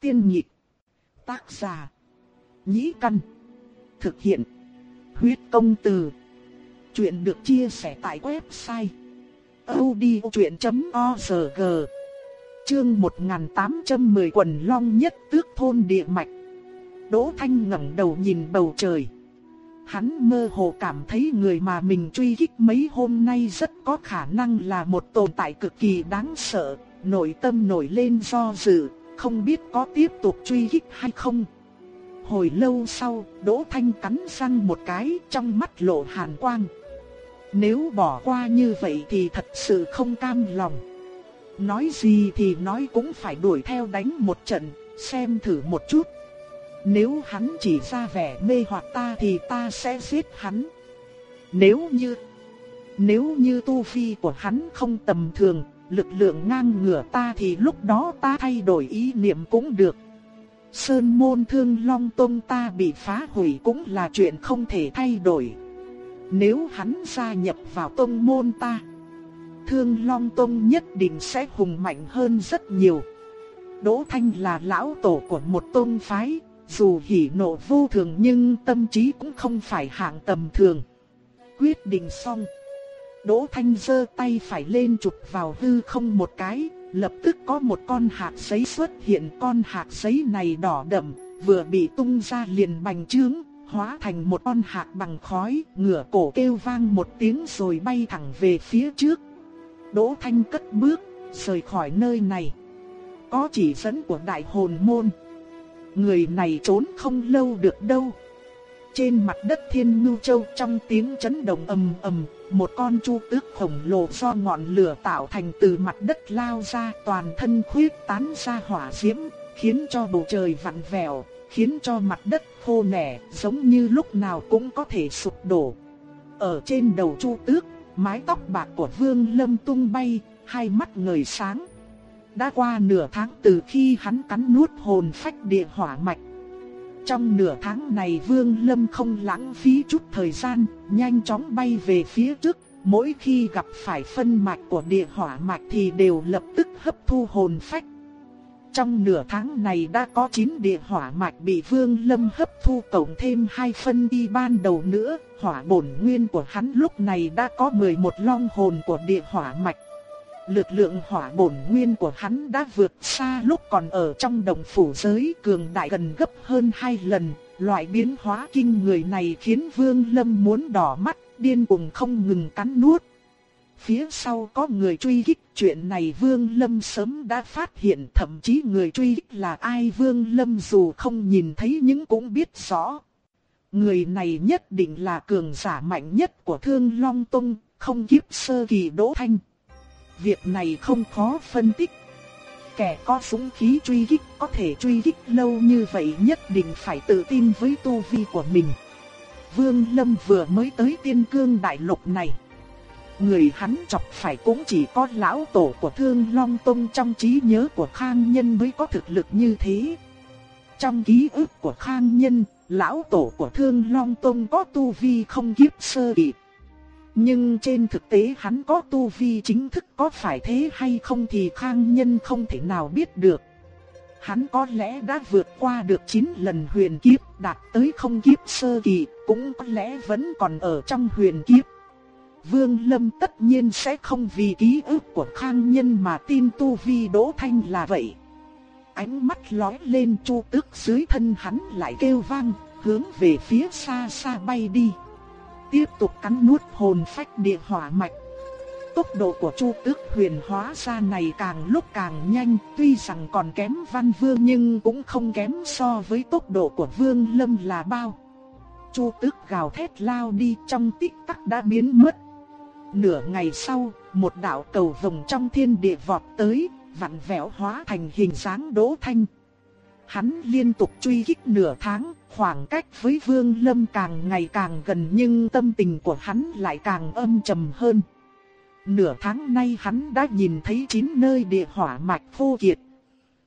Tiên nhị Tác giả. Nhĩ căn. Thực hiện. Huyết công từ. Chuyện được chia sẻ tại website. odchuyện.org Chương 1810 quần long nhất tước thôn địa mạch. Đỗ Thanh ngẩng đầu nhìn bầu trời. Hắn mơ hồ cảm thấy người mà mình truy kích mấy hôm nay rất có khả năng là một tồn tại cực kỳ đáng sợ, nội tâm nổi lên do dự, không biết có tiếp tục truy kích hay không. Hồi lâu sau, Đỗ Thanh cắn răng một cái trong mắt lộ hàn quang. Nếu bỏ qua như vậy thì thật sự không cam lòng. Nói gì thì nói cũng phải đuổi theo đánh một trận, xem thử một chút. Nếu hắn chỉ ra vẻ mê hoặc ta thì ta sẽ giết hắn. Nếu như Nếu như tu vi của hắn không tầm thường, lực lượng ngang ngửa ta thì lúc đó ta thay đổi ý niệm cũng được. Sơn môn thương long tông ta bị phá hủy cũng là chuyện không thể thay đổi. Nếu hắn gia nhập vào tông môn ta, thương long tông nhất định sẽ hùng mạnh hơn rất nhiều. Đỗ Thanh là lão tổ của một tôn phái, dù hỉ nộ vô thường nhưng tâm trí cũng không phải hạng tầm thường. Quyết định xong. Đỗ Thanh giơ tay phải lên chụp vào hư không một cái, lập tức có một con hạt giấy xuất hiện. Con hạt giấy này đỏ đậm, vừa bị tung ra liền bành trướng, hóa thành một con hạt bằng khói, ngửa cổ kêu vang một tiếng rồi bay thẳng về phía trước. Đỗ Thanh cất bước, rời khỏi nơi này. Có chỉ dẫn của đại hồn môn. Người này trốn không lâu được đâu. Trên mặt đất Thiên Ngưu Châu trong tiếng chấn động ầm ầm, một con chu tước khổng lồ do ngọn lửa tạo thành từ mặt đất lao ra toàn thân khuyết tán ra hỏa diễm, khiến cho bầu trời vặn vẹo, khiến cho mặt đất khô nẻ, giống như lúc nào cũng có thể sụp đổ. Ở trên đầu chu tước, mái tóc bạc của Vương Lâm tung bay, hai mắt ngời sáng. Đã qua nửa tháng từ khi hắn cắn nuốt hồn phách địa hỏa mạch, trong nửa tháng này Vương Lâm không lãng phí chút thời gian, nhanh chóng bay về phía trước, mỗi khi gặp phải phân mạch của địa hỏa mạch thì đều lập tức hấp thu hồn phách. Trong nửa tháng này đã có 9 địa hỏa mạch bị Vương Lâm hấp thu cộng thêm hai phân đi ban đầu nữa, hỏa bổn nguyên của hắn lúc này đã có 11 long hồn của địa hỏa mạch lực lượng hỏa bổn nguyên của hắn đã vượt xa lúc còn ở trong đồng phủ giới cường đại gần gấp hơn hai lần. Loại biến hóa kinh người này khiến Vương Lâm muốn đỏ mắt, điên cuồng không ngừng cắn nuốt. Phía sau có người truy kích chuyện này Vương Lâm sớm đã phát hiện thậm chí người truy kích là ai Vương Lâm dù không nhìn thấy nhưng cũng biết rõ. Người này nhất định là cường giả mạnh nhất của Thương Long Tông, không kiếp sơ kỳ Đỗ Thanh. Việc này không khó phân tích. Kẻ có súng khí truy kích có thể truy kích lâu như vậy nhất định phải tự tin với tu vi của mình. Vương Lâm vừa mới tới tiên cương đại lục này. Người hắn chọc phải cũng chỉ có lão tổ của Thương Long Tông trong trí nhớ của Khang Nhân mới có thực lực như thế. Trong ký ức của Khang Nhân, lão tổ của Thương Long Tông có tu vi không kiếp sơ kỳ. Nhưng trên thực tế hắn có tu vi chính thức có phải thế hay không thì Khang Nhân không thể nào biết được. Hắn có lẽ đã vượt qua được 9 lần huyền kiếp, đạt tới không kiếp sơ kỳ, cũng có lẽ vẫn còn ở trong huyền kiếp. Vương Lâm tất nhiên sẽ không vì ký ức của Khang Nhân mà tin tu vi Đỗ Thanh là vậy. Ánh mắt lóe lên chu tước dưới thân hắn lại kêu vang, hướng về phía xa xa bay đi tiếp tục cắn nuốt hồn phách địa hỏa mạch. Tốc độ của Chu Tước huyền hóa ra này càng lúc càng nhanh, tuy rằng còn kém Văn Vương nhưng cũng không kém so với tốc độ của Vương Lâm là bao. Chu Tước gào thét lao đi trong tích tắc đã biến mất. Nửa ngày sau, một đạo cầu vồng trong thiên địa vọt tới, vặn vẹo hóa thành hình dáng đỗ thanh. Hắn liên tục truy kích nửa tháng, khoảng cách với Vương Lâm càng ngày càng gần nhưng tâm tình của hắn lại càng âm trầm hơn. Nửa tháng nay hắn đã nhìn thấy chín nơi địa hỏa mạch vô kiệt.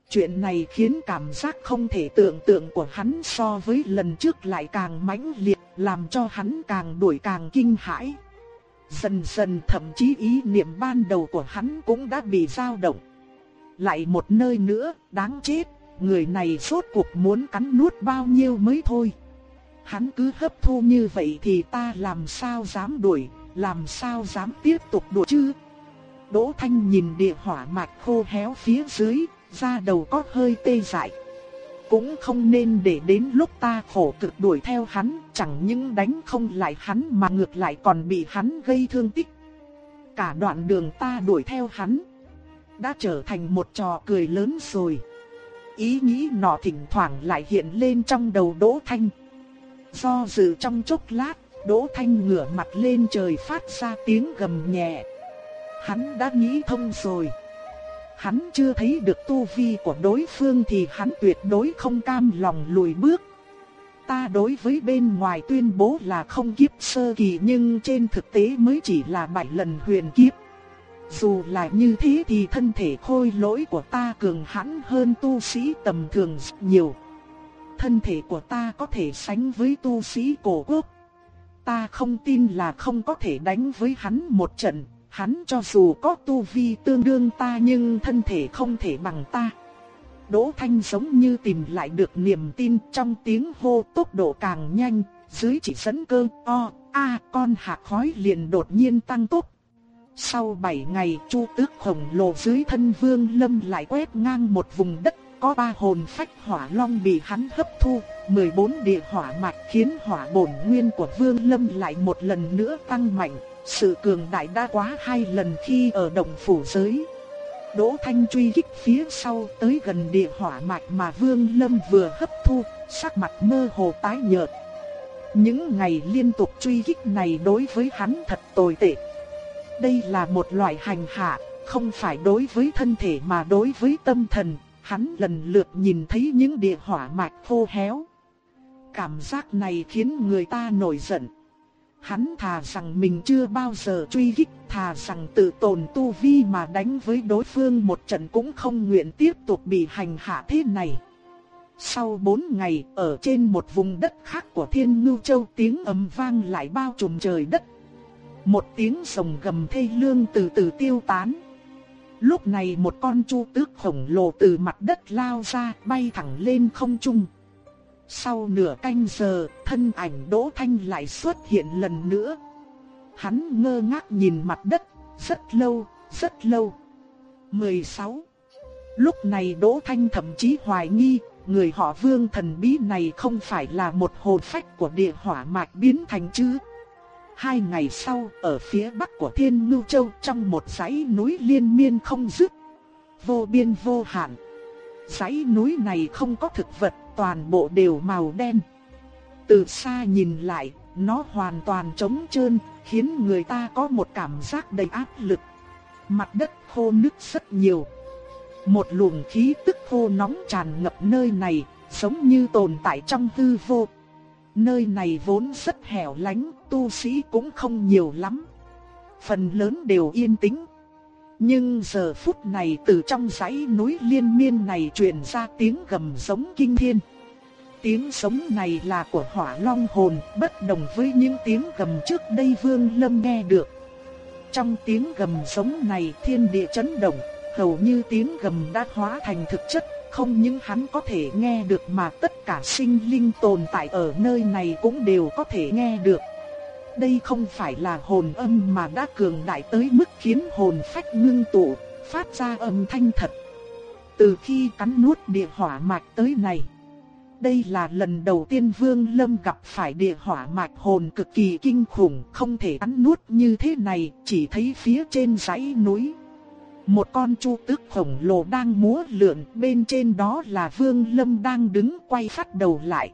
Chuyện này khiến cảm giác không thể tưởng tượng của hắn so với lần trước lại càng mãnh liệt, làm cho hắn càng đuổi càng kinh hãi. Dần dần thậm chí ý niệm ban đầu của hắn cũng đã bị dao động. Lại một nơi nữa, đáng chết, người này rốt cuộc muốn cắn nuốt bao nhiêu mới thôi. Hắn cứ hấp thu như vậy thì ta làm sao dám đuổi, làm sao dám tiếp tục đuổi chứ? Đỗ Thanh nhìn địa hỏa mạch khô héo phía dưới, da đầu có hơi tê dại. Cũng không nên để đến lúc ta khổ cực đuổi theo hắn, chẳng những đánh không lại hắn mà ngược lại còn bị hắn gây thương tích. Cả đoạn đường ta đuổi theo hắn, đã trở thành một trò cười lớn rồi. Ý nghĩ nọ thỉnh thoảng lại hiện lên trong đầu Đỗ Thanh. Do dự trong chốc lát, Đỗ Thanh ngửa mặt lên trời phát ra tiếng gầm nhẹ. Hắn đã nghĩ thông rồi. Hắn chưa thấy được tu vi của đối phương thì hắn tuyệt đối không cam lòng lùi bước. Ta đối với bên ngoài tuyên bố là không kiếp sơ kỳ nhưng trên thực tế mới chỉ là bảy lần huyền kiếp. Dù là như thế thì thân thể khôi lỗi của ta cường hãn hơn tu sĩ tầm thường nhiều. Thân thể của ta có thể sánh với tu sĩ cổ quốc. Ta không tin là không có thể đánh với hắn một trận. Hắn cho dù có tu vi tương đương ta nhưng thân thể không thể bằng ta. Đỗ Thanh giống như tìm lại được niềm tin trong tiếng hô tốc độ càng nhanh, dưới chỉ dẫn cơ o, a con hạ khói liền đột nhiên tăng tốc. Sau 7 ngày chu tước khổng lồ dưới thân vương lâm lại quét ngang một vùng đất, có ba hồn phách hỏa long bị hắn hấp thu, 14 địa hỏa mạch khiến hỏa bổn nguyên của vương lâm lại một lần nữa tăng mạnh, sự cường đại đã quá hai lần khi ở động phủ giới. Đỗ Thanh truy kích phía sau tới gần địa hỏa mạch mà Vương Lâm vừa hấp thu, sắc mặt mơ hồ tái nhợt. Những ngày liên tục truy kích này đối với hắn thật tồi tệ. Đây là một loại hành hạ, không phải đối với thân thể mà đối với tâm thần, hắn lần lượt nhìn thấy những địa hỏa mạch khô héo. Cảm giác này khiến người ta nổi giận. Hắn thà rằng mình chưa bao giờ truy kích, thà rằng tự tồn tu vi mà đánh với đối phương một trận cũng không nguyện tiếp tục bị hành hạ thế này. Sau 4 ngày, ở trên một vùng đất khác của Thiên Ngưu Châu tiếng ầm vang lại bao trùm trời đất. Một tiếng rồng gầm thê lương từ từ tiêu tán. Lúc này một con chu tước khổng lồ từ mặt đất lao ra, bay thẳng lên không trung. Sau nửa canh giờ, thân ảnh Đỗ Thanh lại xuất hiện lần nữa. Hắn ngơ ngác nhìn mặt đất, rất lâu, rất lâu. 16. Lúc này Đỗ Thanh thậm chí hoài nghi, người họ vương thần bí này không phải là một hồn phách của địa hỏa mạch biến thành chứ. Hai ngày sau, ở phía bắc của Thiên Ngưu Châu trong một dãy núi liên miên không dứt. Vô biên vô hạn. Dãy núi này không có thực vật, toàn bộ đều màu đen. Từ xa nhìn lại, nó hoàn toàn trống trơn, khiến người ta có một cảm giác đầy áp lực. Mặt đất khô nứt rất nhiều. Một luồng khí tức khô nóng tràn ngập nơi này, giống như tồn tại trong hư vô. Nơi này vốn rất hẻo lánh, tu sĩ cũng không nhiều lắm. Phần lớn đều yên tĩnh. Nhưng giờ phút này từ trong dãy núi liên miên này truyền ra tiếng gầm giống kinh thiên. Tiếng sống này là của hỏa long hồn, bất đồng với những tiếng gầm trước đây Vương Lâm nghe được. Trong tiếng gầm sống này thiên địa chấn động, hầu như tiếng gầm đã hóa thành thực chất, không những hắn có thể nghe được mà tất cả sinh linh tồn tại ở nơi này cũng đều có thể nghe được. Đây không phải là hồn âm mà đã cường đại tới mức khiến hồn phách ngưng tụ, phát ra âm thanh thật. Từ khi cắn nuốt địa hỏa mạch tới này, đây là lần đầu tiên Vương Lâm gặp phải địa hỏa mạch hồn cực kỳ kinh khủng, không thể cắn nuốt như thế này, chỉ thấy phía trên dãy núi. Một con chu tước khổng lồ đang múa lượn, bên trên đó là Vương Lâm đang đứng quay phát đầu lại.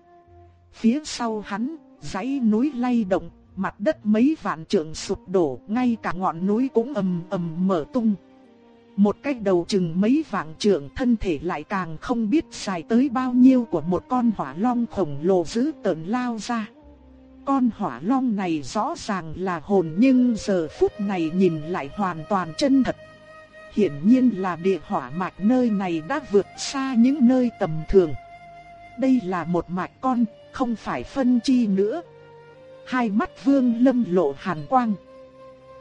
Phía sau hắn, dãy núi lay động, mặt đất mấy vạn trượng sụp đổ, ngay cả ngọn núi cũng ầm ầm mở tung. Một cái đầu chừng mấy vạn trượng thân thể lại càng không biết dài tới bao nhiêu của một con hỏa long khổng lồ dữ tợn lao ra. Con hỏa long này rõ ràng là hồn nhưng giờ phút này nhìn lại hoàn toàn chân thật. Hiển nhiên là địa hỏa mạch nơi này đã vượt xa những nơi tầm thường. Đây là một mạch con, không phải phân chi nữa, Hai mắt vương lâm lộ hàn quang.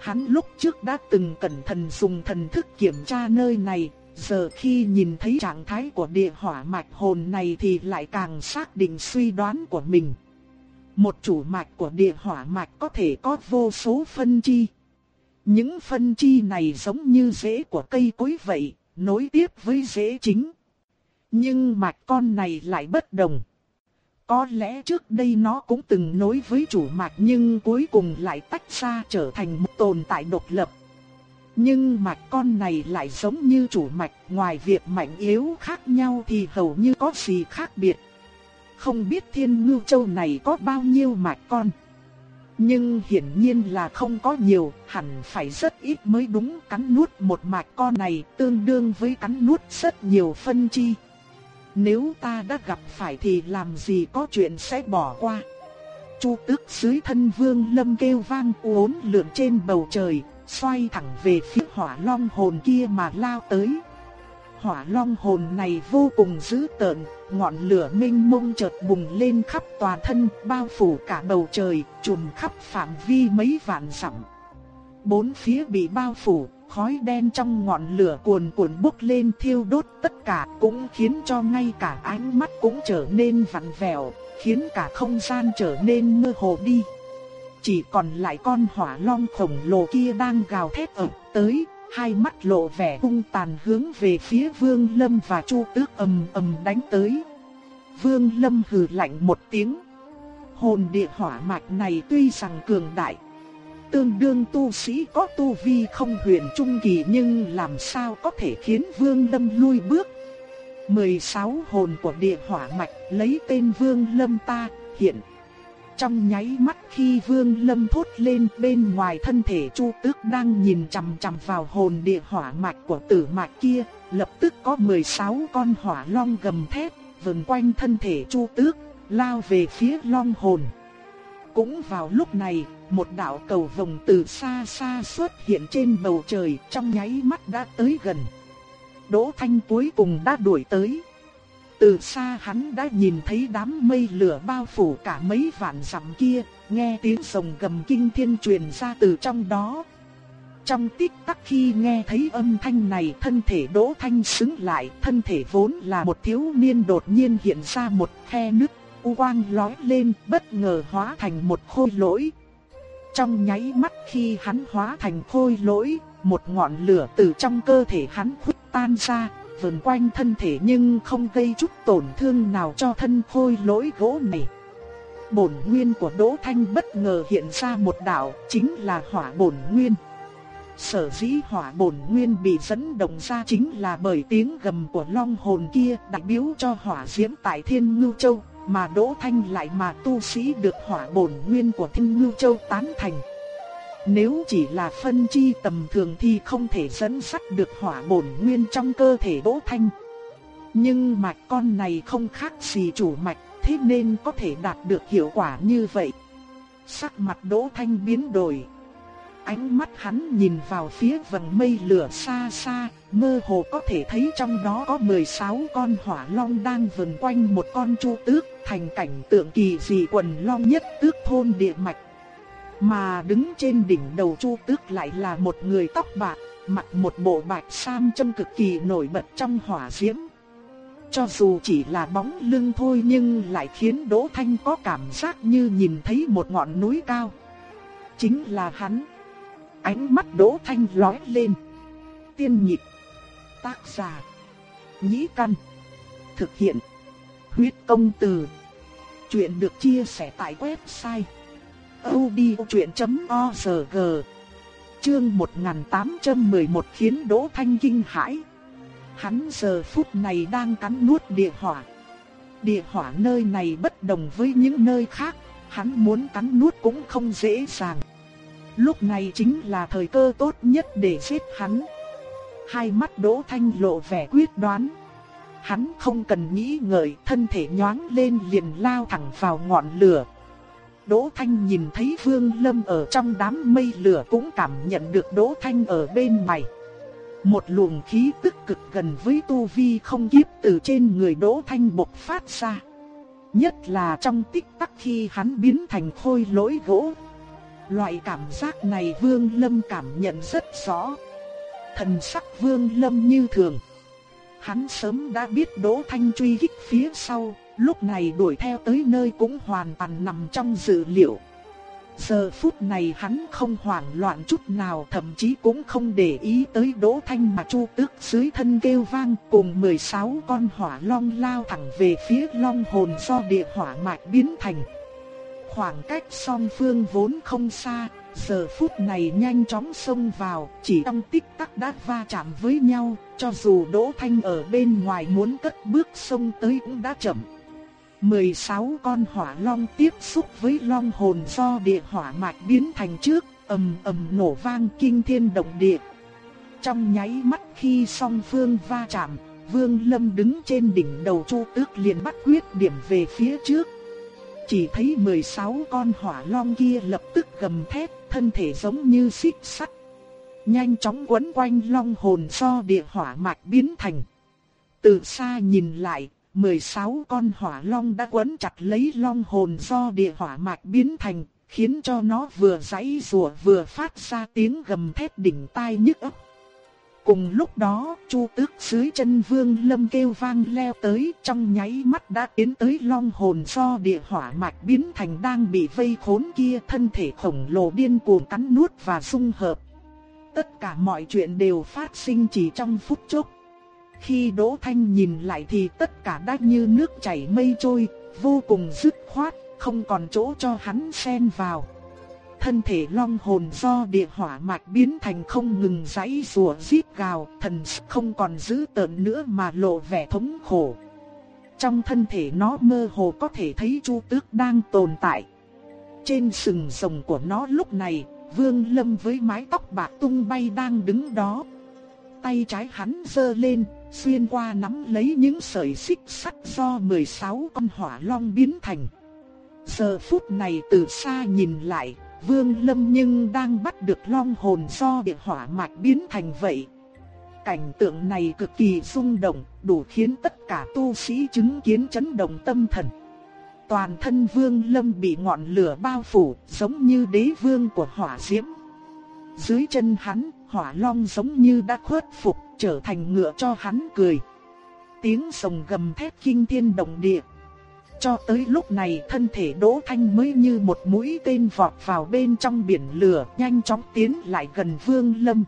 Hắn lúc trước đã từng cẩn thận dùng thần thức kiểm tra nơi này, giờ khi nhìn thấy trạng thái của địa hỏa mạch hồn này thì lại càng xác định suy đoán của mình. Một chủ mạch của địa hỏa mạch có thể có vô số phân chi. Những phân chi này giống như rễ của cây cối vậy, nối tiếp với rễ chính. Nhưng mạch con này lại bất đồng. Có lẽ trước đây nó cũng từng nối với chủ mạch nhưng cuối cùng lại tách ra trở thành một tồn tại độc lập. Nhưng mạch con này lại giống như chủ mạch, ngoài việc mạnh yếu khác nhau thì hầu như có gì khác biệt. Không biết thiên ngưu châu này có bao nhiêu mạch con. Nhưng hiển nhiên là không có nhiều, hẳn phải rất ít mới đúng cắn nuốt một mạch con này tương đương với cắn nuốt rất nhiều phân chi. Nếu ta đã gặp phải thì làm gì có chuyện sẽ bỏ qua. Chu tước dưới thân vương lâm kêu vang uốn lượn trên bầu trời, xoay thẳng về phía hỏa long hồn kia mà lao tới. Hỏa long hồn này vô cùng dữ tợn, ngọn lửa minh mông chợt bùng lên khắp toàn thân, bao phủ cả bầu trời, trùm khắp phạm vi mấy vạn dặm. Bốn phía bị bao phủ, khói đen trong ngọn lửa cuồn cuộn bốc lên thiêu đốt tất cả, cũng khiến cho ngay cả ánh mắt cũng trở nên vặn vẹo, khiến cả không gian trở nên mơ hồ đi. Chỉ còn lại con hỏa long khổng lồ kia đang gào thét ập tới, hai mắt lộ vẻ hung tàn hướng về phía Vương Lâm và Chu Tước ầm ầm đánh tới. Vương Lâm hừ lạnh một tiếng. Hồn địa hỏa mạch này tuy rằng cường đại, tương đương tu sĩ có tu vi không huyền trung kỳ nhưng làm sao có thể khiến Vương Lâm lui bước. 16 hồn của địa hỏa mạch lấy tên Vương Lâm ta hiện trong nháy mắt khi Vương Lâm thốt lên bên ngoài thân thể Chu Tước đang nhìn chằm chằm vào hồn địa hỏa mạch của tử mạch kia, lập tức có 16 con hỏa long gầm thét vần quanh thân thể Chu Tước, lao về phía long hồn. Cũng vào lúc này, một đạo cầu vồng từ xa xa xuất hiện trên bầu trời trong nháy mắt đã tới gần. Đỗ Thanh cuối cùng đã đuổi tới. Từ xa hắn đã nhìn thấy đám mây lửa bao phủ cả mấy vạn dặm kia, nghe tiếng rồng gầm kinh thiên truyền ra từ trong đó. Trong tích tắc khi nghe thấy âm thanh này thân thể Đỗ Thanh xứng lại, thân thể vốn là một thiếu niên đột nhiên hiện ra một khe nứt, u quang lói lên bất ngờ hóa thành một khôi lỗi. Trong nháy mắt khi hắn hóa thành khôi lỗi, một ngọn lửa từ trong cơ thể hắn khuếch tan ra, vườn quanh thân thể nhưng không gây chút tổn thương nào cho thân khôi lỗi gỗ này. Bổn nguyên của Đỗ Thanh bất ngờ hiện ra một đạo, chính là hỏa bổn nguyên. Sở dĩ hỏa bổn nguyên bị dẫn động ra chính là bởi tiếng gầm của long hồn kia đại biểu cho hỏa diễm tại Thiên Ngưu Châu, mà Đỗ Thanh lại mà tu sĩ được hỏa bổn nguyên của Thiên Ngưu Châu tán thành. Nếu chỉ là phân chi tầm thường thì không thể dẫn sắt được hỏa bổn nguyên trong cơ thể Đỗ Thanh. Nhưng mạch con này không khác gì chủ mạch, thế nên có thể đạt được hiệu quả như vậy. Sắc mặt Đỗ Thanh biến đổi. Ánh mắt hắn nhìn vào phía vầng mây lửa xa xa, mơ hồ có thể thấy trong đó có 16 con hỏa long đang vần quanh một con chu tước, thành cảnh tượng kỳ dị quần long nhất tước thôn địa mạch. Mà đứng trên đỉnh đầu Chu Tước lại là một người tóc bạc, mặc một bộ bạch sam trông cực kỳ nổi bật trong hỏa diễm. Cho dù chỉ là bóng lưng thôi nhưng lại khiến Đỗ Thanh có cảm giác như nhìn thấy một ngọn núi cao. Chính là hắn. Ánh mắt Đỗ Thanh lóe lên. Tiên nhịp. Tác giả. Nhĩ căn. Thực hiện. Huyết công từ. Chuyện được chia sẻ tại website audiochuyện.org Chương 1811 khiến Đỗ Thanh kinh hãi. Hắn giờ phút này đang cắn nuốt địa hỏa. Địa hỏa nơi này bất đồng với những nơi khác, hắn muốn cắn nuốt cũng không dễ dàng. Lúc này chính là thời cơ tốt nhất để giết hắn. Hai mắt Đỗ Thanh lộ vẻ quyết đoán. Hắn không cần nghĩ ngợi, thân thể nhoáng lên liền lao thẳng vào ngọn lửa, Đỗ Thanh nhìn thấy Vương Lâm ở trong đám mây lửa cũng cảm nhận được Đỗ Thanh ở bên mày. Một luồng khí tức cực gần với tu vi không kiếp từ trên người Đỗ Thanh bộc phát ra. Nhất là trong tích tắc khi hắn biến thành khôi lỗi gỗ. Loại cảm giác này Vương Lâm cảm nhận rất rõ. Thần sắc Vương Lâm như thường. Hắn sớm đã biết Đỗ Thanh truy kích phía sau, lúc này đuổi theo tới nơi cũng hoàn toàn nằm trong dự liệu. Giờ phút này hắn không hoảng loạn chút nào thậm chí cũng không để ý tới Đỗ Thanh mà Chu Tước dưới thân kêu vang cùng 16 con hỏa long lao thẳng về phía long hồn do địa hỏa mạch biến thành. Khoảng cách song phương vốn không xa, giờ phút này nhanh chóng xông vào, chỉ trong tích tắc đã va chạm với nhau, cho dù Đỗ Thanh ở bên ngoài muốn cất bước xông tới cũng đã chậm. 16 con hỏa long tiếp xúc với long hồn do địa hỏa mạch biến thành trước, ầm ầm nổ vang kinh thiên động địa. Trong nháy mắt khi song phương va chạm, Vương Lâm đứng trên đỉnh đầu Chu Tước liền bắt quyết điểm về phía trước. Chỉ thấy 16 con hỏa long kia lập tức gầm thét, thân thể giống như xích sắt. Nhanh chóng quấn quanh long hồn do địa hỏa mạch biến thành. Từ xa nhìn lại, 16 con hỏa long đã quấn chặt lấy long hồn do địa hỏa mạch biến thành, khiến cho nó vừa giãy rùa vừa phát ra tiếng gầm thét đỉnh tai nhức óc. Cùng lúc đó, Chu Tước dưới chân Vương Lâm kêu vang leo tới, trong nháy mắt đã tiến tới long hồn do địa hỏa mạch biến thành đang bị vây khốn kia, thân thể khổng lồ điên cuồng cắn nuốt và xung hợp. Tất cả mọi chuyện đều phát sinh chỉ trong phút chốc. Khi Đỗ Thanh nhìn lại thì tất cả đã như nước chảy mây trôi, vô cùng dứt khoát, không còn chỗ cho hắn xen vào. Thân thể long hồn do địa hỏa mạch biến thành không ngừng giãy rùa rít gào, thần không còn giữ tợn nữa mà lộ vẻ thống khổ. Trong thân thể nó mơ hồ có thể thấy chu tước đang tồn tại. Trên sừng rồng của nó lúc này, Vương Lâm với mái tóc bạc tung bay đang đứng đó. Tay trái hắn giơ lên, xuyên qua nắm lấy những sợi xích sắt do 16 con hỏa long biến thành. Giờ phút này từ xa nhìn lại, Vương Lâm nhưng đang bắt được long hồn do địa hỏa mạch biến thành vậy. Cảnh tượng này cực kỳ rung động, đủ khiến tất cả tu sĩ chứng kiến chấn động tâm thần. Toàn thân Vương Lâm bị ngọn lửa bao phủ, giống như đế vương của hỏa diễm. Dưới chân hắn, hỏa long giống như đã khuất phục, trở thành ngựa cho hắn cười. Tiếng sồng gầm thét kinh thiên động địa. Cho tới lúc này thân thể Đỗ Thanh mới như một mũi tên vọt vào bên trong biển lửa, nhanh chóng tiến lại gần Vương Lâm.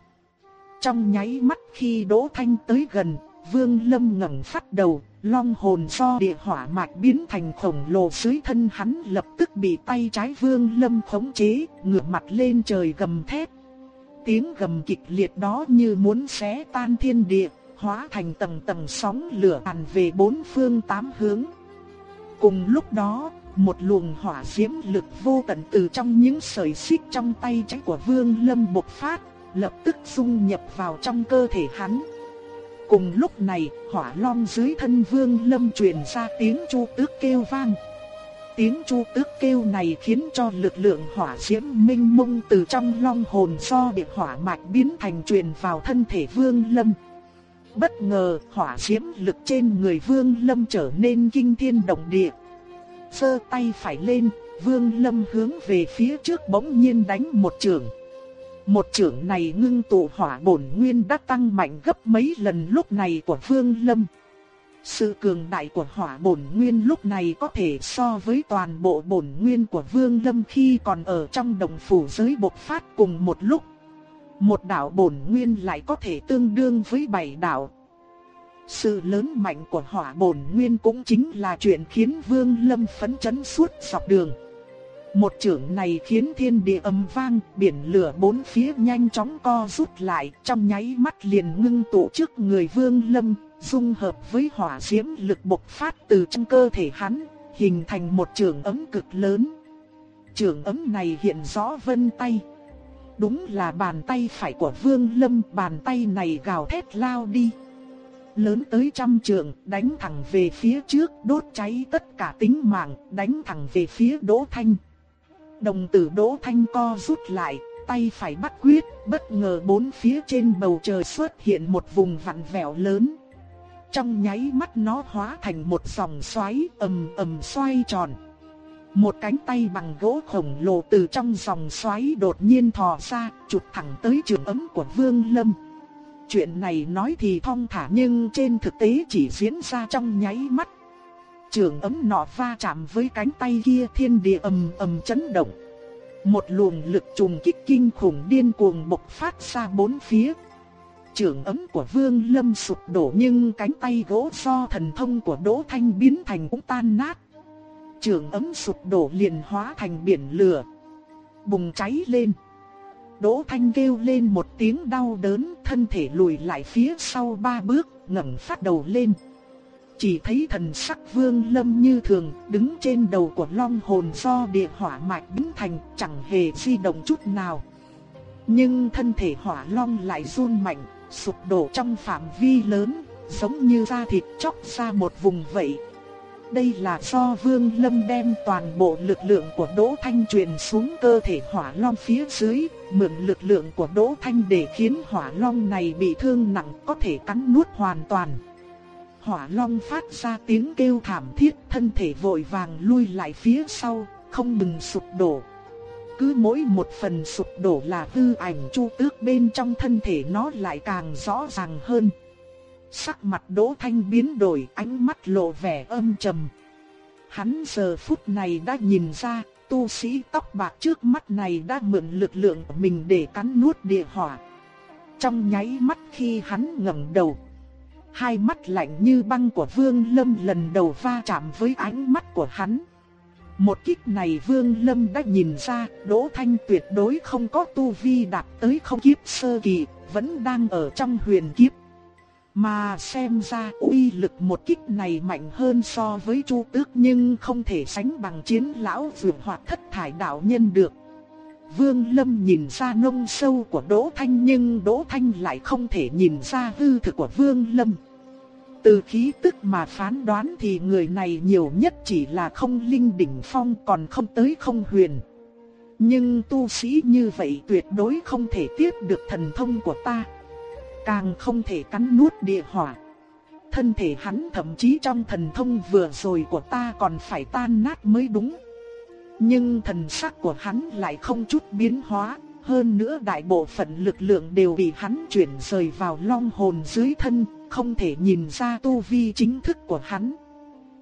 Trong nháy mắt khi Đỗ Thanh tới gần, Vương Lâm ngẩng phát đầu, long hồn do địa hỏa mạch biến thành khổng lồ dưới thân hắn lập tức bị tay trái Vương Lâm khống chế, ngửa mặt lên trời gầm thét tiếng gầm kịch liệt đó như muốn xé tan thiên địa, hóa thành tầng tầng sóng lửa tràn về bốn phương tám hướng. Cùng lúc đó, một luồng hỏa diễm lực vô tận từ trong những sợi xích trong tay trái của Vương Lâm bộc phát, lập tức dung nhập vào trong cơ thể hắn. Cùng lúc này, hỏa long dưới thân Vương Lâm truyền ra tiếng chu tước kêu vang. Tiếng chu tước kêu này khiến cho lực lượng hỏa diễm minh mông từ trong long hồn do địa hỏa mạch biến thành truyền vào thân thể Vương Lâm. Bất ngờ hỏa diễm lực trên người Vương Lâm trở nên kinh thiên động địa. Sơ tay phải lên, Vương Lâm hướng về phía trước bỗng nhiên đánh một trường. Một trường này ngưng tụ hỏa bổn nguyên đã tăng mạnh gấp mấy lần lúc này của Vương Lâm. Sự cường đại của hỏa bổn nguyên lúc này có thể so với toàn bộ bổn nguyên của Vương Lâm khi còn ở trong đồng phủ giới bộc phát cùng một lúc. Một đạo bổn nguyên lại có thể tương đương với bảy đạo. Sự lớn mạnh của hỏa bổn nguyên cũng chính là chuyện khiến Vương Lâm phấn chấn suốt dọc đường. Một trưởng này khiến thiên địa ầm vang, biển lửa bốn phía nhanh chóng co rút lại, trong nháy mắt liền ngưng tụ trước người Vương Lâm, dung hợp với hỏa diễm lực bộc phát từ trong cơ thể hắn, hình thành một trường ấm cực lớn. Trường ấm này hiện rõ vân tay. Đúng là bàn tay phải của Vương Lâm, bàn tay này gào thét lao đi. Lớn tới trăm trường, đánh thẳng về phía trước, đốt cháy tất cả tính mạng, đánh thẳng về phía Đỗ Thanh. Đồng tử Đỗ Thanh co rút lại, tay phải bắt quyết, bất ngờ bốn phía trên bầu trời xuất hiện một vùng vặn vẹo lớn. Trong nháy mắt nó hóa thành một dòng xoáy ầm ầm xoay tròn. Một cánh tay bằng gỗ khổng lồ từ trong dòng xoáy đột nhiên thò ra, chụp thẳng tới trường ấm của Vương Lâm. chuyện này nói thì thong thả nhưng trên thực tế chỉ diễn ra trong nháy mắt. Trường ấm nọ va chạm với cánh tay kia thiên địa ầm ầm chấn động. Một luồng lực trùng kích kinh khủng điên cuồng bộc phát ra bốn phía. Trường ấm của Vương Lâm sụp đổ nhưng cánh tay gỗ do thần thông của Đỗ Thanh biến thành cũng tan nát. Trường ấm sụp đổ liền hóa thành biển lửa. Bùng cháy lên. Đỗ Thanh kêu lên một tiếng đau đớn, thân thể lùi lại phía sau ba bước, ngẩng phát đầu lên. Chỉ thấy thần sắc vương lâm như thường, đứng trên đầu của long hồn do địa hỏa mạch biến thành, chẳng hề di động chút nào. Nhưng thân thể hỏa long lại run mạnh, sụp đổ trong phạm vi lớn, giống như da thịt chóc ra một vùng vậy. Đây là do Vương Lâm đem toàn bộ lực lượng của Đỗ Thanh truyền xuống cơ thể hỏa long phía dưới, mượn lực lượng của Đỗ Thanh để khiến hỏa long này bị thương nặng có thể cắn nuốt hoàn toàn. Hỏa long phát ra tiếng kêu thảm thiết, thân thể vội vàng lui lại phía sau, không ngừng sụp đổ. Cứ mỗi một phần sụp đổ là tư ảnh chu tước bên trong thân thể nó lại càng rõ ràng hơn. Sắc mặt Đỗ Thanh biến đổi, ánh mắt lộ vẻ âm trầm. Hắn giờ phút này đã nhìn ra, tu sĩ tóc bạc trước mắt này đã mượn lực lượng của mình để cắn nuốt địa hỏa. Trong nháy mắt khi hắn ngẩng đầu, hai mắt lạnh như băng của Vương Lâm lần đầu va chạm với ánh mắt của hắn. Một kích này Vương Lâm đã nhìn ra, Đỗ Thanh tuyệt đối không có tu vi đạt tới không kiếp sơ kỳ, vẫn đang ở trong huyền kiếp. Mà xem ra uy lực một kích này mạnh hơn so với Chu Tước nhưng không thể sánh bằng chiến lão vượt hoạt thất thải đạo nhân được. Vương Lâm nhìn ra nông sâu của Đỗ Thanh nhưng Đỗ Thanh lại không thể nhìn ra hư thực của Vương Lâm. Từ khí tức mà phán đoán thì người này nhiều nhất chỉ là không linh đỉnh phong còn không tới không huyền. Nhưng tu sĩ như vậy tuyệt đối không thể tiếp được thần thông của ta càng không thể cắn nuốt địa hỏa. Thân thể hắn thậm chí trong thần thông vừa rồi của ta còn phải tan nát mới đúng. Nhưng thần sắc của hắn lại không chút biến hóa, hơn nữa đại bộ phận lực lượng đều bị hắn chuyển rời vào long hồn dưới thân, không thể nhìn ra tu vi chính thức của hắn.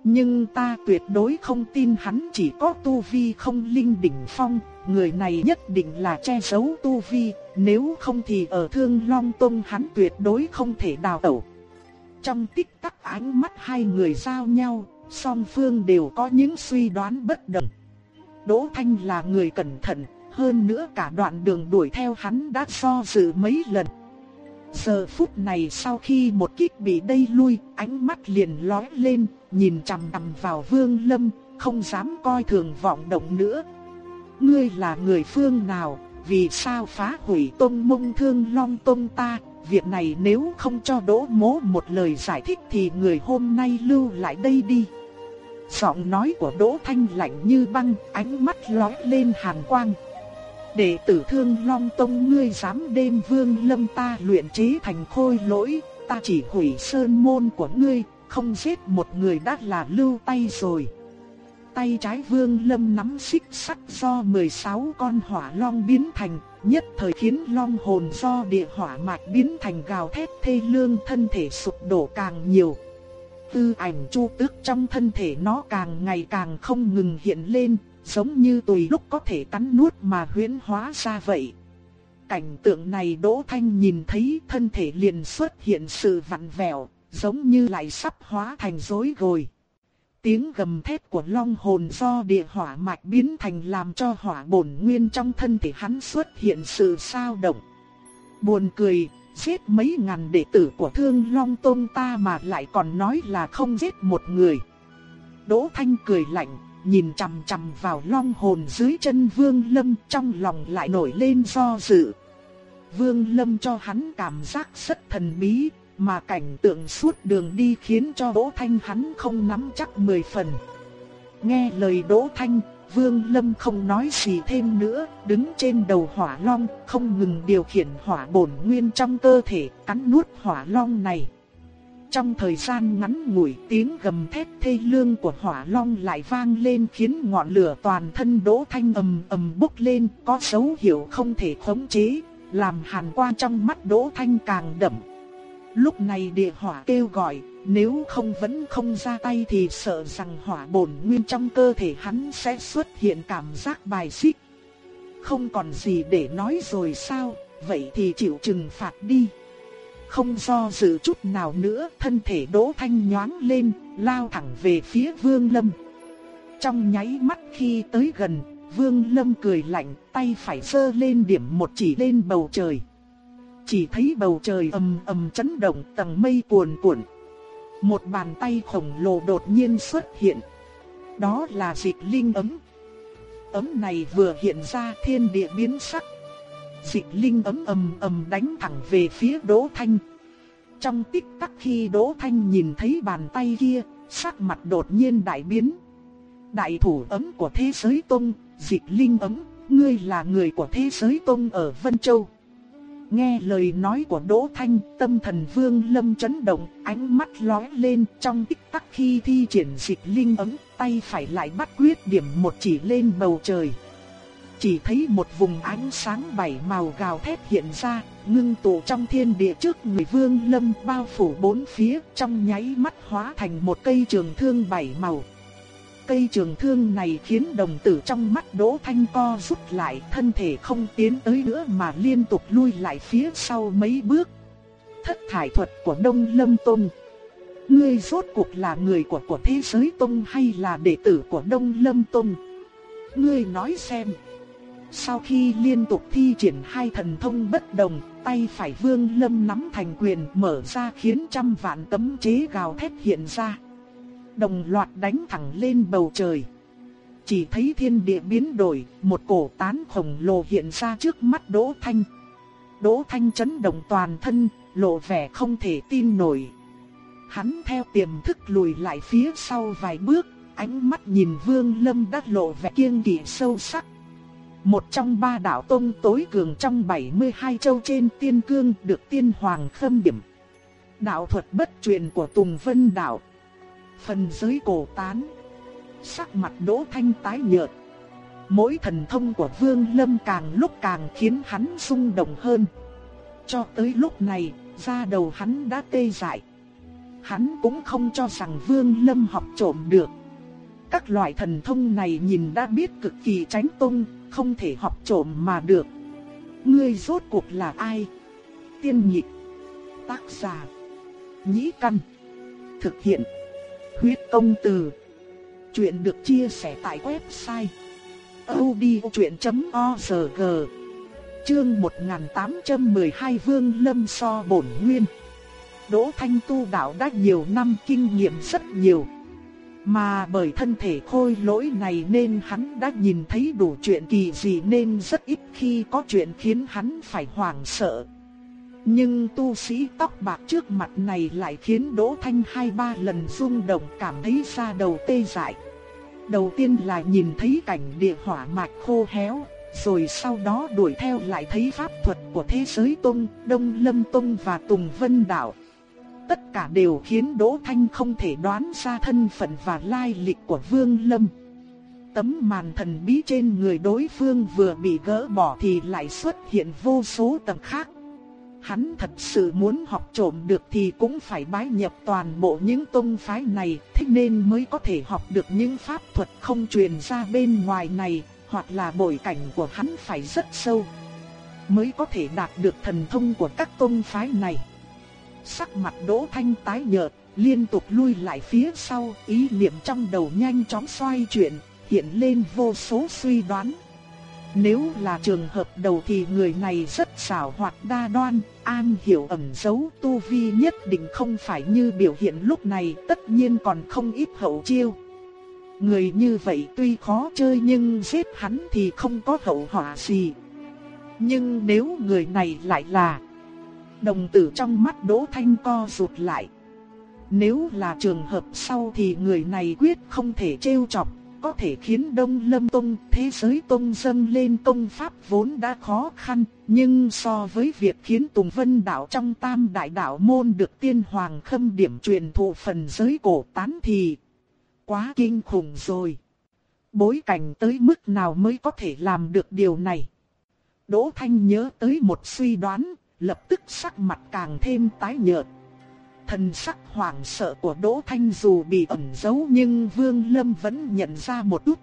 Nhưng ta tuyệt đối không tin hắn chỉ có tu vi không linh đỉnh phong, người này nhất định là che giấu tu vi, nếu không thì ở Thương Long Tông hắn tuyệt đối không thể đào tẩu. Trong tích tắc ánh mắt hai người giao nhau, song phương đều có những suy đoán bất đồng. Đỗ Thanh là người cẩn thận, hơn nữa cả đoạn đường đuổi theo hắn đã so dự mấy lần. Giờ phút này sau khi một kích bị đây lui, ánh mắt liền lóe lên, nhìn chằm chằm vào Vương Lâm, không dám coi thường vọng động nữa. Ngươi là người phương nào, vì sao phá hủy tôn mông thương long tôn ta, việc này nếu không cho đỗ mố một lời giải thích thì người hôm nay lưu lại đây đi. Giọng nói của Đỗ Thanh lạnh như băng, ánh mắt lóe lên hàn quang. Đệ tử thương long tông ngươi dám đêm vương lâm ta luyện chế thành khôi lỗi, ta chỉ hủy sơn môn của ngươi, không giết một người đã là lưu tay rồi tay trái Vương Lâm nắm xích sắt do 16 con hỏa long biến thành, nhất thời khiến long hồn do địa hỏa mạch biến thành gào thét thê lương thân thể sụp đổ càng nhiều. Tư ảnh chu tước trong thân thể nó càng ngày càng không ngừng hiện lên, giống như tùy lúc có thể cắn nuốt mà huyễn hóa ra vậy. Cảnh tượng này Đỗ Thanh nhìn thấy thân thể liền xuất hiện sự vặn vẹo, giống như lại sắp hóa thành rối rồi Tiếng gầm thét của long hồn do địa hỏa mạch biến thành làm cho hỏa bổn nguyên trong thân thể hắn xuất hiện sự sao động. Buồn cười, giết mấy ngàn đệ tử của thương long tôn ta mà lại còn nói là không giết một người. Đỗ Thanh cười lạnh, nhìn chằm chằm vào long hồn dưới chân Vương Lâm trong lòng lại nổi lên do dự. Vương Lâm cho hắn cảm giác rất thần bí, mà cảnh tượng suốt đường đi khiến cho Đỗ Thanh hắn không nắm chắc mười phần. Nghe lời Đỗ Thanh, Vương Lâm không nói gì thêm nữa, đứng trên đầu hỏa long, không ngừng điều khiển hỏa bổn nguyên trong cơ thể, cắn nuốt hỏa long này. Trong thời gian ngắn ngủi tiếng gầm thét thê lương của hỏa long lại vang lên khiến ngọn lửa toàn thân Đỗ Thanh ầm ầm bốc lên, có dấu hiệu không thể khống chế, làm hàn quang trong mắt Đỗ Thanh càng đậm. Lúc này địa hỏa kêu gọi, nếu không vẫn không ra tay thì sợ rằng hỏa bổn nguyên trong cơ thể hắn sẽ xuất hiện cảm giác bài xích. Không còn gì để nói rồi sao, vậy thì chịu trừng phạt đi. Không do dự chút nào nữa, thân thể Đỗ Thanh nhoáng lên, lao thẳng về phía Vương Lâm. Trong nháy mắt khi tới gần, Vương Lâm cười lạnh, tay phải sơ lên điểm một chỉ lên bầu trời. Chỉ thấy bầu trời ầm ầm chấn động, tầng mây cuồn cuộn. Một bàn tay khổng lồ đột nhiên xuất hiện. Đó là dịch linh ấm. Ấm này vừa hiện ra thiên địa biến sắc. Dịch linh ấm ầm ầm đánh thẳng về phía Đỗ Thanh. Trong tích tắc khi Đỗ Thanh nhìn thấy bàn tay kia, sắc mặt đột nhiên đại biến. Đại thủ ấm của thế giới tông, dịch linh ấm, ngươi là người của thế giới tông ở Vân Châu. Nghe lời nói của Đỗ Thanh, tâm thần Vương Lâm chấn động, ánh mắt lóe lên trong tích tắc khi thi triển dịch linh ấm, tay phải lại bắt quyết điểm một chỉ lên bầu trời. Chỉ thấy một vùng ánh sáng bảy màu gào thét hiện ra, ngưng tụ trong thiên địa trước người Vương Lâm bao phủ bốn phía, trong nháy mắt hóa thành một cây trường thương bảy màu. Cây trường thương này khiến đồng tử trong mắt Đỗ Thanh co rút lại, thân thể không tiến tới nữa mà liên tục lui lại phía sau mấy bước. Thất thải thuật của Đông Lâm Tông Ngươi rốt cuộc là người của của thế giới Tông hay là đệ tử của Đông Lâm Tông? Ngươi nói xem. Sau khi liên tục thi triển hai thần thông bất đồng, tay phải Vương Lâm nắm thành quyền mở ra khiến trăm vạn tấm chế gào thét hiện ra đồng loạt đánh thẳng lên bầu trời. Chỉ thấy thiên địa biến đổi, một cổ tán khổng lồ hiện ra trước mắt Đỗ Thanh. Đỗ Thanh chấn động toàn thân, lộ vẻ không thể tin nổi. Hắn theo tiềm thức lùi lại phía sau vài bước, ánh mắt nhìn Vương Lâm đã lộ vẻ kiêng kỵ sâu sắc. Một trong ba đạo tông tối cường trong 72 châu trên tiên cương được tiên hoàng khâm điểm. Đạo thuật bất truyền của Tùng Vân Đạo Phần giới cổ tán. Sắc mặt Đỗ Thanh tái nhợt. Mỗi thần thông của Vương Lâm càng lúc càng khiến hắn rung động hơn. Cho tới lúc này, da đầu hắn đã tê dại. Hắn cũng không cho rằng Vương Lâm học trộm được. Các loại thần thông này nhìn đã biết cực kỳ tránh tung, không thể học trộm mà được. Ngươi rốt cuộc là ai? Tiên nhị, Tác giả. Nhĩ căn. Thực hiện. Huyết công từ. Chuyện được chia sẻ tại website odchuyện.org Chương 1812 Vương Lâm so bổn nguyên Đỗ Thanh tu đạo đã nhiều năm kinh nghiệm rất nhiều mà bởi thân thể khôi lỗi này nên hắn đã nhìn thấy đủ chuyện kỳ dị nên rất ít khi có chuyện khiến hắn phải hoảng sợ nhưng tu sĩ tóc bạc trước mặt này lại khiến Đỗ Thanh hai ba lần rung động cảm thấy da đầu tê dại. Đầu tiên là nhìn thấy cảnh địa hỏa mạch khô héo, rồi sau đó đuổi theo lại thấy pháp thuật của thế giới Tông, Đông Lâm Tông và Tùng Vân Đạo. Tất cả đều khiến Đỗ Thanh không thể đoán ra thân phận và lai lịch của Vương Lâm. Tấm màn thần bí trên người đối phương vừa bị gỡ bỏ thì lại xuất hiện vô số tầng khác Hắn thật sự muốn học trộm được thì cũng phải bái nhập toàn bộ những tông phái này, thế nên mới có thể học được những pháp thuật không truyền ra bên ngoài này, hoặc là bối cảnh của hắn phải rất sâu, mới có thể đạt được thần thông của các tông phái này. Sắc mặt Đỗ Thanh tái nhợt, liên tục lui lại phía sau, ý niệm trong đầu nhanh chóng xoay chuyển, hiện lên vô số suy đoán. Nếu là trường hợp đầu thì người này rất xảo hoạt đa đoan, an hiểu ẩn giấu tu vi nhất định không phải như biểu hiện lúc này, tất nhiên còn không ít hậu chiêu. Người như vậy tuy khó chơi nhưng giết hắn thì không có hậu họa gì. Nhưng nếu người này lại là đồng tử trong mắt Đỗ Thanh co rụt lại. Nếu là trường hợp sau thì người này quyết không thể trêu chọc, có thể khiến Đông Lâm Tông, thế giới Tông dâng lên công pháp vốn đã khó khăn, nhưng so với việc khiến Tùng Vân Đạo trong tam đại đạo môn được tiên hoàng khâm điểm truyền thụ phần giới cổ tán thì quá kinh khủng rồi. Bối cảnh tới mức nào mới có thể làm được điều này? Đỗ Thanh nhớ tới một suy đoán, lập tức sắc mặt càng thêm tái nhợt. Thần sắc hoảng sợ của Đỗ Thanh dù bị ẩn giấu nhưng Vương Lâm vẫn nhận ra một chút.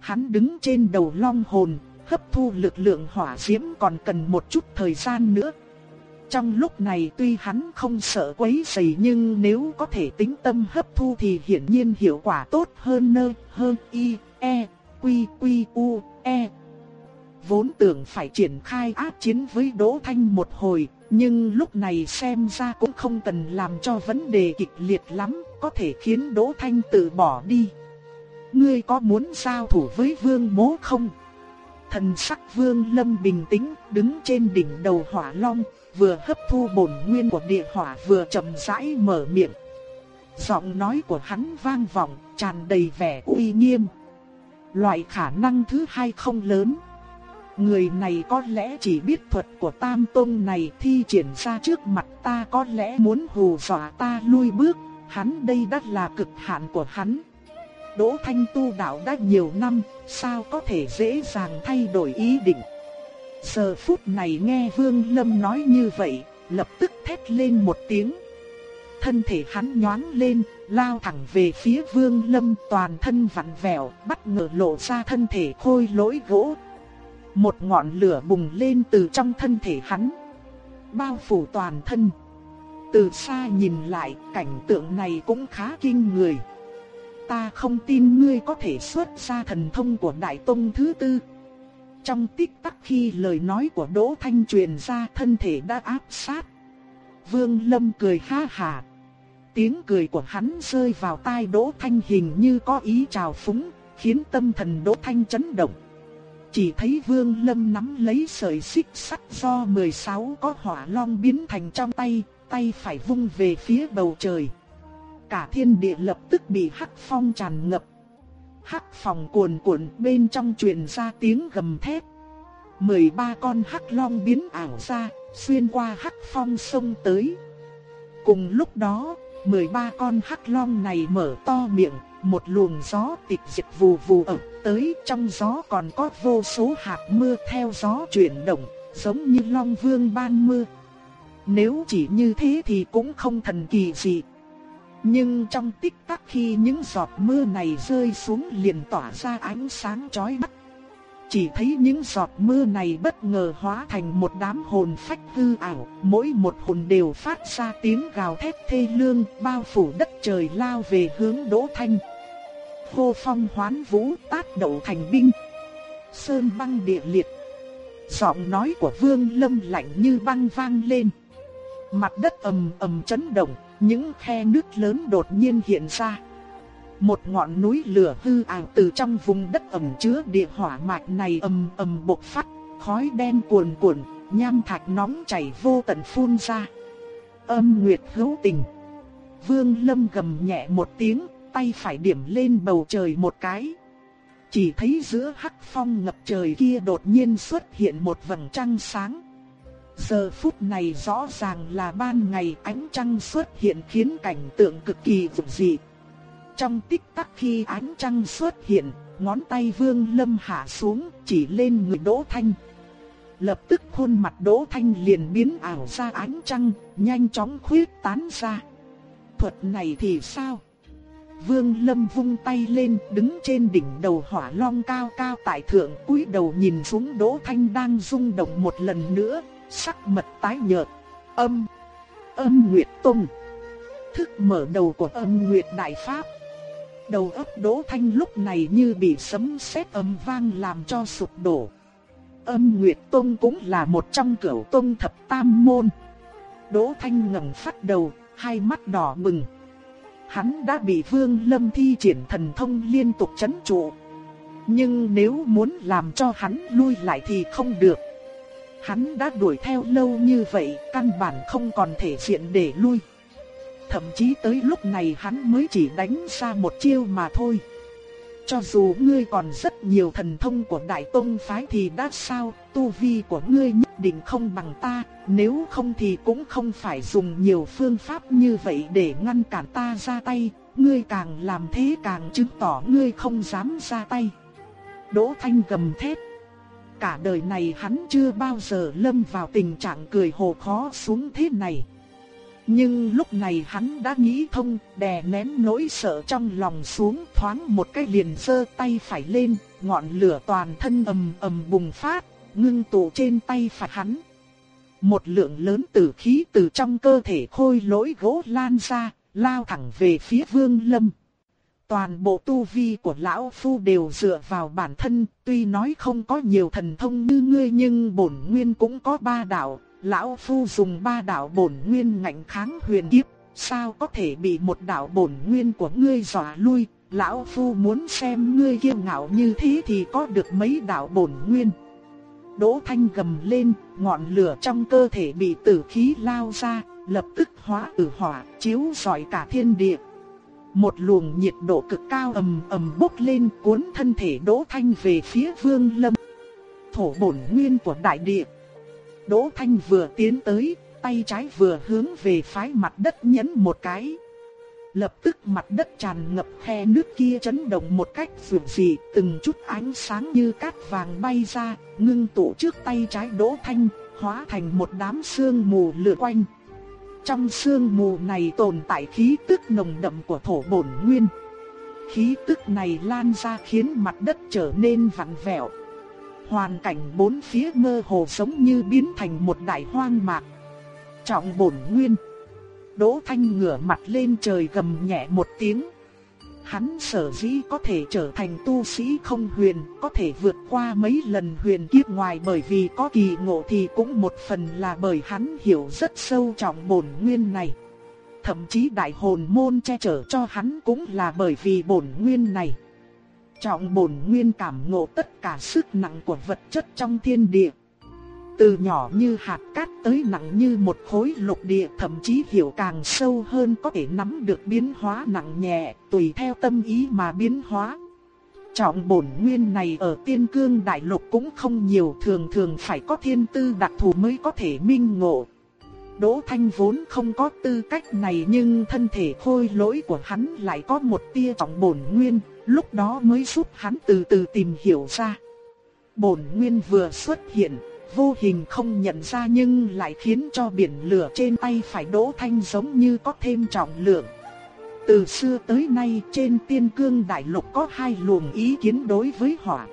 Hắn đứng trên đầu long hồn, hấp thu lực lượng hỏa diễm còn cần một chút thời gian nữa. Trong lúc này tuy hắn không sợ quấy rầy nhưng nếu có thể tính tâm hấp thu thì hiển nhiên hiệu quả tốt hơn nơ hơn y, e, quy quy u, e. Vốn tưởng phải triển khai áp chiến với Đỗ Thanh một hồi, nhưng lúc này xem ra cũng không cần làm cho vấn đề kịch liệt lắm, có thể khiến Đỗ Thanh tự bỏ đi. Ngươi có muốn giao thủ với Vương Mố không? Thần sắc Vương Lâm bình tĩnh, đứng trên đỉnh đầu hỏa long, vừa hấp thu bổn nguyên của địa hỏa vừa chậm rãi mở miệng. Giọng nói của hắn vang vọng, tràn đầy vẻ uy nghiêm. Loại khả năng thứ hai không lớn. Người này có lẽ chỉ biết thuật của Tam Tông này thi triển ra trước mặt ta có lẽ muốn hù dọa ta lui bước, hắn đây đã là cực hạn của hắn. Đỗ Thanh tu đạo đã nhiều năm, sao có thể dễ dàng thay đổi ý định. Giờ phút này nghe Vương Lâm nói như vậy, lập tức thét lên một tiếng. Thân thể hắn nhoáng lên, lao thẳng về phía Vương Lâm toàn thân vặn vẹo, bất ngờ lộ ra thân thể khôi lỗi gỗ. Một ngọn lửa bùng lên từ trong thân thể hắn, bao phủ toàn thân. Từ xa nhìn lại, cảnh tượng này cũng khá kinh người. Ta không tin ngươi có thể xuất ra thần thông của Đại Tông thứ tư. Trong tích tắc khi lời nói của Đỗ Thanh truyền ra thân thể đã áp sát. Vương Lâm cười ha hà. Tiếng cười của hắn rơi vào tai Đỗ Thanh hình như có ý chào phúng, khiến tâm thần Đỗ Thanh chấn động. Chỉ thấy Vương Lâm nắm lấy sợi xích sắt do 16 có hỏa long biến thành trong tay, tay phải vung về phía bầu trời. Cả thiên địa lập tức bị hắc phong tràn ngập. Hắc phòng cuồn cuộn bên trong truyền ra tiếng gầm thét. 13 con hắc long biến ảo ra, xuyên qua hắc phong sông tới. Cùng lúc đó, 13 con hắc long này mở to miệng, một luồng gió tịch diệt vù vù ập tới, trong gió còn có vô số hạt mưa theo gió chuyển động, giống như long vương ban mưa. Nếu chỉ như thế thì cũng không thần kỳ gì. Nhưng trong tích tắc khi những giọt mưa này rơi xuống liền tỏa ra ánh sáng chói mắt. Chỉ thấy những giọt mưa này bất ngờ hóa thành một đám hồn phách hư ảo, mỗi một hồn đều phát ra tiếng gào thét thê lương, bao phủ đất trời lao về hướng Đỗ Thanh. Hô phong hoán vũ tát đậu thành binh. Sơn băng địa liệt. Giọng nói của Vương Lâm lạnh như băng vang lên. Mặt đất ầm ầm chấn động, những khe nước lớn đột nhiên hiện ra. Một ngọn núi lửa hư ảo từ trong vùng đất ẩm chứa địa hỏa mạch này ầm ầm bộc phát, khói đen cuồn cuộn, nham thạch nóng chảy vô tận phun ra. Âm Nguyệt hữu tình. Vương Lâm gầm nhẹ một tiếng, tay phải điểm lên bầu trời một cái. Chỉ thấy giữa hắc phong ngập trời kia đột nhiên xuất hiện một vầng trăng sáng. Giờ phút này rõ ràng là ban ngày ánh trăng xuất hiện khiến cảnh tượng cực kỳ vụng dị. Trong tích tắc khi ánh trăng xuất hiện, ngón tay Vương Lâm hạ xuống, chỉ lên người Đỗ Thanh. Lập tức khuôn mặt Đỗ Thanh liền biến ảo ra ánh trăng, nhanh chóng khuyết tán ra. Thuật này thì sao? Vương Lâm vung tay lên, đứng trên đỉnh đầu hỏa long cao cao tại thượng, cúi đầu nhìn xuống Đỗ Thanh đang rung động một lần nữa, sắc mật tái nhợt. Âm, Âm Nguyệt Tông. Thức mở đầu của Âm Nguyệt Đại Pháp. Đầu óc Đỗ Thanh lúc này như bị sấm sét âm vang làm cho sụp đổ. Âm Nguyệt Tông cũng là một trong cửu tông thập tam môn. Đỗ Thanh ngẩng phát đầu, hai mắt đỏ bừng. Hắn đã bị Vương Lâm thi triển thần thông liên tục chấn trụ. Nhưng nếu muốn làm cho hắn lui lại thì không được. Hắn đã đuổi theo lâu như vậy, căn bản không còn thể diện để lui. Thậm chí tới lúc này hắn mới chỉ đánh ra một chiêu mà thôi. Cho dù ngươi còn rất nhiều thần thông của Đại Tông phái thì đã sao, tu vi của ngươi nhất định không bằng ta, nếu không thì cũng không phải dùng nhiều phương pháp như vậy để ngăn cản ta ra tay, ngươi càng làm thế càng chứng tỏ ngươi không dám ra tay. Đỗ Thanh gầm thét. Cả đời này hắn chưa bao giờ lâm vào tình trạng cười hồ khó xuống thế này. Nhưng lúc này hắn đã nghĩ thông, đè nén nỗi sợ trong lòng xuống thoáng một cái liền giơ tay phải lên, ngọn lửa toàn thân ầm ầm bùng phát, ngưng tụ trên tay phải hắn. Một lượng lớn tử khí từ trong cơ thể khôi lỗi gỗ lan ra, lao thẳng về phía vương lâm. Toàn bộ tu vi của lão phu đều dựa vào bản thân, tuy nói không có nhiều thần thông như ngươi nhưng bổn nguyên cũng có ba đạo, lão phu dùng ba đạo bổn nguyên ngạnh kháng huyền kiếp, sao có thể bị một đạo bổn nguyên của ngươi dọa lui, lão phu muốn xem ngươi kiêu ngạo như thế thì có được mấy đạo bổn nguyên. Đỗ Thanh gầm lên, ngọn lửa trong cơ thể bị tử khí lao ra, lập tức hóa tử hỏa, chiếu rọi cả thiên địa. Một luồng nhiệt độ cực cao ầm ầm bốc lên cuốn thân thể Đỗ Thanh về phía Vương Lâm. Thổ bổn nguyên của đại địa. Đỗ Thanh vừa tiến tới, tay trái vừa hướng về phái mặt đất nhấn một cái. Lập tức mặt đất tràn ngập khe nước kia chấn động một cách dữ dị, từng chút ánh sáng như cát vàng bay ra, ngưng tụ trước tay trái Đỗ Thanh, hóa thành một đám sương mù lượn quanh. Trong sương mù này tồn tại khí tức nồng đậm của thổ bổn nguyên. Khí tức này lan ra khiến mặt đất trở nên vặn vẹo. Hoàn cảnh bốn phía mơ hồ giống như biến thành một đại hoang mạc. Trọng bổn nguyên. Đỗ Thanh ngửa mặt lên trời gầm nhẹ một tiếng. Hắn sở dĩ có thể trở thành tu sĩ không huyền, có thể vượt qua mấy lần huyền kiếp ngoài bởi vì có kỳ ngộ thì cũng một phần là bởi hắn hiểu rất sâu trọng bổn nguyên này. Thậm chí đại hồn môn che chở cho hắn cũng là bởi vì bổn nguyên này. Trọng bổn nguyên cảm ngộ tất cả sức nặng của vật chất trong thiên địa. Từ nhỏ như hạt cát tới nặng như một khối lục địa thậm chí hiểu càng sâu hơn có thể nắm được biến hóa nặng nhẹ tùy theo tâm ý mà biến hóa. Trọng bổn nguyên này ở tiên cương đại lục cũng không nhiều thường thường phải có thiên tư đặc thù mới có thể minh ngộ. Đỗ Thanh vốn không có tư cách này nhưng thân thể khôi lỗi của hắn lại có một tia trọng bổn nguyên, lúc đó mới giúp hắn từ từ tìm hiểu ra. Bổn nguyên vừa xuất hiện, vô hình không nhận ra nhưng lại khiến cho biển lửa trên tay phải Đỗ Thanh giống như có thêm trọng lượng. Từ xưa tới nay trên tiên cương đại lục có hai luồng ý kiến đối với hỏa.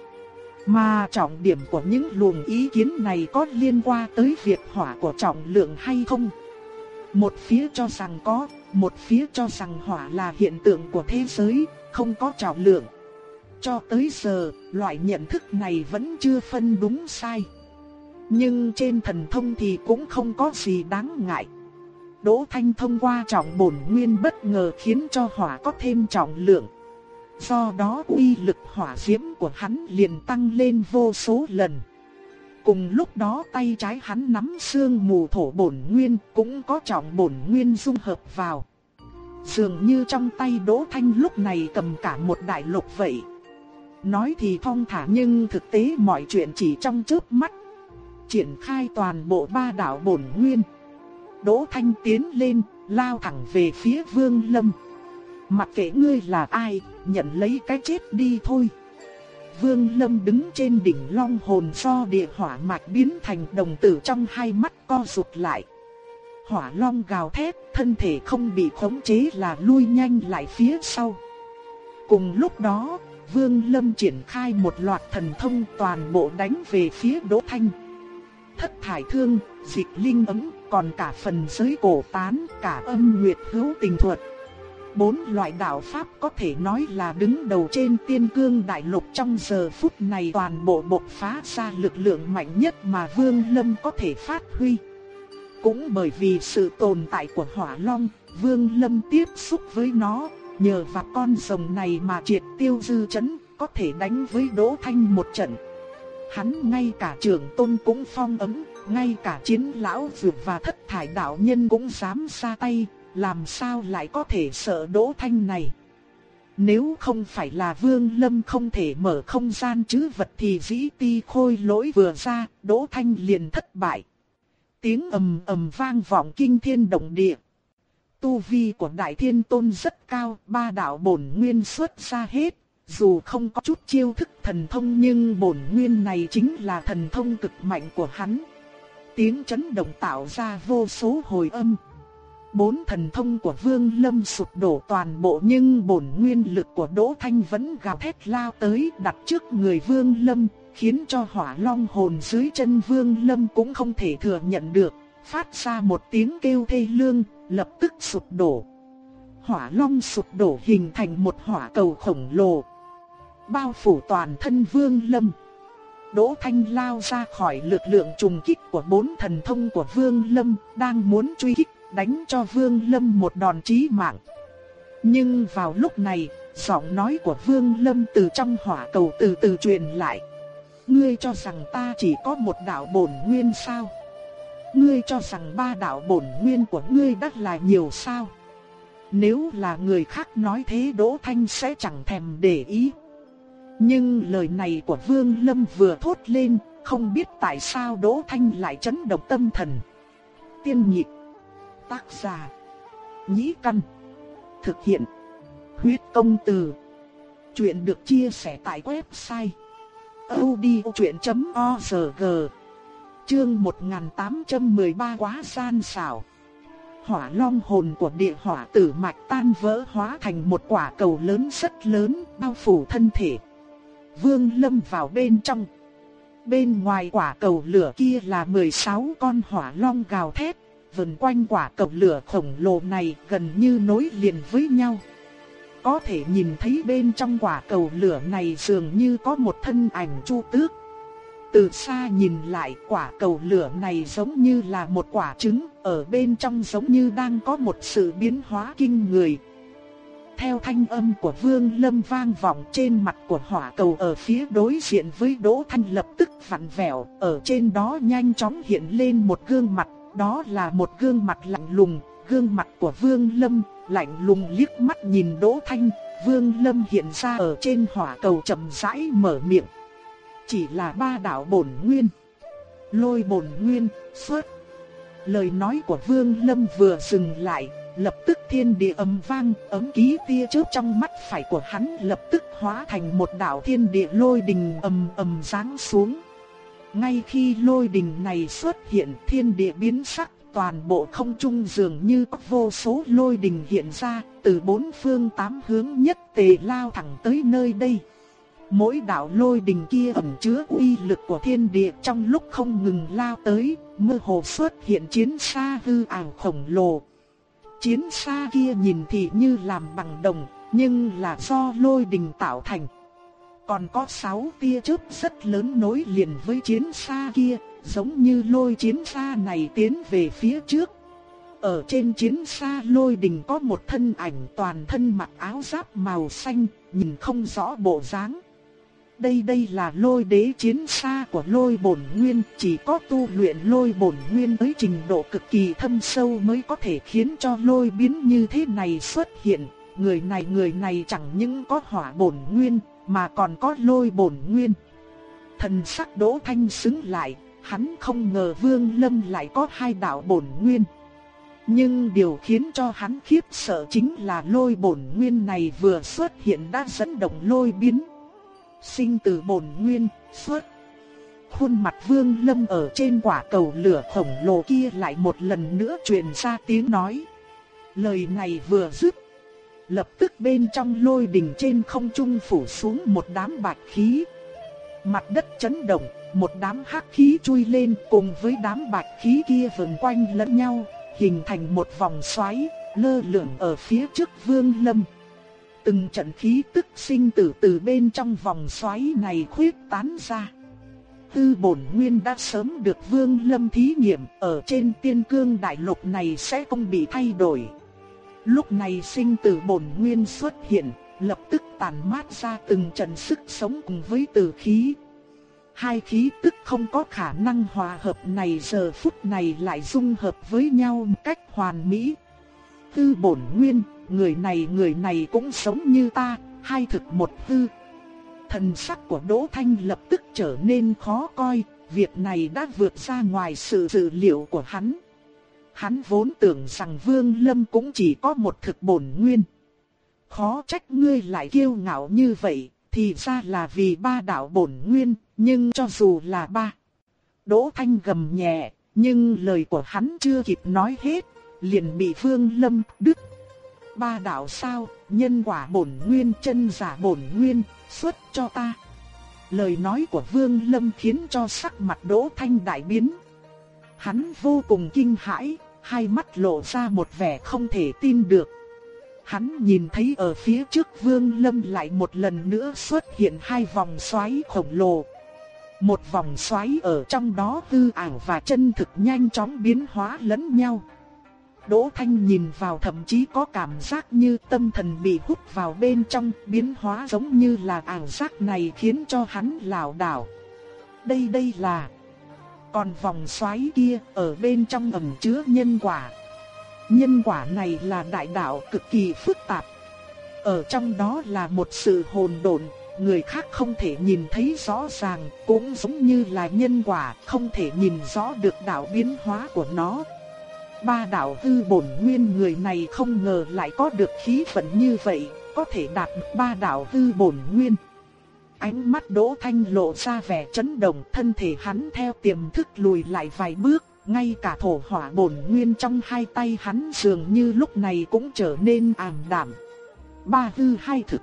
Mà trọng điểm của những luồng ý kiến này có liên quan tới việc hỏa của trọng lượng hay không? Một phía cho rằng có, một phía cho rằng hỏa là hiện tượng của thế giới, không có trọng lượng. Cho tới giờ, loại nhận thức này vẫn chưa phân đúng sai. Nhưng trên thần thông thì cũng không có gì đáng ngại. Đỗ Thanh thông qua trọng bổn nguyên bất ngờ khiến cho hỏa có thêm trọng lượng. Do đó uy lực hỏa diễm của hắn liền tăng lên vô số lần. Cùng lúc đó tay trái hắn nắm xương mù thổ bổn nguyên cũng có trọng bổn nguyên dung hợp vào. Dường như trong tay Đỗ Thanh lúc này cầm cả một đại lục vậy. Nói thì thong thả nhưng thực tế mọi chuyện chỉ trong chớp mắt triển khai toàn bộ ba đạo bổn nguyên. Đỗ Thanh tiến lên, lao thẳng về phía Vương Lâm. Mặc kệ ngươi là ai, nhận lấy cái chết đi thôi. Vương Lâm đứng trên đỉnh long hồn do địa hỏa mạch biến thành đồng tử trong hai mắt co rụt lại. Hỏa long gào thét, thân thể không bị khống chế là lui nhanh lại phía sau. Cùng lúc đó, Vương Lâm triển khai một loạt thần thông toàn bộ đánh về phía Đỗ Thanh thất thải thương, dịch linh ấm, còn cả phần giới cổ tán, cả âm nguyệt hữu tình thuật. Bốn loại đạo pháp có thể nói là đứng đầu trên tiên cương đại lục trong giờ phút này toàn bộ bộc phá ra lực lượng mạnh nhất mà Vương Lâm có thể phát huy. Cũng bởi vì sự tồn tại của hỏa long, Vương Lâm tiếp xúc với nó, nhờ vào con rồng này mà triệt tiêu dư chấn, có thể đánh với Đỗ Thanh một trận. Hắn ngay cả trưởng tôn cũng phong ấm, ngay cả chiến lão dược và thất thải đạo nhân cũng dám ra tay, làm sao lại có thể sợ Đỗ Thanh này. Nếu không phải là Vương Lâm không thể mở không gian chứ vật thì dĩ ti khôi lỗi vừa ra, Đỗ Thanh liền thất bại. Tiếng ầm ầm vang vọng kinh thiên động địa. Tu vi của Đại Thiên Tôn rất cao, ba đạo bổn nguyên xuất ra hết, dù không có chút chiêu thức thần thông nhưng bổn nguyên này chính là thần thông cực mạnh của hắn. Tiếng chấn động tạo ra vô số hồi âm. Bốn thần thông của Vương Lâm sụp đổ toàn bộ nhưng bổn nguyên lực của Đỗ Thanh vẫn gào thét lao tới đặt trước người Vương Lâm, khiến cho hỏa long hồn dưới chân Vương Lâm cũng không thể thừa nhận được, phát ra một tiếng kêu thê lương, lập tức sụp đổ. Hỏa long sụp đổ hình thành một hỏa cầu khổng lồ, bao phủ toàn thân Vương Lâm. Đỗ Thanh lao ra khỏi lực lượng trùng kích của bốn thần thông của Vương Lâm, đang muốn truy kích, đánh cho Vương Lâm một đòn chí mạng. Nhưng vào lúc này, giọng nói của Vương Lâm từ trong hỏa cầu từ từ truyền lại. Ngươi cho rằng ta chỉ có một đạo bổn nguyên sao? Ngươi cho rằng ba đạo bổn nguyên của ngươi đắt là nhiều sao? Nếu là người khác nói thế Đỗ Thanh sẽ chẳng thèm để ý. Nhưng lời này của Vương Lâm vừa thốt lên, không biết tại sao Đỗ Thanh lại chấn động tâm thần. Tiên nhịp, tác giả, nhĩ căn, thực hiện, huyết công từ. Chuyện được chia sẻ tại website odchuyện.org Chương 1813 quá gian xảo. Hỏa long hồn của địa hỏa tử mạch tan vỡ hóa thành một quả cầu lớn rất lớn bao phủ thân thể. Vương Lâm vào bên trong. Bên ngoài quả cầu lửa kia là 16 con hỏa long gào thét, vần quanh quả cầu lửa khổng lồ này gần như nối liền với nhau. Có thể nhìn thấy bên trong quả cầu lửa này dường như có một thân ảnh chu tước. Từ xa nhìn lại quả cầu lửa này giống như là một quả trứng, ở bên trong giống như đang có một sự biến hóa kinh người, theo thanh âm của Vương Lâm vang vọng trên mặt của hỏa cầu ở phía đối diện với Đỗ Thanh lập tức vặn vẹo, ở trên đó nhanh chóng hiện lên một gương mặt, đó là một gương mặt lạnh lùng, gương mặt của Vương Lâm, lạnh lùng liếc mắt nhìn Đỗ Thanh, Vương Lâm hiện ra ở trên hỏa cầu chậm rãi mở miệng. Chỉ là ba đạo bổn nguyên. Lôi bổn nguyên, xuất. Lời nói của Vương Lâm vừa dừng lại, Lập tức thiên địa ầm vang, ấm ký tia chớp trong mắt phải của hắn lập tức hóa thành một đạo thiên địa lôi đình ầm ầm giáng xuống. Ngay khi lôi đình này xuất hiện thiên địa biến sắc, toàn bộ không trung dường như có vô số lôi đình hiện ra, từ bốn phương tám hướng nhất tề lao thẳng tới nơi đây. Mỗi đạo lôi đình kia ẩn chứa uy lực của thiên địa trong lúc không ngừng lao tới, mơ hồ xuất hiện chiến xa hư ảo khổng lồ, Chiến xa kia nhìn thì như làm bằng đồng, nhưng là do lôi đình tạo thành. Còn có sáu tia chớp rất lớn nối liền với chiến xa kia, giống như lôi chiến xa này tiến về phía trước. Ở trên chiến xa lôi đình có một thân ảnh toàn thân mặc áo giáp màu xanh, nhìn không rõ bộ dáng đây đây là lôi đế chiến xa của lôi bổn nguyên, chỉ có tu luyện lôi bổn nguyên tới trình độ cực kỳ thâm sâu mới có thể khiến cho lôi biến như thế này xuất hiện. Người này người này chẳng những có hỏa bổn nguyên, mà còn có lôi bổn nguyên. Thần sắc đỗ thanh xứng lại, hắn không ngờ vương lâm lại có hai đạo bổn nguyên. Nhưng điều khiến cho hắn khiếp sợ chính là lôi bổn nguyên này vừa xuất hiện đã dẫn động lôi biến sinh từ bổn nguyên, xuất. Khuôn mặt Vương Lâm ở trên quả cầu lửa khổng lồ kia lại một lần nữa truyền ra tiếng nói. Lời này vừa dứt, lập tức bên trong lôi đỉnh trên không trung phủ xuống một đám bạch khí. Mặt đất chấn động, một đám hắc khí chui lên cùng với đám bạch khí kia vần quanh lẫn nhau, hình thành một vòng xoáy, lơ lửng ở phía trước Vương Lâm. Từng trận khí tức sinh tử từ bên trong vòng xoáy này khuyết tán ra. Tư bổn nguyên đã sớm được Vương Lâm thí nghiệm ở trên tiên cương đại lục này sẽ không bị thay đổi. Lúc này sinh tử bổn nguyên xuất hiện, lập tức tàn mát ra từng trận sức sống cùng với tử khí. Hai khí tức không có khả năng hòa hợp này giờ phút này lại dung hợp với nhau một cách hoàn mỹ. Tư bổn nguyên người này người này cũng sống như ta, hai thực một hư. Thần sắc của Đỗ Thanh lập tức trở nên khó coi, việc này đã vượt ra ngoài sự dự liệu của hắn. Hắn vốn tưởng rằng Vương Lâm cũng chỉ có một thực bổn nguyên. Khó trách ngươi lại kiêu ngạo như vậy, thì ra là vì ba đạo bổn nguyên, nhưng cho dù là ba. Đỗ Thanh gầm nhẹ, nhưng lời của hắn chưa kịp nói hết, liền bị Vương Lâm đứt. Ba đạo sao, nhân quả bổn nguyên chân giả bổn nguyên, xuất cho ta. Lời nói của Vương Lâm khiến cho sắc mặt Đỗ Thanh đại biến. Hắn vô cùng kinh hãi, hai mắt lộ ra một vẻ không thể tin được. Hắn nhìn thấy ở phía trước Vương Lâm lại một lần nữa xuất hiện hai vòng xoáy khổng lồ. Một vòng xoáy ở trong đó hư ảo và chân thực nhanh chóng biến hóa lẫn nhau. Đỗ Thanh nhìn vào thậm chí có cảm giác như tâm thần bị hút vào bên trong, biến hóa giống như là ảo giác này khiến cho hắn lảo đảo. Đây đây là còn vòng xoáy kia ở bên trong ẩn chứa nhân quả. Nhân quả này là đại đạo cực kỳ phức tạp. Ở trong đó là một sự hồn độn, người khác không thể nhìn thấy rõ ràng, cũng giống như là nhân quả, không thể nhìn rõ được đạo biến hóa của nó. Ba đạo hư bổn nguyên người này không ngờ lại có được khí vận như vậy, có thể đạt được ba đạo hư bổn nguyên. Ánh mắt Đỗ Thanh lộ ra vẻ chấn động, thân thể hắn theo tiềm thức lùi lại vài bước, ngay cả thổ hỏa bổn nguyên trong hai tay hắn dường như lúc này cũng trở nên ảm đạm. Ba hư hai thực.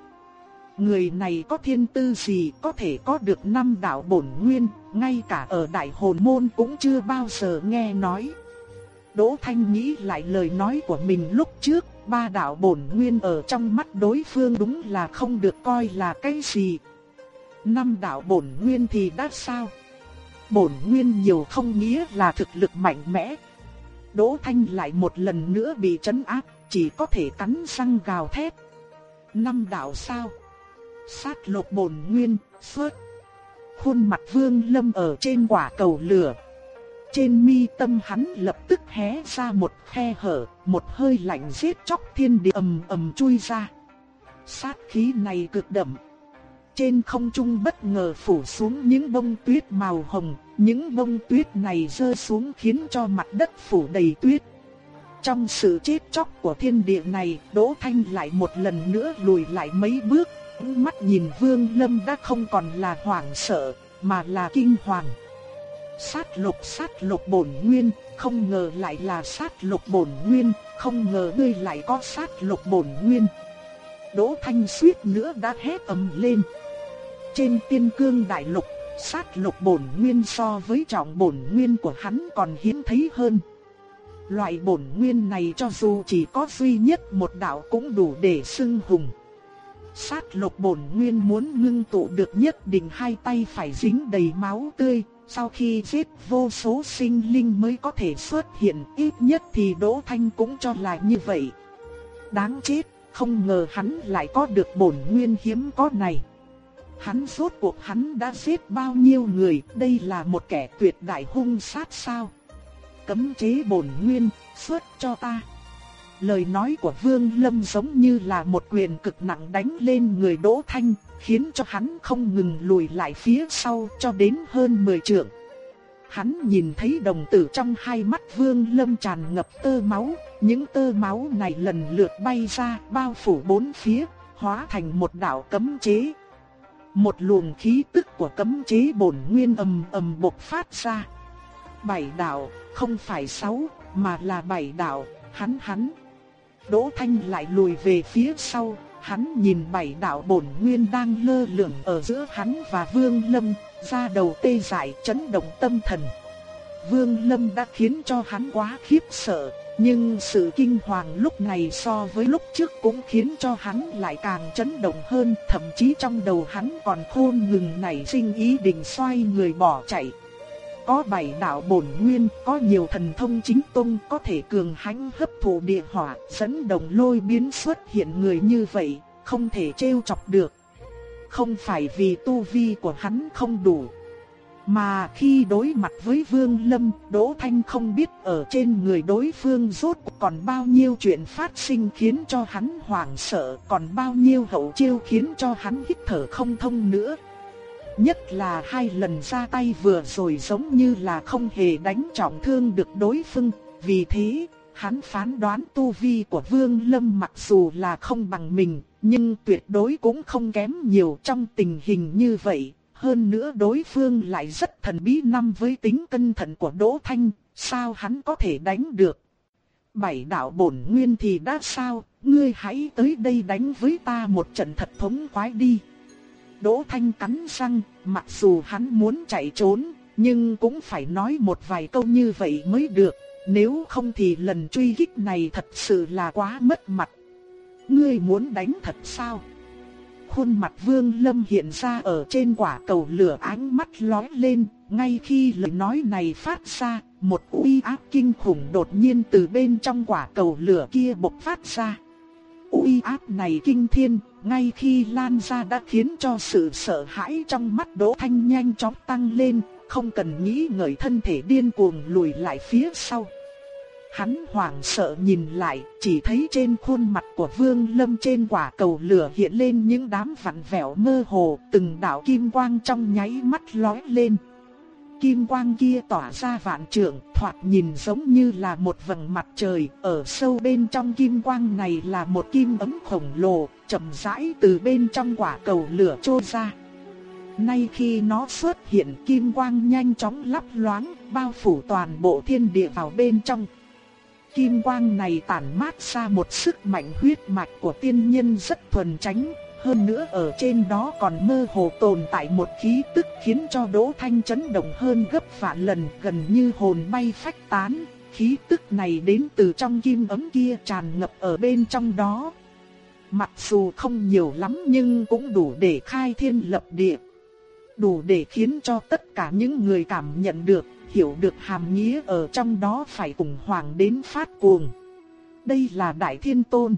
Người này có thiên tư gì có thể có được năm đạo bổn nguyên, ngay cả ở đại hồn môn cũng chưa bao giờ nghe nói. Đỗ Thanh nghĩ lại lời nói của mình lúc trước, ba đạo bổn nguyên ở trong mắt đối phương đúng là không được coi là cái gì. Năm đạo bổn nguyên thì đã sao? Bổn nguyên nhiều không nghĩa là thực lực mạnh mẽ. Đỗ Thanh lại một lần nữa bị trấn áp, chỉ có thể cắn răng gào thét. Năm đạo sao? Sát lục bổn nguyên, phớt. Khuôn mặt Vương Lâm ở trên quả cầu lửa, trên mi tâm hắn lập tức hé ra một khe hở, một hơi lạnh giết chóc thiên địa ầm ầm chui ra. Sát khí này cực đậm. Trên không trung bất ngờ phủ xuống những bông tuyết màu hồng, những bông tuyết này rơi xuống khiến cho mặt đất phủ đầy tuyết. Trong sự chết chóc của thiên địa này, Đỗ Thanh lại một lần nữa lùi lại mấy bước, mắt nhìn Vương Lâm đã không còn là hoảng sợ, mà là kinh hoàng. Sát lục sát lục bổn nguyên, không ngờ lại là sát lục bổn nguyên, không ngờ ngươi lại có sát lục bổn nguyên. Đỗ Thanh suýt nữa đã hét ầm lên. Trên tiên cương đại lục, sát lục bổn nguyên so với trọng bổn nguyên của hắn còn hiếm thấy hơn. Loại bổn nguyên này cho dù chỉ có duy nhất một đạo cũng đủ để xưng hùng. Sát lục bổn nguyên muốn ngưng tụ được nhất định hai tay phải dính đầy máu tươi, sau khi giết vô số sinh linh mới có thể xuất hiện, ít nhất thì Đỗ Thanh cũng cho là như vậy. Đáng chết, không ngờ hắn lại có được bổn nguyên hiếm có này. Hắn rốt cuộc hắn đã giết bao nhiêu người, đây là một kẻ tuyệt đại hung sát sao? Cấm chế bổn nguyên, xuất cho ta. Lời nói của Vương Lâm giống như là một quyền cực nặng đánh lên người Đỗ Thanh, khiến cho hắn không ngừng lùi lại phía sau cho đến hơn 10 trượng. Hắn nhìn thấy đồng tử trong hai mắt Vương Lâm tràn ngập tơ máu, những tơ máu này lần lượt bay ra, bao phủ bốn phía, hóa thành một đạo cấm chế. Một luồng khí tức của cấm chế bổn nguyên ầm ầm bộc phát ra. Bảy đạo, không phải sáu, mà là bảy đạo, hắn hắn. Đỗ Thanh lại lùi về phía sau, hắn nhìn bảy đạo bổn nguyên đang lơ lửng ở giữa hắn và Vương Lâm, ra đầu tê dại chấn động tâm thần. Vương Lâm đã khiến cho hắn quá khiếp sợ, nhưng sự kinh hoàng lúc này so với lúc trước cũng khiến cho hắn lại càng chấn động hơn, thậm chí trong đầu hắn còn khôn ngừng nảy sinh ý định xoay người bỏ chạy có bảy đạo bổn nguyên, có nhiều thần thông chính tông có thể cường hãnh hấp thụ địa hỏa, dẫn đồng lôi biến xuất hiện người như vậy, không thể trêu chọc được. Không phải vì tu vi của hắn không đủ, mà khi đối mặt với Vương Lâm, Đỗ Thanh không biết ở trên người đối phương rốt còn bao nhiêu chuyện phát sinh khiến cho hắn hoảng sợ, còn bao nhiêu hậu chiêu khiến cho hắn hít thở không thông nữa. Nhất là hai lần ra tay vừa rồi giống như là không hề đánh trọng thương được đối phương, vì thế, hắn phán đoán tu vi của Vương Lâm mặc dù là không bằng mình, nhưng tuyệt đối cũng không kém nhiều trong tình hình như vậy. Hơn nữa đối phương lại rất thần bí năm với tính cân thận của Đỗ Thanh, sao hắn có thể đánh được? Bảy đạo bổn nguyên thì đã sao, ngươi hãy tới đây đánh với ta một trận thật thống khoái đi. Đỗ Thanh cắn răng, mặc dù hắn muốn chạy trốn, nhưng cũng phải nói một vài câu như vậy mới được, nếu không thì lần truy kích này thật sự là quá mất mặt. Ngươi muốn đánh thật sao? Khuôn mặt Vương Lâm hiện ra ở trên quả cầu lửa ánh mắt lóe lên, ngay khi lời nói này phát ra, một uy áp kinh khủng đột nhiên từ bên trong quả cầu lửa kia bộc phát ra. Uy áp này kinh thiên, ngay khi lan ra đã khiến cho sự sợ hãi trong mắt Đỗ Thanh nhanh chóng tăng lên, không cần nghĩ ngợi thân thể điên cuồng lùi lại phía sau. Hắn hoảng sợ nhìn lại, chỉ thấy trên khuôn mặt của Vương Lâm trên quả cầu lửa hiện lên những đám vặn vẹo mơ hồ, từng đạo kim quang trong nháy mắt lóe lên. Kim quang kia tỏa ra vạn trượng, thoạt nhìn giống như là một vầng mặt trời, ở sâu bên trong kim quang này là một kim ấm khổng lồ, chậm rãi từ bên trong quả cầu lửa trôi ra. Nay khi nó xuất hiện kim quang nhanh chóng lấp loáng, bao phủ toàn bộ thiên địa vào bên trong. Kim quang này tản mát ra một sức mạnh huyết mạch của tiên nhân rất thuần tránh, hơn nữa ở trên đó còn mơ hồ tồn tại một khí tức khiến cho Đỗ Thanh chấn động hơn gấp vạn lần gần như hồn bay phách tán. Khí tức này đến từ trong kim ấm kia tràn ngập ở bên trong đó. Mặc dù không nhiều lắm nhưng cũng đủ để khai thiên lập địa. Đủ để khiến cho tất cả những người cảm nhận được, hiểu được hàm nghĩa ở trong đó phải cùng hoàng đến phát cuồng. Đây là Đại Thiên Tôn.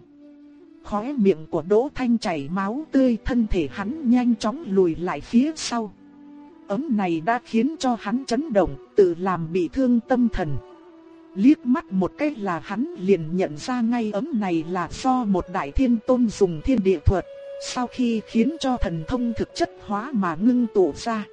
Khóe miệng của Đỗ Thanh chảy máu tươi thân thể hắn nhanh chóng lùi lại phía sau. Ấm này đã khiến cho hắn chấn động, tự làm bị thương tâm thần. Liếc mắt một cái là hắn liền nhận ra ngay ấm này là do một đại thiên tôn dùng thiên địa thuật, sau khi khiến cho thần thông thực chất hóa mà ngưng tụ ra.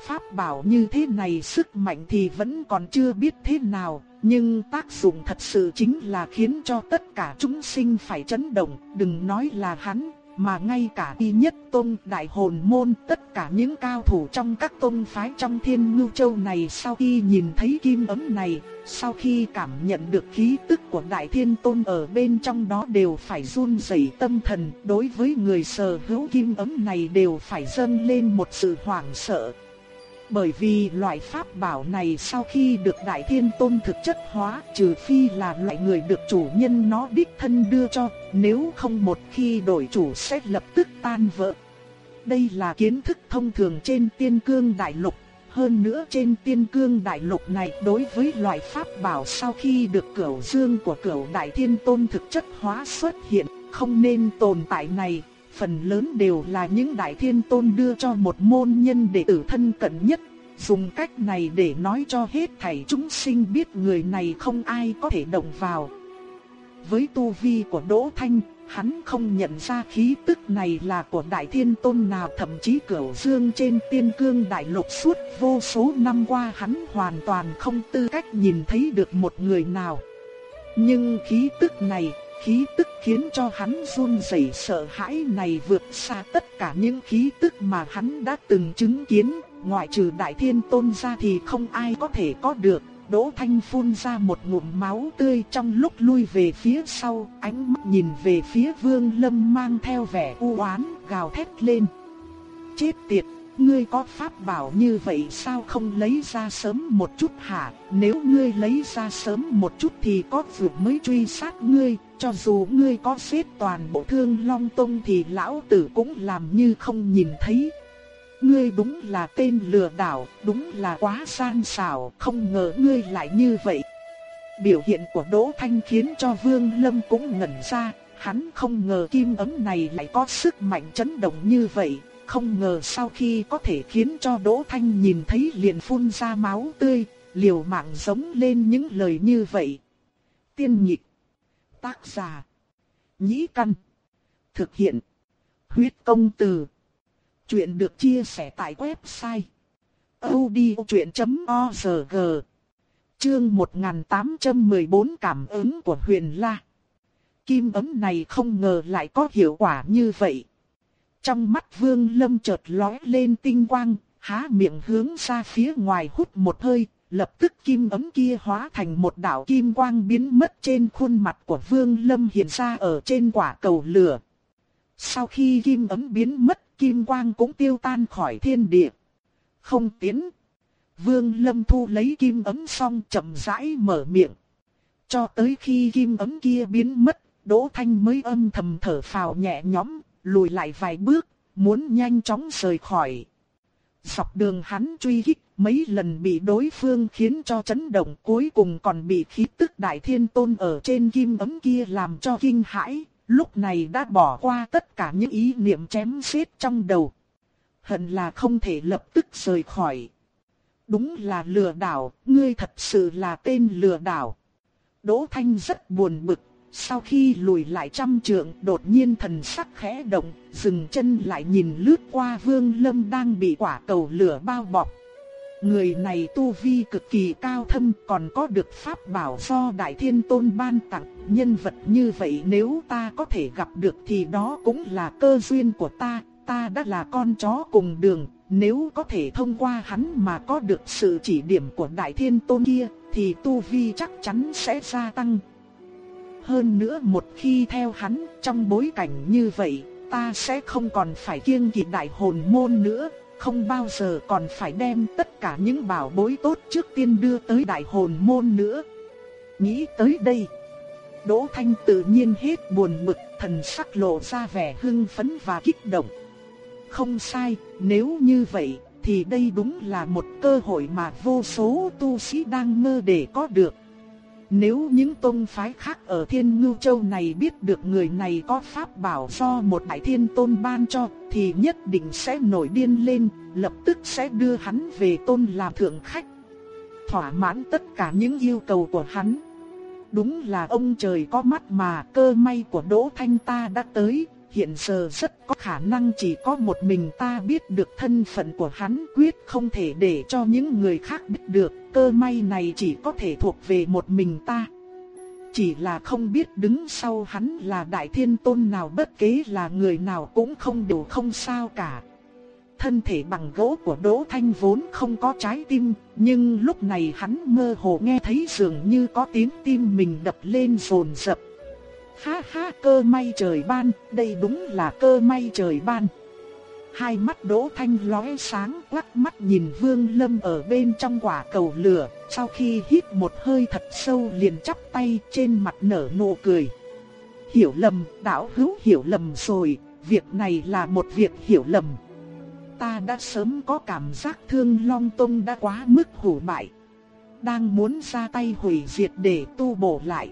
Pháp bảo như thế này sức mạnh thì vẫn còn chưa biết thế nào, nhưng tác dụng thật sự chính là khiến cho tất cả chúng sinh phải chấn động, đừng nói là hắn, mà ngay cả y nhất tôn đại hồn môn tất cả những cao thủ trong các tôn phái trong thiên ngưu châu này sau khi nhìn thấy kim ấm này, sau khi cảm nhận được khí tức của đại thiên tôn ở bên trong đó đều phải run rẩy tâm thần, đối với người sở hữu kim ấm này đều phải dâng lên một sự hoảng sợ. Bởi vì loại pháp bảo này sau khi được Đại Thiên Tôn thực chất hóa, trừ phi là loại người được chủ nhân nó đích thân đưa cho, nếu không một khi đổi chủ sẽ lập tức tan vỡ. Đây là kiến thức thông thường trên tiên cương đại lục. Hơn nữa trên tiên cương đại lục này đối với loại pháp bảo sau khi được cửu dương của cửu đại thiên tôn thực chất hóa xuất hiện, không nên tồn tại này, phần lớn đều là những đại thiên tôn đưa cho một môn nhân đệ tử thân cận nhất. Dùng cách này để nói cho hết thảy chúng sinh biết người này không ai có thể động vào. Với tu vi của Đỗ Thanh, hắn không nhận ra khí tức này là của đại thiên tôn nào thậm chí cửu dương trên tiên cương đại lục suốt vô số năm qua hắn hoàn toàn không tư cách nhìn thấy được một người nào. Nhưng khí tức này khí tức khiến cho hắn run rẩy sợ hãi này vượt xa tất cả những khí tức mà hắn đã từng chứng kiến, ngoại trừ đại thiên tôn ra thì không ai có thể có được. Đỗ Thanh phun ra một ngụm máu tươi trong lúc lui về phía sau, ánh mắt nhìn về phía Vương Lâm mang theo vẻ u oán, gào thét lên. Chết tiệt, ngươi có pháp bảo như vậy sao không lấy ra sớm một chút hả? Nếu ngươi lấy ra sớm một chút thì có vượt mới truy sát ngươi, cho dù ngươi có xếp toàn bộ thương long tông thì lão tử cũng làm như không nhìn thấy. Ngươi đúng là tên lừa đảo, đúng là quá gian xảo, không ngờ ngươi lại như vậy. Biểu hiện của Đỗ Thanh khiến cho Vương Lâm cũng ngẩn ra, hắn không ngờ kim ấm này lại có sức mạnh chấn động như vậy, không ngờ sau khi có thể khiến cho Đỗ Thanh nhìn thấy liền phun ra máu tươi, liều mạng giống lên những lời như vậy. Tiên nhịp Tác giả. Nhĩ căn. Thực hiện. Huyết công từ. Chuyện được chia sẻ tại website. odchuyện.org Chương 1814 Cảm ứng của huyền La. Kim ấm này không ngờ lại có hiệu quả như vậy. Trong mắt vương lâm chợt lóe lên tinh quang, há miệng hướng ra phía ngoài hút một hơi, lập tức kim ấm kia hóa thành một đạo kim quang biến mất trên khuôn mặt của Vương Lâm hiện ra ở trên quả cầu lửa. Sau khi kim ấm biến mất, kim quang cũng tiêu tan khỏi thiên địa. Không tiến. Vương Lâm thu lấy kim ấm xong chậm rãi mở miệng. Cho tới khi kim ấm kia biến mất, Đỗ Thanh mới âm thầm thở phào nhẹ nhõm, lùi lại vài bước, muốn nhanh chóng rời khỏi. Dọc đường hắn truy kích, mấy lần bị đối phương khiến cho chấn động cuối cùng còn bị khí tức đại thiên tôn ở trên kim ấm kia làm cho kinh hãi, lúc này đã bỏ qua tất cả những ý niệm chém xếp trong đầu. Hận là không thể lập tức rời khỏi. Đúng là lừa đảo, ngươi thật sự là tên lừa đảo. Đỗ Thanh rất buồn bực, sau khi lùi lại trăm trượng đột nhiên thần sắc khẽ động, dừng chân lại nhìn lướt qua vương lâm đang bị quả cầu lửa bao bọc. Người này tu vi cực kỳ cao thâm còn có được pháp bảo do Đại Thiên Tôn ban tặng. Nhân vật như vậy nếu ta có thể gặp được thì đó cũng là cơ duyên của ta. Ta đã là con chó cùng đường. Nếu có thể thông qua hắn mà có được sự chỉ điểm của Đại Thiên Tôn kia thì tu vi chắc chắn sẽ gia tăng. Hơn nữa một khi theo hắn trong bối cảnh như vậy ta sẽ không còn phải kiêng kỵ đại hồn môn nữa không bao giờ còn phải đem tất cả những bảo bối tốt trước tiên đưa tới đại hồn môn nữa. Nghĩ tới đây, Đỗ Thanh tự nhiên hết buồn bực, thần sắc lộ ra vẻ hưng phấn và kích động. Không sai, nếu như vậy, thì đây đúng là một cơ hội mà vô số tu sĩ đang mơ để có được. Nếu những tôn phái khác ở Thiên Ngưu Châu này biết được người này có pháp bảo do một đại thiên tôn ban cho, thì nhất định sẽ nổi điên lên, lập tức sẽ đưa hắn về tôn làm thượng khách. Thỏa mãn tất cả những yêu cầu của hắn. Đúng là ông trời có mắt mà cơ may của Đỗ Thanh ta đã tới, hiện giờ rất có khả năng chỉ có một mình ta biết được thân phận của hắn quyết không thể để cho những người khác biết được, cơ may này chỉ có thể thuộc về một mình ta. Chỉ là không biết đứng sau hắn là đại thiên tôn nào bất kế là người nào cũng không đều không sao cả. Thân thể bằng gỗ của Đỗ Thanh vốn không có trái tim, nhưng lúc này hắn mơ hồ nghe thấy dường như có tiếng tim mình đập lên rồn rập. Ha ha cơ may trời ban, đây đúng là cơ may trời ban. Hai mắt Đỗ Thanh lóe sáng quắc mắt nhìn Vương Lâm ở bên trong quả cầu lửa, sau khi hít một hơi thật sâu liền chắp tay trên mặt nở nụ cười. Hiểu lầm, đạo hữu hiểu lầm rồi, việc này là một việc hiểu lầm. Ta đã sớm có cảm giác thương Long Tông đã quá mức hủ bại. Đang muốn ra tay hủy diệt để tu bổ lại.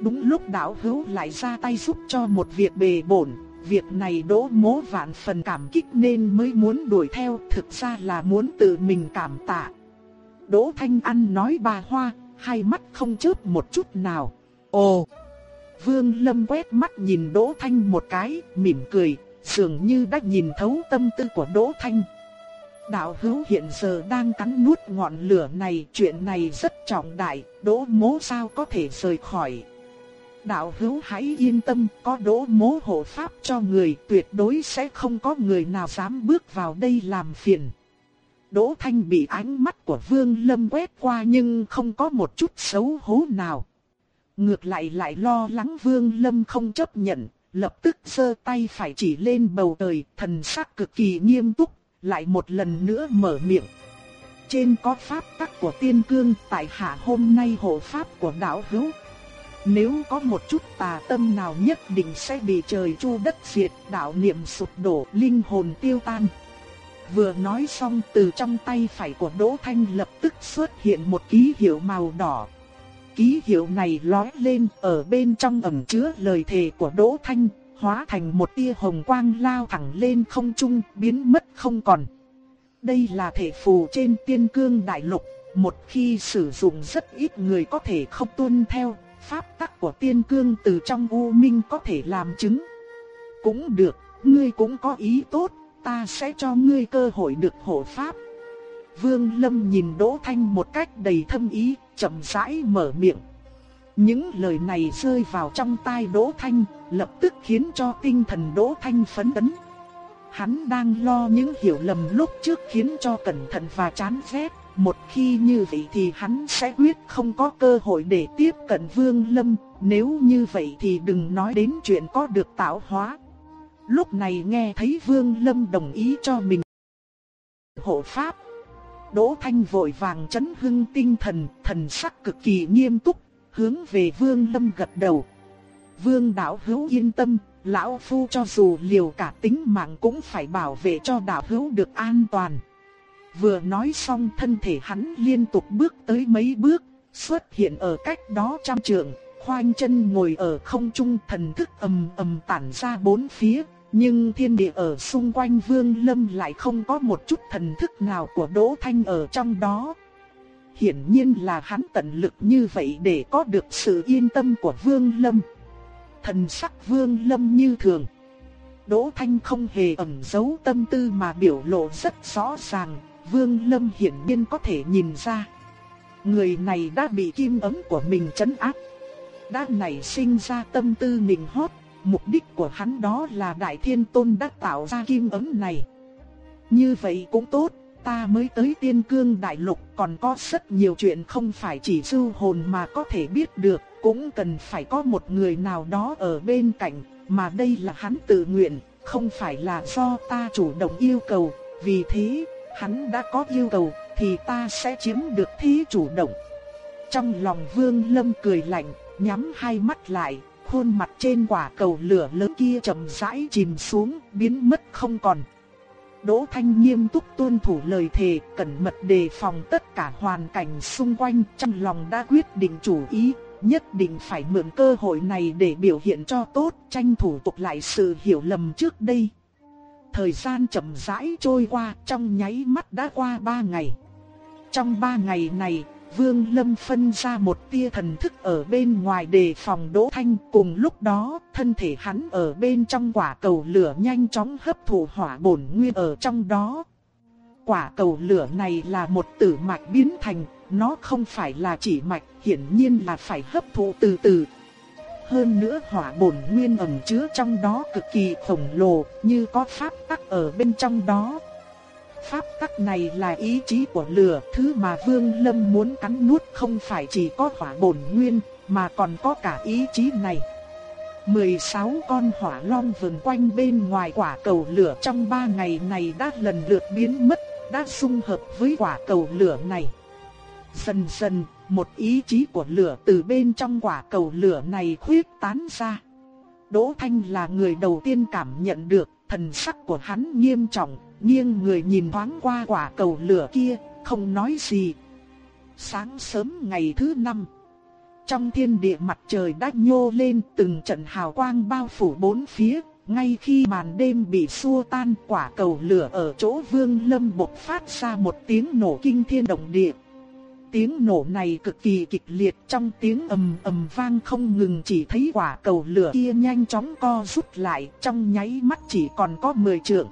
Đúng lúc đạo hữu lại ra tay giúp cho một việc bề bổn, việc này đỗ mố vạn phần cảm kích nên mới muốn đuổi theo, thực ra là muốn tự mình cảm tạ. Đỗ Thanh Ăn nói bà hoa, hai mắt không chớp một chút nào. Ồ! Vương Lâm quét mắt nhìn Đỗ Thanh một cái, mỉm cười, dường như đã nhìn thấu tâm tư của Đỗ Thanh. Đạo hữu hiện giờ đang cắn nuốt ngọn lửa này, chuyện này rất trọng đại, Đỗ mố sao có thể rời khỏi đạo hữu hãy yên tâm, có đỗ mố hộ pháp cho người, tuyệt đối sẽ không có người nào dám bước vào đây làm phiền. Đỗ Thanh bị ánh mắt của Vương Lâm quét qua nhưng không có một chút xấu hổ nào. Ngược lại lại lo lắng Vương Lâm không chấp nhận, lập tức giơ tay phải chỉ lên bầu trời, thần sắc cực kỳ nghiêm túc, lại một lần nữa mở miệng. Trên có pháp tắc của tiên cương, tại hạ hôm nay hộ pháp của đạo hữu, nếu có một chút tà tâm nào nhất định sẽ bị trời chu đất diệt, đạo niệm sụp đổ, linh hồn tiêu tan. Vừa nói xong từ trong tay phải của Đỗ Thanh lập tức xuất hiện một ký hiệu màu đỏ. Ký hiệu này lói lên ở bên trong ẩn chứa lời thề của Đỗ Thanh, hóa thành một tia hồng quang lao thẳng lên không trung, biến mất không còn. Đây là thể phù trên tiên cương đại lục, một khi sử dụng rất ít người có thể không tuân theo, pháp tắc của tiên cương từ trong u minh có thể làm chứng. Cũng được, ngươi cũng có ý tốt, ta sẽ cho ngươi cơ hội được hộ pháp. Vương Lâm nhìn Đỗ Thanh một cách đầy thâm ý, chậm rãi mở miệng. Những lời này rơi vào trong tai Đỗ Thanh, lập tức khiến cho tinh thần Đỗ Thanh phấn chấn. Hắn đang lo những hiểu lầm lúc trước khiến cho cẩn thận và chán ghét. Một khi như vậy thì hắn sẽ quyết không có cơ hội để tiếp cận Vương Lâm. Nếu như vậy thì đừng nói đến chuyện có được tạo hóa. Lúc này nghe thấy Vương Lâm đồng ý cho mình hộ pháp. Đỗ Thanh vội vàng chấn hưng tinh thần, thần sắc cực kỳ nghiêm túc, hướng về Vương Lâm gật đầu. Vương đạo hữu yên tâm, lão phu cho dù liều cả tính mạng cũng phải bảo vệ cho đạo hữu được an toàn. Vừa nói xong thân thể hắn liên tục bước tới mấy bước, xuất hiện ở cách đó trăm trượng, khoanh chân ngồi ở không trung thần thức ầm ầm tản ra bốn phía, nhưng thiên địa ở xung quanh Vương Lâm lại không có một chút thần thức nào của Đỗ Thanh ở trong đó. Hiển nhiên là hắn tận lực như vậy để có được sự yên tâm của Vương Lâm. Thần sắc Vương Lâm như thường. Đỗ Thanh không hề ẩn giấu tâm tư mà biểu lộ rất rõ ràng, Vương Lâm hiển nhiên có thể nhìn ra. Người này đã bị kim ấm của mình chấn áp. Đã nảy sinh ra tâm tư nịnh hót, mục đích của hắn đó là Đại Thiên Tôn đã tạo ra kim ấm này. Như vậy cũng tốt, ta mới tới Tiên Cương Đại Lục còn có rất nhiều chuyện không phải chỉ sư hồn mà có thể biết được, cũng cần phải có một người nào đó ở bên cạnh, mà đây là hắn tự nguyện, không phải là do ta chủ động yêu cầu, vì thế, hắn đã có yêu cầu, thì ta sẽ chiếm được thế chủ động. Trong lòng Vương Lâm cười lạnh, nhắm hai mắt lại, khuôn mặt trên quả cầu lửa lớn kia chậm rãi chìm xuống, biến mất không còn. Đỗ Thanh nghiêm túc tuân thủ lời thề, cẩn mật đề phòng tất cả hoàn cảnh xung quanh, trong lòng đã quyết định chủ ý, nhất định phải mượn cơ hội này để biểu hiện cho tốt, tranh thủ tục lại sự hiểu lầm trước đây. Thời gian chậm rãi trôi qua, trong nháy mắt đã qua ba ngày. Trong ba ngày này, Vương Lâm phân ra một tia thần thức ở bên ngoài đề phòng Đỗ Thanh, cùng lúc đó, thân thể hắn ở bên trong quả cầu lửa nhanh chóng hấp thụ hỏa bổn nguyên ở trong đó. Quả cầu lửa này là một tử mạch biến thành, nó không phải là chỉ mạch, hiển nhiên là phải hấp thụ từ từ. Hơn nữa hỏa bổn nguyên ẩn chứa trong đó cực kỳ khổng lồ, như có pháp tắc ở bên trong đó. Pháp tắc này là ý chí của lửa, thứ mà Vương Lâm muốn cắn nuốt không phải chỉ có hỏa bổn nguyên, mà còn có cả ý chí này. 16 con hỏa long vần quanh bên ngoài quả cầu lửa trong 3 ngày này đã lần lượt biến mất, đã xung hợp với quả cầu lửa này. Dần dần, một ý chí của lửa từ bên trong quả cầu lửa này khuyết tán ra. Đỗ Thanh là người đầu tiên cảm nhận được, thần sắc của hắn nghiêm trọng, nghiêng người nhìn thoáng qua quả cầu lửa kia, không nói gì. Sáng sớm ngày thứ năm, trong thiên địa mặt trời đã nhô lên từng trận hào quang bao phủ bốn phía, ngay khi màn đêm bị xua tan quả cầu lửa ở chỗ vương lâm bộc phát ra một tiếng nổ kinh thiên động địa. Tiếng nổ này cực kỳ kịch liệt, trong tiếng ầm ầm vang không ngừng, chỉ thấy quả cầu lửa kia nhanh chóng co rút lại, trong nháy mắt chỉ còn có 10 trượng.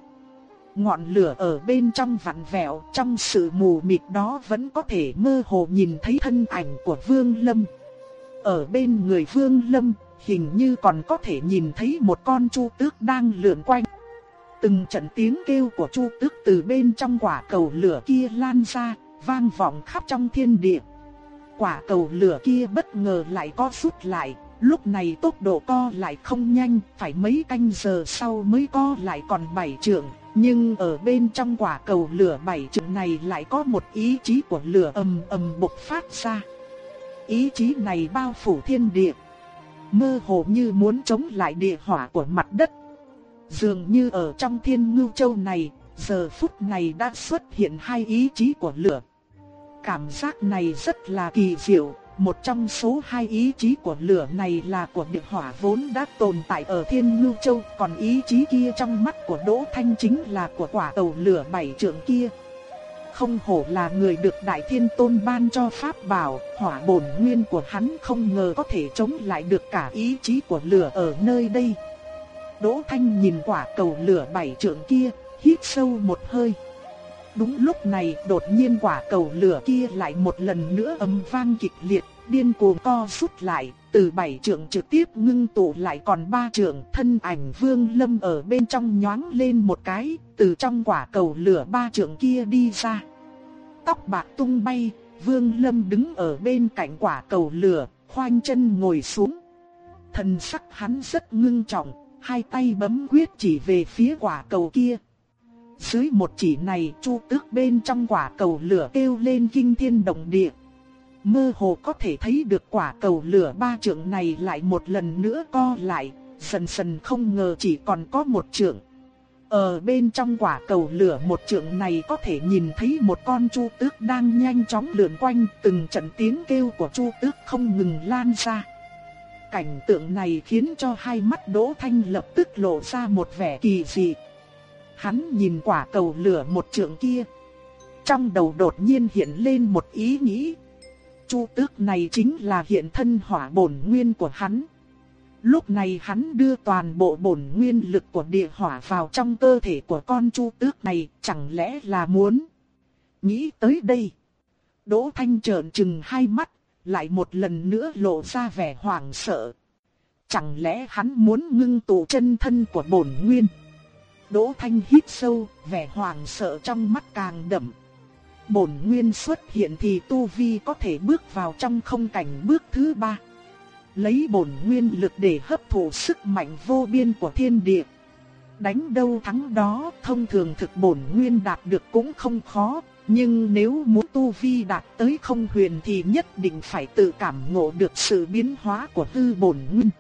Ngọn lửa ở bên trong vặn vẹo, trong sự mù mịt đó vẫn có thể mơ hồ nhìn thấy thân ảnh của Vương Lâm. Ở bên người Vương Lâm, hình như còn có thể nhìn thấy một con chu tước đang lượn quanh. Từng trận tiếng kêu của chu tước từ bên trong quả cầu lửa kia lan ra vang vọng khắp trong thiên địa. Quả cầu lửa kia bất ngờ lại có rút lại, lúc này tốc độ co lại không nhanh, phải mấy canh giờ sau mới co lại còn bảy trượng, nhưng ở bên trong quả cầu lửa bảy trượng này lại có một ý chí của lửa ầm ầm bộc phát ra. Ý chí này bao phủ thiên địa, mơ hồ như muốn chống lại địa hỏa của mặt đất. Dường như ở trong thiên ngưu châu này, giờ phút này đã xuất hiện hai ý chí của lửa. Cảm giác này rất là kỳ diệu, một trong số hai ý chí của lửa này là của địa hỏa vốn đã tồn tại ở Thiên Ngưu Châu, còn ý chí kia trong mắt của Đỗ Thanh chính là của quả tàu lửa bảy trượng kia. Không hổ là người được Đại Thiên Tôn ban cho pháp bảo, hỏa bổn nguyên của hắn không ngờ có thể chống lại được cả ý chí của lửa ở nơi đây. Đỗ Thanh nhìn quả cầu lửa bảy trượng kia, hít sâu một hơi. Đúng lúc này đột nhiên quả cầu lửa kia lại một lần nữa ầm vang kịch liệt, điên cuồng co rút lại, từ bảy trượng trực tiếp ngưng tụ lại còn ba trượng, thân ảnh Vương Lâm ở bên trong nhoáng lên một cái, từ trong quả cầu lửa ba trượng kia đi ra. Tóc bạc tung bay, Vương Lâm đứng ở bên cạnh quả cầu lửa, khoanh chân ngồi xuống. Thần sắc hắn rất ngưng trọng, hai tay bấm quyết chỉ về phía quả cầu kia. Dưới một chỉ này, Chu Tước bên trong quả cầu lửa kêu lên kinh thiên động địa. Mơ hồ có thể thấy được quả cầu lửa ba trượng này lại một lần nữa co lại, dần dần không ngờ chỉ còn có một trượng. Ở bên trong quả cầu lửa một trượng này có thể nhìn thấy một con chu tước đang nhanh chóng lượn quanh, từng trận tiếng kêu của chu tước không ngừng lan ra. Cảnh tượng này khiến cho hai mắt Đỗ Thanh lập tức lộ ra một vẻ kỳ dị. Hắn nhìn quả cầu lửa một trượng kia. Trong đầu đột nhiên hiện lên một ý nghĩ. Chu tước này chính là hiện thân hỏa bổn nguyên của hắn. Lúc này hắn đưa toàn bộ bổn nguyên lực của địa hỏa vào trong cơ thể của con chu tước này, chẳng lẽ là muốn. Nghĩ tới đây. Đỗ Thanh trợn trừng hai mắt, lại một lần nữa lộ ra vẻ hoảng sợ. Chẳng lẽ hắn muốn ngưng tụ chân thân của bổn nguyên? Đỗ Thanh hít sâu, vẻ hoảng sợ trong mắt càng đậm. Bổn nguyên xuất hiện thì tu vi có thể bước vào trong không cảnh bước thứ ba. Lấy bổn nguyên lực để hấp thụ sức mạnh vô biên của thiên địa. Đánh đâu thắng đó, thông thường thực bổn nguyên đạt được cũng không khó, nhưng nếu muốn tu vi đạt tới không huyền thì nhất định phải tự cảm ngộ được sự biến hóa của tư bổn nguyên.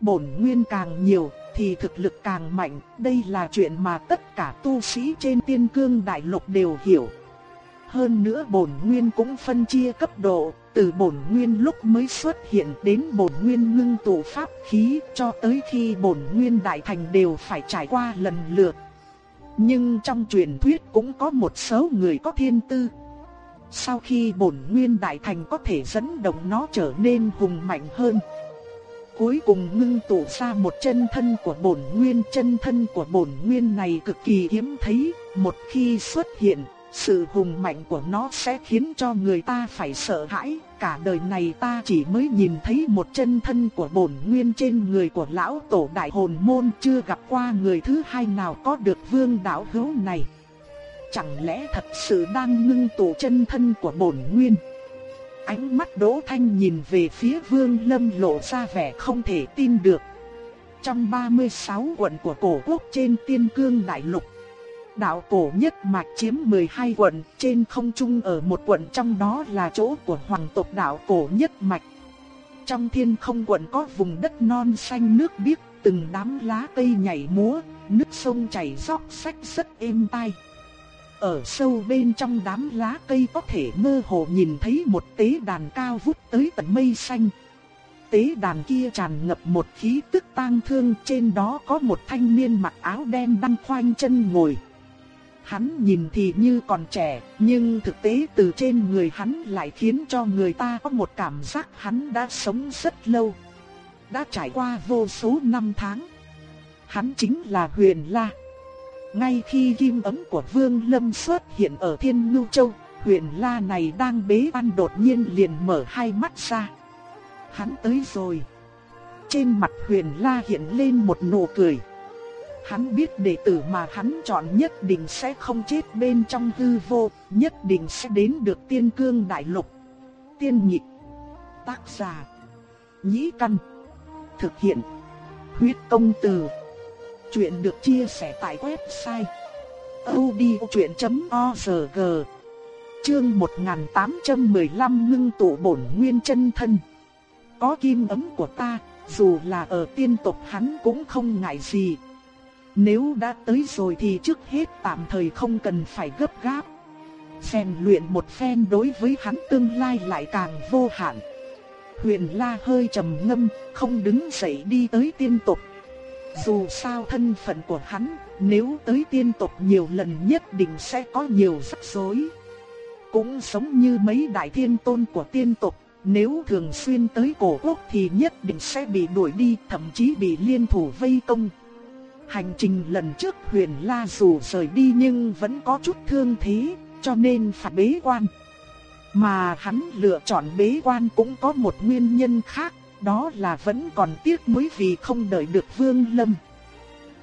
Bổn nguyên càng nhiều thì thực lực càng mạnh, đây là chuyện mà tất cả tu sĩ trên tiên cương đại lục đều hiểu. Hơn nữa bổn nguyên cũng phân chia cấp độ, từ bổn nguyên lúc mới xuất hiện đến bổn nguyên ngưng tụ pháp khí cho tới khi bổn nguyên đại thành đều phải trải qua lần lượt. Nhưng trong truyền thuyết cũng có một số người có thiên tư. Sau khi bổn nguyên đại thành có thể dẫn động nó trở nên hùng mạnh hơn. Cuối cùng ngưng tụ ra một chân thân của bổn nguyên, chân thân của bổn nguyên này cực kỳ hiếm thấy, một khi xuất hiện sự hùng mạnh của nó sẽ khiến cho người ta phải sợ hãi, cả đời này ta chỉ mới nhìn thấy một chân thân của bổn nguyên trên người của lão tổ đại hồn môn chưa gặp qua người thứ hai nào có được vương đạo hữu này. Chẳng lẽ thật sự đang ngưng tụ chân thân của bổn nguyên? Ánh mắt Đỗ Thanh nhìn về phía Vương Lâm lộ ra vẻ không thể tin được. Trong 36 quận của cổ quốc trên tiên cương đại lục đạo cổ nhất mạch chiếm 12 quận, trên không trung ở một quận trong đó là chỗ của hoàng tộc đạo cổ nhất mạch. Trong thiên không quận có vùng đất non xanh nước biếc, từng đám lá cây nhảy múa, nước sông chảy róc sách rất êm tai. Ở sâu bên trong đám lá cây có thể mơ hồ nhìn thấy một tế đàn cao vút tới tận mây xanh. Tế đàn kia tràn ngập một khí tức tang thương, trên đó có một thanh niên mặc áo đen đang khoanh chân ngồi. Hắn nhìn thì như còn trẻ, nhưng thực tế từ trên người hắn lại khiến cho người ta có một cảm giác hắn đã sống rất lâu. Đã trải qua vô số năm tháng. Hắn chính là Huyền La. Ngay khi kim ấm của Vương Lâm xuất hiện ở Thiên Ngưu Châu, Huyền La này đang bế quan đột nhiên liền mở hai mắt ra. Hắn tới rồi. Trên mặt Huyền La hiện lên một nụ cười. Hắn biết đệ tử mà hắn chọn nhất định sẽ không chết bên trong hư vô, nhất định sẽ đến được tiên cương đại lục. Tiên nhị Tác giả. Nhĩ căn. Thực hiện. Huyết công từ. Chuyện được chia sẻ tại website. odchuyện.org Chương 1815 ngưng tụ bổn nguyên chân thân. Có kim ấm của ta, dù là ở tiên tộc hắn cũng không ngại gì, nếu đã tới rồi thì trước hết tạm thời không cần phải gấp gáp. Rèn luyện một phen đối với hắn tương lai lại càng vô hạn. Huyền La hơi trầm ngâm, không đứng dậy đi tới tiên tộc. Dù sao thân phận của hắn, nếu tới tiên tộc nhiều lần nhất định sẽ có nhiều rắc rối. Cũng giống như mấy đại thiên tôn của tiên tộc, nếu thường xuyên tới cổ quốc thì nhất định sẽ bị đuổi đi, thậm chí bị liên thủ vây công. Hành trình lần trước huyền la dù rời đi nhưng vẫn có chút thương thế, cho nên phải bế quan. Mà hắn lựa chọn bế quan cũng có một nguyên nhân khác, đó là vẫn còn tiếc nuối vì không đợi được Vương Lâm.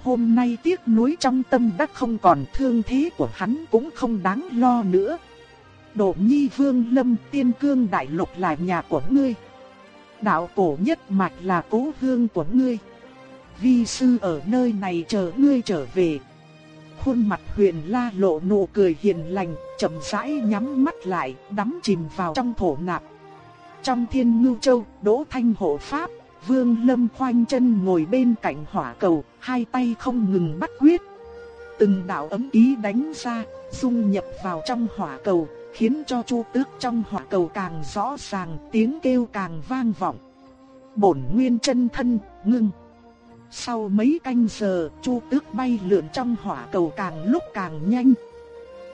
Hôm nay tiếc nuối trong tâm đã không còn thương thế của hắn cũng không đáng lo nữa. Độ nhi Vương Lâm tiên cương đại lục là nhà của ngươi. Đạo cổ nhất mạch là cố hương của ngươi. Vi sư ở nơi này chờ ngươi trở về. Khuôn mặt huyền la lộ nụ cười hiền lành, chậm rãi nhắm mắt lại, đắm chìm vào trong thổ nạp. Trong thiên ngưu châu, đỗ thanh hộ pháp, vương lâm khoanh chân ngồi bên cạnh hỏa cầu, hai tay không ngừng bắt quyết. Từng đạo ấm ý đánh ra, dung nhập vào trong hỏa cầu, khiến cho chu tước trong hỏa cầu càng rõ ràng, tiếng kêu càng vang vọng. Bổn nguyên chân thân, ngưng. Sau mấy canh giờ, chu tước bay lượn trong hỏa cầu càng lúc càng nhanh.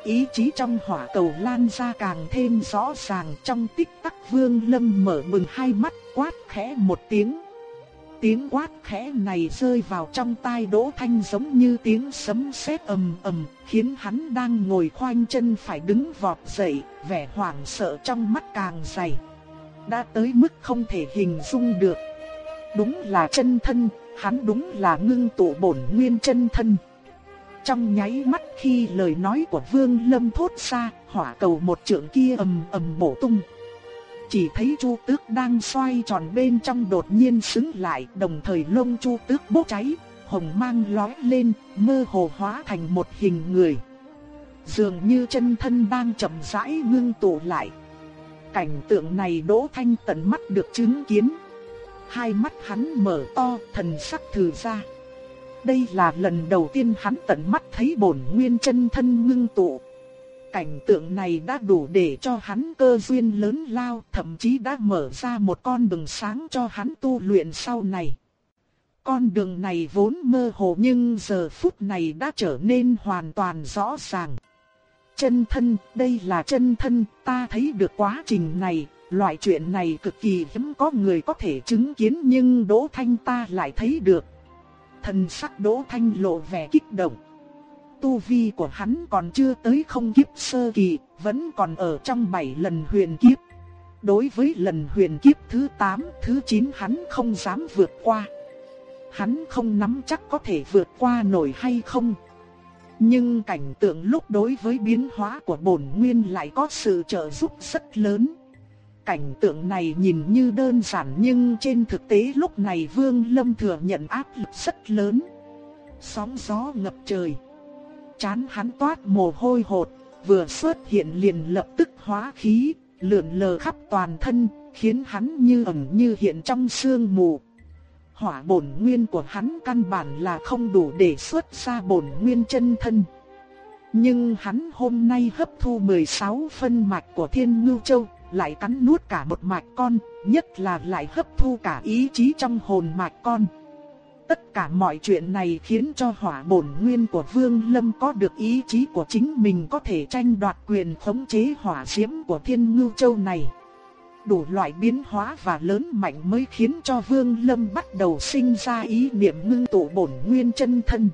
Ý chí trong hỏa cầu lan ra càng thêm rõ ràng trong tích tắc vương lâm mở bừng hai mắt quát khẽ một tiếng. Tiếng quát khẽ này rơi vào trong tai Đỗ Thanh giống như tiếng sấm sét ầm ầm, khiến hắn đang ngồi khoanh chân phải đứng vọt dậy, vẻ hoảng sợ trong mắt càng dày. Đã tới mức không thể hình dung được. Đúng là chân thân, hắn đúng là ngưng tụ bổn nguyên chân thân. Trong nháy mắt khi lời nói của Vương Lâm thốt ra, hỏa cầu một trượng kia ầm ầm bổ tung. Chỉ thấy Chu Tước đang xoay tròn bên trong đột nhiên sững lại, đồng thời lông Chu Tước bốc cháy, hồng mang lóe lên, mơ hồ hóa thành một hình người. Dường như chân thân đang chậm rãi ngưng tụ lại. Cảnh tượng này Đỗ Thanh tận mắt được chứng kiến. Hai mắt hắn mở to, thần sắc thừa ra. Đây là lần đầu tiên hắn tận mắt thấy bổn nguyên chân thân ngưng tụ. Cảnh tượng này đã đủ để cho hắn cơ duyên lớn lao, thậm chí đã mở ra một con đường sáng cho hắn tu luyện sau này. Con đường này vốn mơ hồ nhưng giờ phút này đã trở nên hoàn toàn rõ ràng. Chân thân, đây là chân thân, ta thấy được quá trình này, loại chuyện này cực kỳ hiếm có người có thể chứng kiến nhưng Đỗ Thanh ta lại thấy được. Thần sắc Đỗ Thanh lộ vẻ kích động. Tu vi của hắn còn chưa tới không kiếp sơ kỳ, vẫn còn ở trong bảy lần huyền kiếp. Đối với lần huyền kiếp thứ 8, thứ 9 hắn không dám vượt qua. Hắn không nắm chắc có thể vượt qua nổi hay không. Nhưng cảnh tượng lúc đối với biến hóa của bổn nguyên lại có sự trợ giúp rất lớn. Cảnh tượng này nhìn như đơn giản nhưng trên thực tế lúc này Vương Lâm thừa nhận áp lực rất lớn. Sóng gió ngập trời. Chán hắn toát mồ hôi hột, vừa xuất hiện liền lập tức hóa khí, lượn lờ khắp toàn thân, khiến hắn như ẩn như hiện trong sương mù. Hỏa bổn nguyên của hắn căn bản là không đủ để xuất ra bổn nguyên chân thân. Nhưng hắn hôm nay hấp thu 16 phân mạch của Thiên Ngưu Châu, lại cắn nuốt cả một mạch con, nhất là lại hấp thu cả ý chí trong hồn mạch con. Tất cả mọi chuyện này khiến cho hỏa bổn nguyên của Vương Lâm có được ý chí của chính mình có thể tranh đoạt quyền khống chế hỏa diễm của Thiên Ngưu Châu này. Đủ loại biến hóa và lớn mạnh mới khiến cho Vương Lâm bắt đầu sinh ra ý niệm ngưng tụ bổn nguyên chân thân.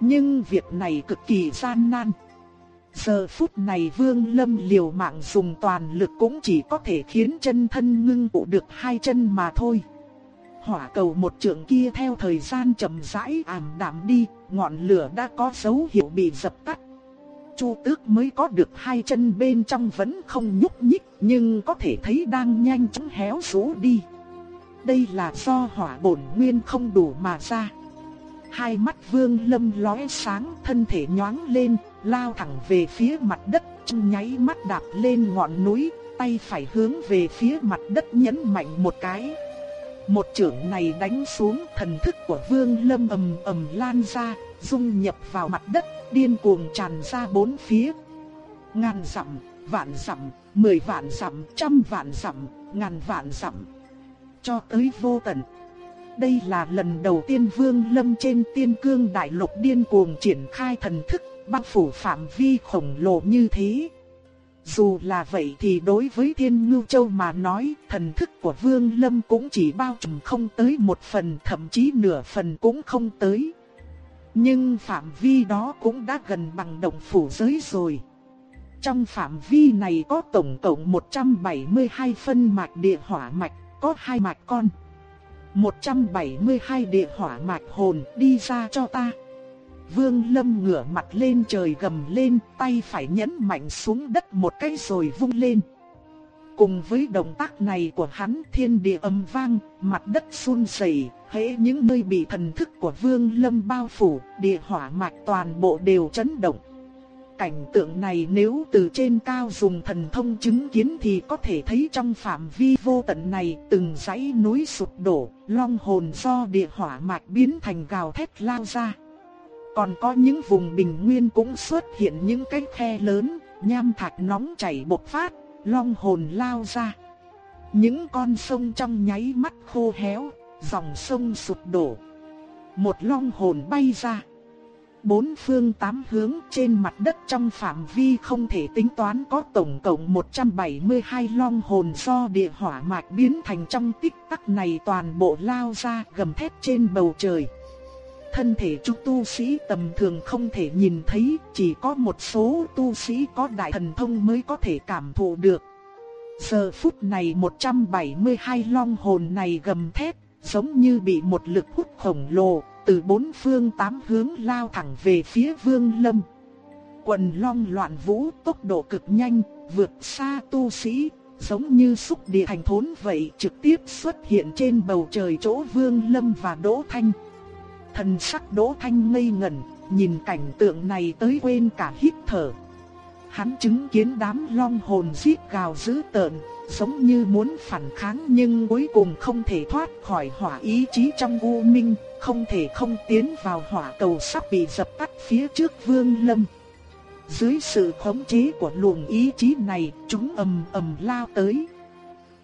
Nhưng việc này cực kỳ gian nan. Giờ phút này Vương Lâm liều mạng dùng toàn lực cũng chỉ có thể khiến chân thân ngưng tụ được hai chân mà thôi. Hỏa cầu một trượng kia theo thời gian chậm rãi ảm đạm đi, ngọn lửa đã có dấu hiệu bị dập tắt. Chu Tước mới có được hai chân bên trong vẫn không nhúc nhích, nhưng có thể thấy đang nhanh chóng héo rũ đi. Đây là do hỏa bổn nguyên không đủ mà ra. Hai mắt Vương Lâm lóe sáng, thân thể nhoáng lên, lao thẳng về phía mặt đất, chân nháy mắt đạp lên ngọn núi, tay phải hướng về phía mặt đất nhấn mạnh một cái. Một chưởng này đánh xuống, thần thức của Vương Lâm ầm ầm lan ra, dung nhập vào mặt đất, điên cuồng tràn ra bốn phía. Ngàn dặm, vạn dặm, mười vạn dặm, trăm vạn dặm, ngàn vạn dặm, cho tới vô tận. Đây là lần đầu tiên Vương Lâm trên Tiên Cương Đại Lục điên cuồng triển khai thần thức, bao phủ phạm vi khổng lồ như thế. Dù là vậy thì đối với Thiên Ngưu Châu mà nói, thần thức của Vương Lâm cũng chỉ bao trùm không tới một phần, thậm chí nửa phần cũng không tới. Nhưng phạm vi đó cũng đã gần bằng động phủ giới rồi. trong phạm vi này có tổng cộng 172 phân mạch địa hỏa mạch, có hai mạch con. 172 địa hỏa mạch hồn đi ra cho ta. Vương Lâm ngửa mặt lên trời gầm lên, tay phải nhấn mạnh xuống đất một cái rồi vung lên. Cùng với động tác này của hắn thiên địa âm vang, mặt đất run rẩy, hễ những nơi bị thần thức của Vương Lâm bao phủ, địa hỏa mạch toàn bộ đều chấn động. Cảnh tượng này nếu từ trên cao dùng thần thông chứng kiến thì có thể thấy trong phạm vi vô tận này từng dãy núi sụp đổ, long hồn do địa hỏa mạch biến thành gào thét lao ra. Còn có những vùng bình nguyên cũng xuất hiện những cái khe lớn, nham thạch nóng chảy bộc phát, long hồn lao ra. Những con sông trong nháy mắt khô héo, dòng sông sụp đổ. Một long hồn bay ra. Bốn phương tám hướng trên mặt đất trong phạm vi không thể tính toán có tổng cộng 172 long hồn do địa hỏa mạch biến thành trong tích tắc này toàn bộ lao ra gầm thét trên bầu trời thân thể chúng tu sĩ tầm thường không thể nhìn thấy, chỉ có một số tu sĩ có đại thần thông mới có thể cảm thụ được. Giờ phút này 172 long hồn này gầm thét, giống như bị một lực hút khổng lồ, từ bốn phương tám hướng lao thẳng về phía vương lâm. Quần long loạn vũ tốc độ cực nhanh, vượt xa tu sĩ, giống như xúc địa thành thốn vậy trực tiếp xuất hiện trên bầu trời chỗ vương lâm và đỗ thanh. Thần sắc Đỗ Thanh ngây ngẩn, nhìn cảnh tượng này tới quên cả hít thở. Hắn chứng kiến đám long hồn giết gào dữ tợn, giống như muốn phản kháng nhưng cuối cùng không thể thoát khỏi hỏa ý chí trong u minh, không thể không tiến vào hỏa cầu sắp bị dập tắt phía trước Vương Lâm. Dưới sự khống chế của luồng ý chí này, chúng ầm ầm lao tới.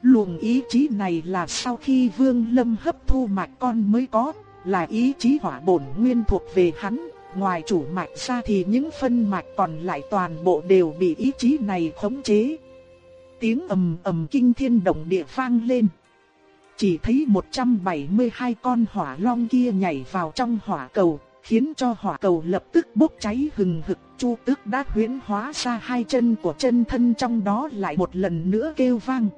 Luồng ý chí này là sau khi Vương Lâm hấp thu mạch con mới có, là ý chí hỏa bổn nguyên thuộc về hắn, ngoài chủ mạch ra thì những phân mạch còn lại toàn bộ đều bị ý chí này khống chế. Tiếng ầm ầm kinh thiên động địa vang lên. Chỉ thấy 172 con hỏa long kia nhảy vào trong hỏa cầu, khiến cho hỏa cầu lập tức bốc cháy hừng hực. Chu Tước đã huyễn hóa ra hai chân của chân thân trong đó lại một lần nữa kêu vang.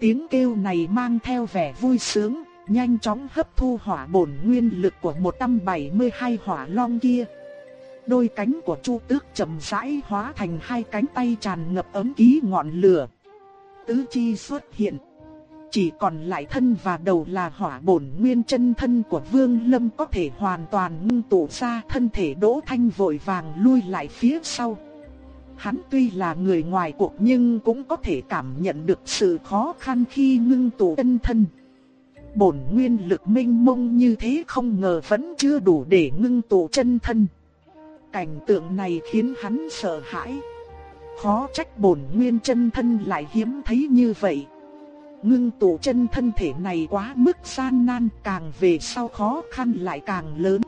Tiếng kêu này mang theo vẻ vui sướng, nhanh chóng hấp thu hỏa bổn nguyên lực của 172 hỏa long kia. Đôi cánh của Chu Tước chậm rãi hóa thành hai cánh tay tràn ngập ấm ký ngọn lửa. Tứ chi xuất hiện. Chỉ còn lại thân và đầu là hỏa bổn nguyên chân thân của Vương Lâm có thể hoàn toàn ngưng tụ ra, thân thể Đỗ Thanh vội vàng lui lại phía sau. Hắn tuy là người ngoài cuộc nhưng cũng có thể cảm nhận được sự khó khăn khi ngưng tụ chân thân bổn nguyên lực minh mông như thế không ngờ vẫn chưa đủ để ngưng tụ chân thân. Cảnh tượng này khiến hắn sợ hãi. Khó trách bổn nguyên chân thân lại hiếm thấy như vậy. Ngưng tụ chân thân thể này quá mức gian nan càng về sau khó khăn lại càng lớn.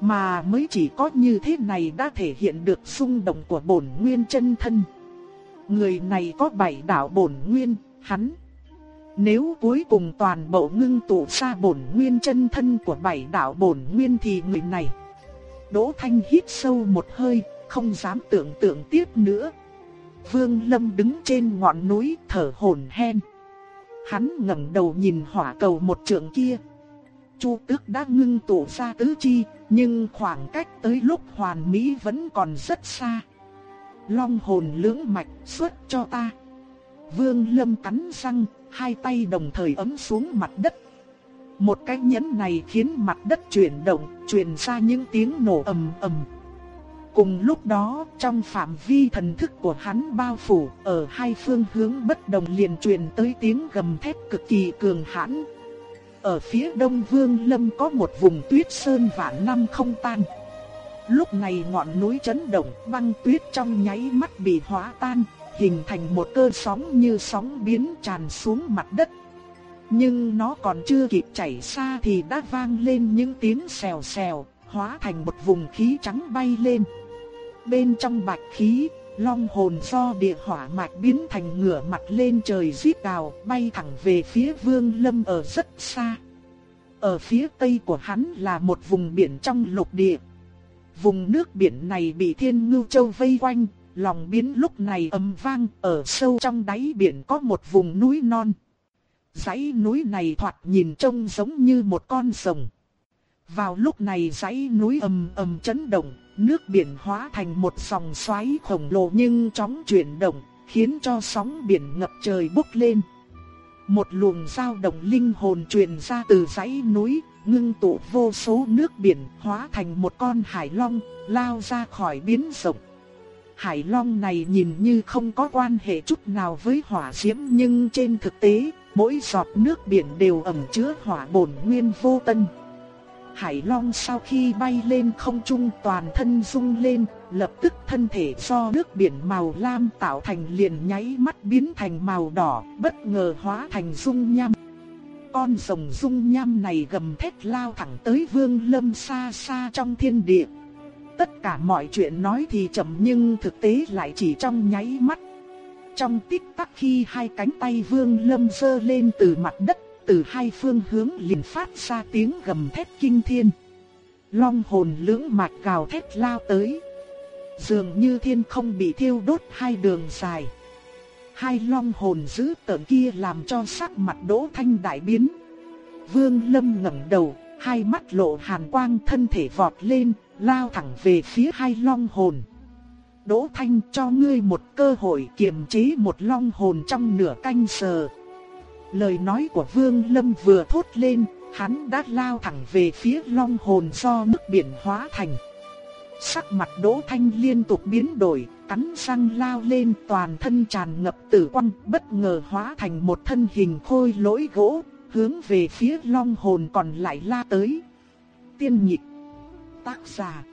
Mà mới chỉ có như thế này đã thể hiện được xung động của bổn nguyên chân thân. Người này có bảy đạo bổn nguyên, hắn nếu cuối cùng toàn bộ ngưng tụ ra bổn nguyên chân thân của bảy đạo bổn nguyên thì người này. Đỗ Thanh hít sâu một hơi, không dám tưởng tượng tiếp nữa. Vương Lâm đứng trên ngọn núi thở hổn hển. Hắn ngẩng đầu nhìn hỏa cầu một trượng kia. Chu Tước đã ngưng tụ ra tứ chi, nhưng khoảng cách tới lúc hoàn mỹ vẫn còn rất xa. Long hồn lưỡng mạch xuất cho ta. Vương Lâm cắn răng, hai tay đồng thời ấm xuống mặt đất. Một cái nhấn này khiến mặt đất chuyển động, truyền ra những tiếng nổ ầm ầm. Cùng lúc đó, trong phạm vi thần thức của hắn bao phủ, ở hai phương hướng bất đồng liền truyền tới tiếng gầm thét cực kỳ cường hãn. Ở phía đông vương lâm có một vùng tuyết sơn vạn năm không tan. Lúc này ngọn núi chấn động, băng tuyết trong nháy mắt bị hóa tan, hình thành một cơn sóng như sóng biến tràn xuống mặt đất. Nhưng nó còn chưa kịp chảy xa thì đã vang lên những tiếng xèo xèo, hóa thành một vùng khí trắng bay lên. Bên trong bạch khí, long hồn do địa hỏa mạch biến thành ngửa mặt lên trời rít gào, bay thẳng về phía Vương Lâm ở rất xa. Ở phía tây của hắn là một vùng biển trong lục địa. Vùng nước biển này bị Thiên Ngưu Châu vây quanh, lòng biến lúc này ầm vang, ở sâu trong đáy biển có một vùng núi non. Dãy núi này thoạt nhìn trông giống như một con rồng. Vào lúc này dãy núi ầm ầm chấn động, nước biển hóa thành một dòng xoáy khổng lồ nhưng chóng chuyển động, khiến cho sóng biển ngập trời bốc lên. Một luồng dao động linh hồn truyền ra từ dãy núi, ngưng tụ vô số nước biển hóa thành một con hải long, lao ra khỏi biến rộng. Hải long này nhìn như không có quan hệ chút nào với hỏa diễm nhưng trên thực tế, mỗi giọt nước biển đều ẩn chứa hỏa bổn nguyên vô tân. Hải Long sau khi bay lên không trung toàn thân rung lên, lập tức thân thể do nước biển màu lam tạo thành liền nháy mắt biến thành màu đỏ, bất ngờ hóa thành dung nham. Con rồng dung nham này gầm thét lao thẳng tới vương lâm xa xa trong thiên địa. Tất cả mọi chuyện nói thì chậm nhưng thực tế lại chỉ trong nháy mắt. Trong tích tắc khi hai cánh tay vương lâm dơ lên từ mặt đất từ hai phương hướng liền phát ra tiếng gầm thét kinh thiên. Long hồn lưỡng mạch gào thét lao tới. Dường như thiên không bị thiêu đốt hai đường dài. Hai long hồn dữ tợn kia làm cho sắc mặt đỗ thanh đại biến. Vương Lâm ngẩng đầu, hai mắt lộ hàn quang thân thể vọt lên, lao thẳng về phía hai long hồn. Đỗ Thanh cho ngươi một cơ hội kiềm chế một long hồn trong nửa canh giờ. Lời nói của Vương Lâm vừa thốt lên, hắn đã lao thẳng về phía long hồn do nước biển hóa thành. Sắc mặt Đỗ Thanh liên tục biến đổi, cắn răng lao lên toàn thân tràn ngập tử quang, bất ngờ hóa thành một thân hình khôi lỗi gỗ, hướng về phía long hồn còn lại la tới. Tiên nhịp, tác giả,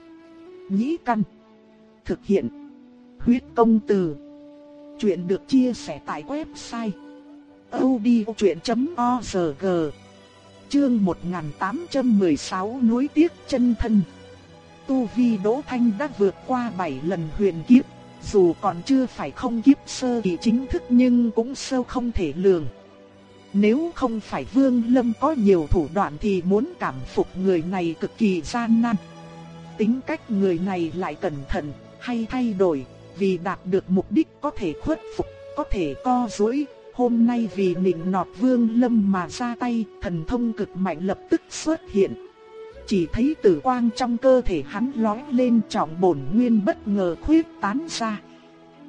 nhĩ căn, thực hiện, huyết công từ. Chuyện được chia sẻ tại website audiochuyện.org Chương 1816 núi tiếc chân thân Tu Vi Đỗ Thanh đã vượt qua 7 lần huyền kiếp, dù còn chưa phải không kiếp sơ kỳ chính thức nhưng cũng sâu không thể lường. Nếu không phải Vương Lâm có nhiều thủ đoạn thì muốn cảm phục người này cực kỳ gian nan. Tính cách người này lại cẩn thận, hay thay đổi, vì đạt được mục đích có thể khuất phục, có thể co duỗi, Hôm nay vì nịnh nọt vương lâm mà ra tay, thần thông cực mạnh lập tức xuất hiện. Chỉ thấy tử quang trong cơ thể hắn lói lên trọng bổn nguyên bất ngờ khuyết tán ra.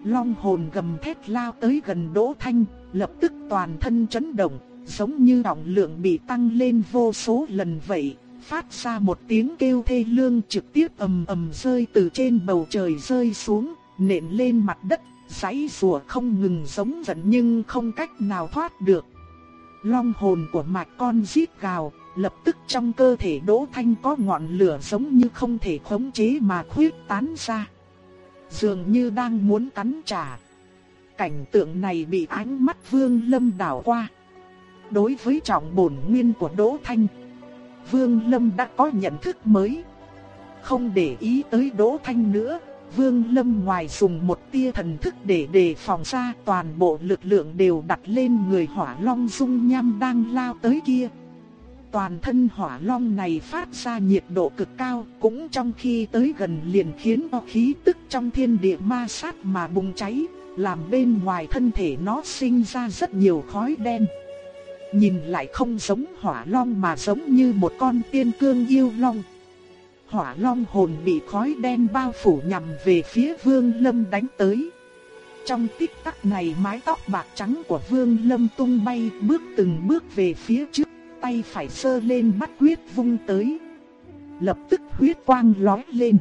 Long hồn gầm thét lao tới gần Đỗ Thanh, lập tức toàn thân chấn động, giống như trọng lượng bị tăng lên vô số lần vậy, phát ra một tiếng kêu thê lương trực tiếp ầm ầm rơi từ trên bầu trời rơi xuống, nện lên mặt đất giấy rùa không ngừng giống giận nhưng không cách nào thoát được. Long hồn của mạch con rít gào, lập tức trong cơ thể Đỗ Thanh có ngọn lửa giống như không thể khống chế mà khuyết tán ra. Dường như đang muốn cắn trả. Cảnh tượng này bị ánh mắt Vương Lâm đảo qua. Đối với trọng bổn nguyên của Đỗ Thanh, Vương Lâm đã có nhận thức mới. Không để ý tới Đỗ Thanh nữa, Vương Lâm ngoài dùng một tia thần thức để đề phòng ra toàn bộ lực lượng đều đặt lên người hỏa long dung nham đang lao tới kia. Toàn thân hỏa long này phát ra nhiệt độ cực cao cũng trong khi tới gần liền khiến khí tức trong thiên địa ma sát mà bùng cháy, làm bên ngoài thân thể nó sinh ra rất nhiều khói đen. Nhìn lại không giống hỏa long mà giống như một con tiên cương yêu long hỏa long hồn bị khói đen bao phủ nhằm về phía Vương Lâm đánh tới. Trong tích tắc này mái tóc bạc trắng của Vương Lâm tung bay bước từng bước về phía trước, tay phải sơ lên bắt huyết vung tới. Lập tức huyết quang lói lên.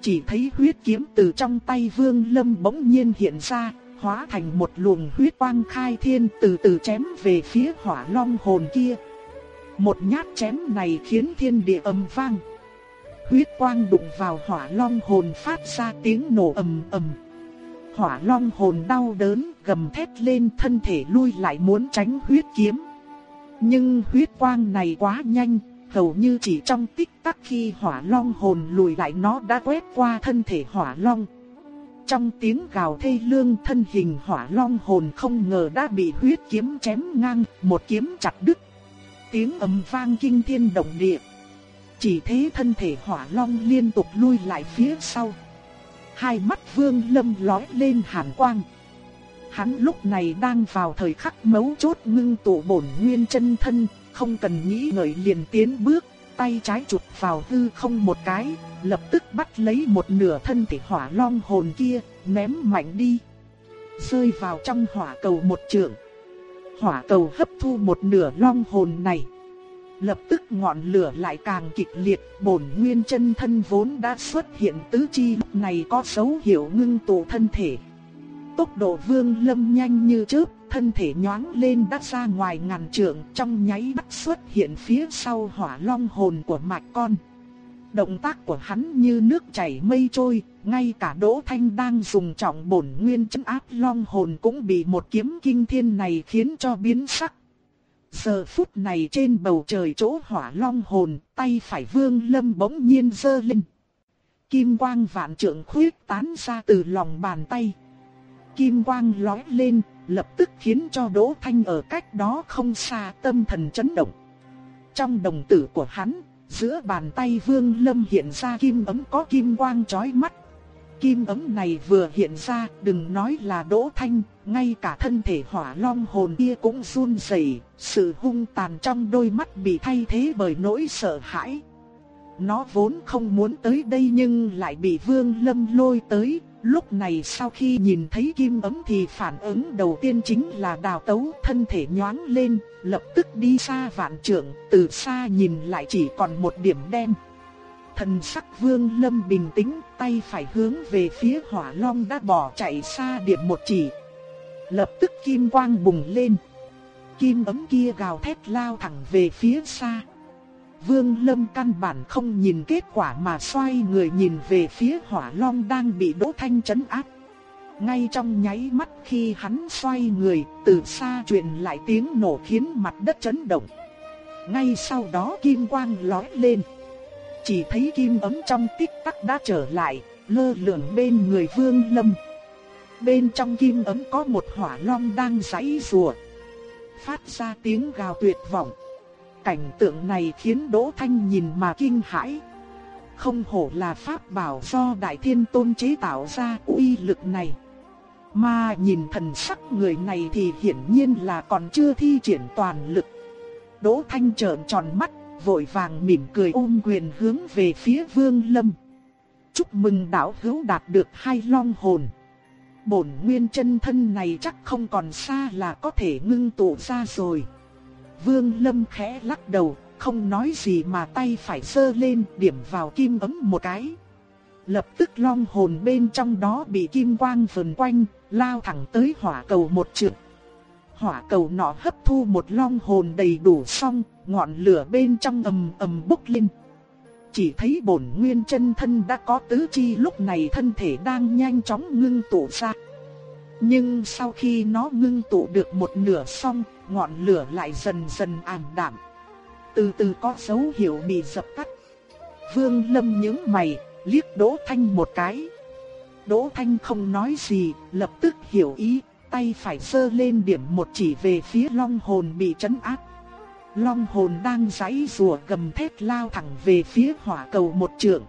Chỉ thấy huyết kiếm từ trong tay Vương Lâm bỗng nhiên hiện ra, hóa thành một luồng huyết quang khai thiên từ từ chém về phía hỏa long hồn kia. Một nhát chém này khiến thiên địa âm vang huyết quang đụng vào hỏa long hồn phát ra tiếng nổ ầm ầm. Hỏa long hồn đau đớn gầm thét lên thân thể lui lại muốn tránh huyết kiếm. Nhưng huyết quang này quá nhanh, hầu như chỉ trong tích tắc khi hỏa long hồn lùi lại nó đã quét qua thân thể hỏa long. Trong tiếng gào thê lương thân hình hỏa long hồn không ngờ đã bị huyết kiếm chém ngang, một kiếm chặt đứt. Tiếng ầm vang kinh thiên động địa. Chỉ thế thân thể hỏa long liên tục lui lại phía sau. Hai mắt Vương Lâm lói lên hàn quang. Hắn lúc này đang vào thời khắc mấu chốt ngưng tụ bổn nguyên chân thân, không cần nghĩ ngợi liền tiến bước, tay trái chụp vào hư không một cái, lập tức bắt lấy một nửa thân thể hỏa long hồn kia, ném mạnh đi. Rơi vào trong hỏa cầu một trượng. Hỏa cầu hấp thu một nửa long hồn này. Lập tức ngọn lửa lại càng kịch liệt, bổn nguyên chân thân vốn đã xuất hiện tứ chi này có dấu hiệu ngưng tụ thân thể. Tốc độ vương lâm nhanh như chớp, thân thể nhoáng lên đắt ra ngoài ngàn trượng trong nháy mắt xuất hiện phía sau hỏa long hồn của mạch con. Động tác của hắn như nước chảy mây trôi, ngay cả Đỗ Thanh đang dùng trọng bổn nguyên chân áp long hồn cũng bị một kiếm kinh thiên này khiến cho biến sắc. Giờ phút này trên bầu trời chỗ hỏa long hồn, tay phải vương lâm bỗng nhiên dơ lên. Kim quang vạn trượng khuyết tán ra từ lòng bàn tay. Kim quang lói lên, lập tức khiến cho Đỗ Thanh ở cách đó không xa tâm thần chấn động. Trong đồng tử của hắn, giữa bàn tay Vương Lâm hiện ra kim ấm có kim quang chói mắt. Kim ấm này vừa hiện ra, đừng nói là Đỗ Thanh, ngay cả thân thể hỏa long hồn kia cũng run rẩy, sự hung tàn trong đôi mắt bị thay thế bởi nỗi sợ hãi. Nó vốn không muốn tới đây nhưng lại bị Vương Lâm lôi tới, Lúc này sau khi nhìn thấy kim ấm thì phản ứng đầu tiên chính là đào tấu thân thể nhoáng lên, lập tức đi xa vạn trượng, từ xa nhìn lại chỉ còn một điểm đen. Thần sắc vương lâm bình tĩnh, tay phải hướng về phía hỏa long đã bỏ chạy xa điểm một chỉ. Lập tức kim quang bùng lên. Kim ấm kia gào thét lao thẳng về phía xa. Vương Lâm căn bản không nhìn kết quả mà xoay người nhìn về phía hỏa long đang bị Đỗ Thanh chấn áp. Ngay trong nháy mắt khi hắn xoay người, từ xa truyền lại tiếng nổ khiến mặt đất chấn động. Ngay sau đó kim quang lóe lên. Chỉ thấy kim ấm trong tích tắc đã trở lại, lơ lửng bên người Vương Lâm. Bên trong kim ấm có một hỏa long đang giãy rùa, phát ra tiếng gào tuyệt vọng. Cảnh tượng này khiến Đỗ Thanh nhìn mà kinh hãi. Không hổ là pháp bảo do Đại Thiên Tôn chế tạo ra uy lực này. Mà nhìn thần sắc người này thì hiển nhiên là còn chưa thi triển toàn lực. Đỗ Thanh trợn tròn mắt, vội vàng mỉm cười ôm quyền hướng về phía Vương Lâm. Chúc mừng đạo hữu đạt được hai long hồn. Bổn nguyên chân thân này chắc không còn xa là có thể ngưng tụ ra rồi. Vương Lâm khẽ lắc đầu, không nói gì mà tay phải sơ lên điểm vào kim ấm một cái. Lập tức long hồn bên trong đó bị kim quang vần quanh, lao thẳng tới hỏa cầu một trượt. Hỏa cầu nọ hấp thu một long hồn đầy đủ xong, ngọn lửa bên trong ầm ầm bốc lên. Chỉ thấy bổn nguyên chân thân đã có tứ chi lúc này thân thể đang nhanh chóng ngưng tụ ra. Nhưng sau khi nó ngưng tụ được một nửa xong, ngọn lửa lại dần dần ảm đạm. Từ từ có dấu hiệu bị dập tắt. Vương Lâm nhướng mày, liếc Đỗ Thanh một cái. Đỗ Thanh không nói gì, lập tức hiểu ý, tay phải sơ lên điểm một chỉ về phía long hồn bị chấn áp. Long hồn đang giãy rùa gầm thét lao thẳng về phía hỏa cầu một trượng.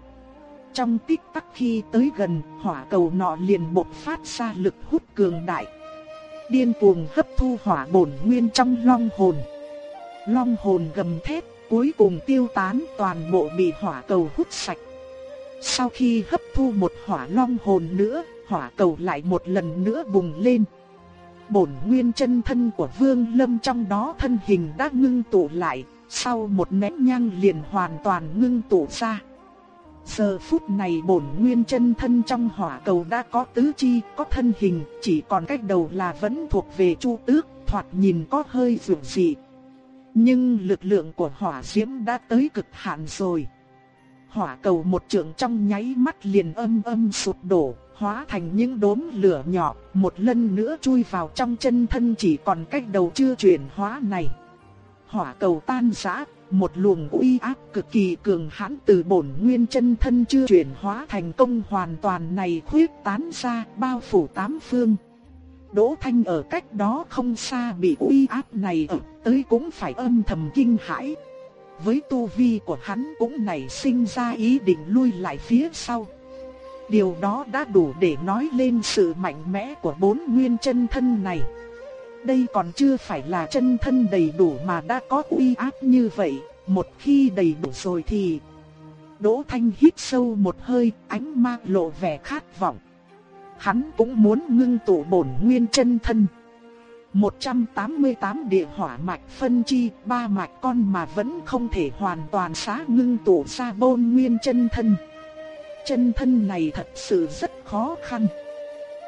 Trong tích tắc khi tới gần, hỏa cầu nọ liền bộc phát ra lực hút cường đại. Điên cuồng hấp thu hỏa bổn nguyên trong long hồn. Long hồn gầm thét, cuối cùng tiêu tán toàn bộ bị hỏa cầu hút sạch. Sau khi hấp thu một hỏa long hồn nữa, hỏa cầu lại một lần nữa bùng lên. Bổn nguyên chân thân của Vương Lâm trong đó thân hình đã ngưng tụ lại, sau một nén nhang liền hoàn toàn ngưng tụ ra. Giờ phút này bổn nguyên chân thân trong hỏa cầu đã có tứ chi, có thân hình, chỉ còn cách đầu là vẫn thuộc về chu tước, thoạt nhìn có hơi dường dị. Nhưng lực lượng của hỏa diễm đã tới cực hạn rồi. Hỏa cầu một trượng trong nháy mắt liền âm âm sụp đổ, hóa thành những đốm lửa nhỏ, một lần nữa chui vào trong chân thân chỉ còn cách đầu chưa chuyển hóa này. Hỏa cầu tan rã, một luồng uy áp cực kỳ cường hãn từ bổn nguyên chân thân chưa chuyển hóa thành công hoàn toàn này khuyết tán ra bao phủ tám phương. Đỗ Thanh ở cách đó không xa bị uy áp này ập tới cũng phải âm thầm kinh hãi. Với tu vi của hắn cũng nảy sinh ra ý định lui lại phía sau. Điều đó đã đủ để nói lên sự mạnh mẽ của bốn nguyên chân thân này. Đây còn chưa phải là chân thân đầy đủ mà đã có uy áp như vậy, một khi đầy đủ rồi thì... Đỗ Thanh hít sâu một hơi, ánh mắt lộ vẻ khát vọng. Hắn cũng muốn ngưng tụ bổn nguyên chân thân. 188 địa hỏa mạch phân chi, ba mạch con mà vẫn không thể hoàn toàn xá ngưng tụ ra bôn nguyên chân thân. Chân thân này thật sự rất khó khăn.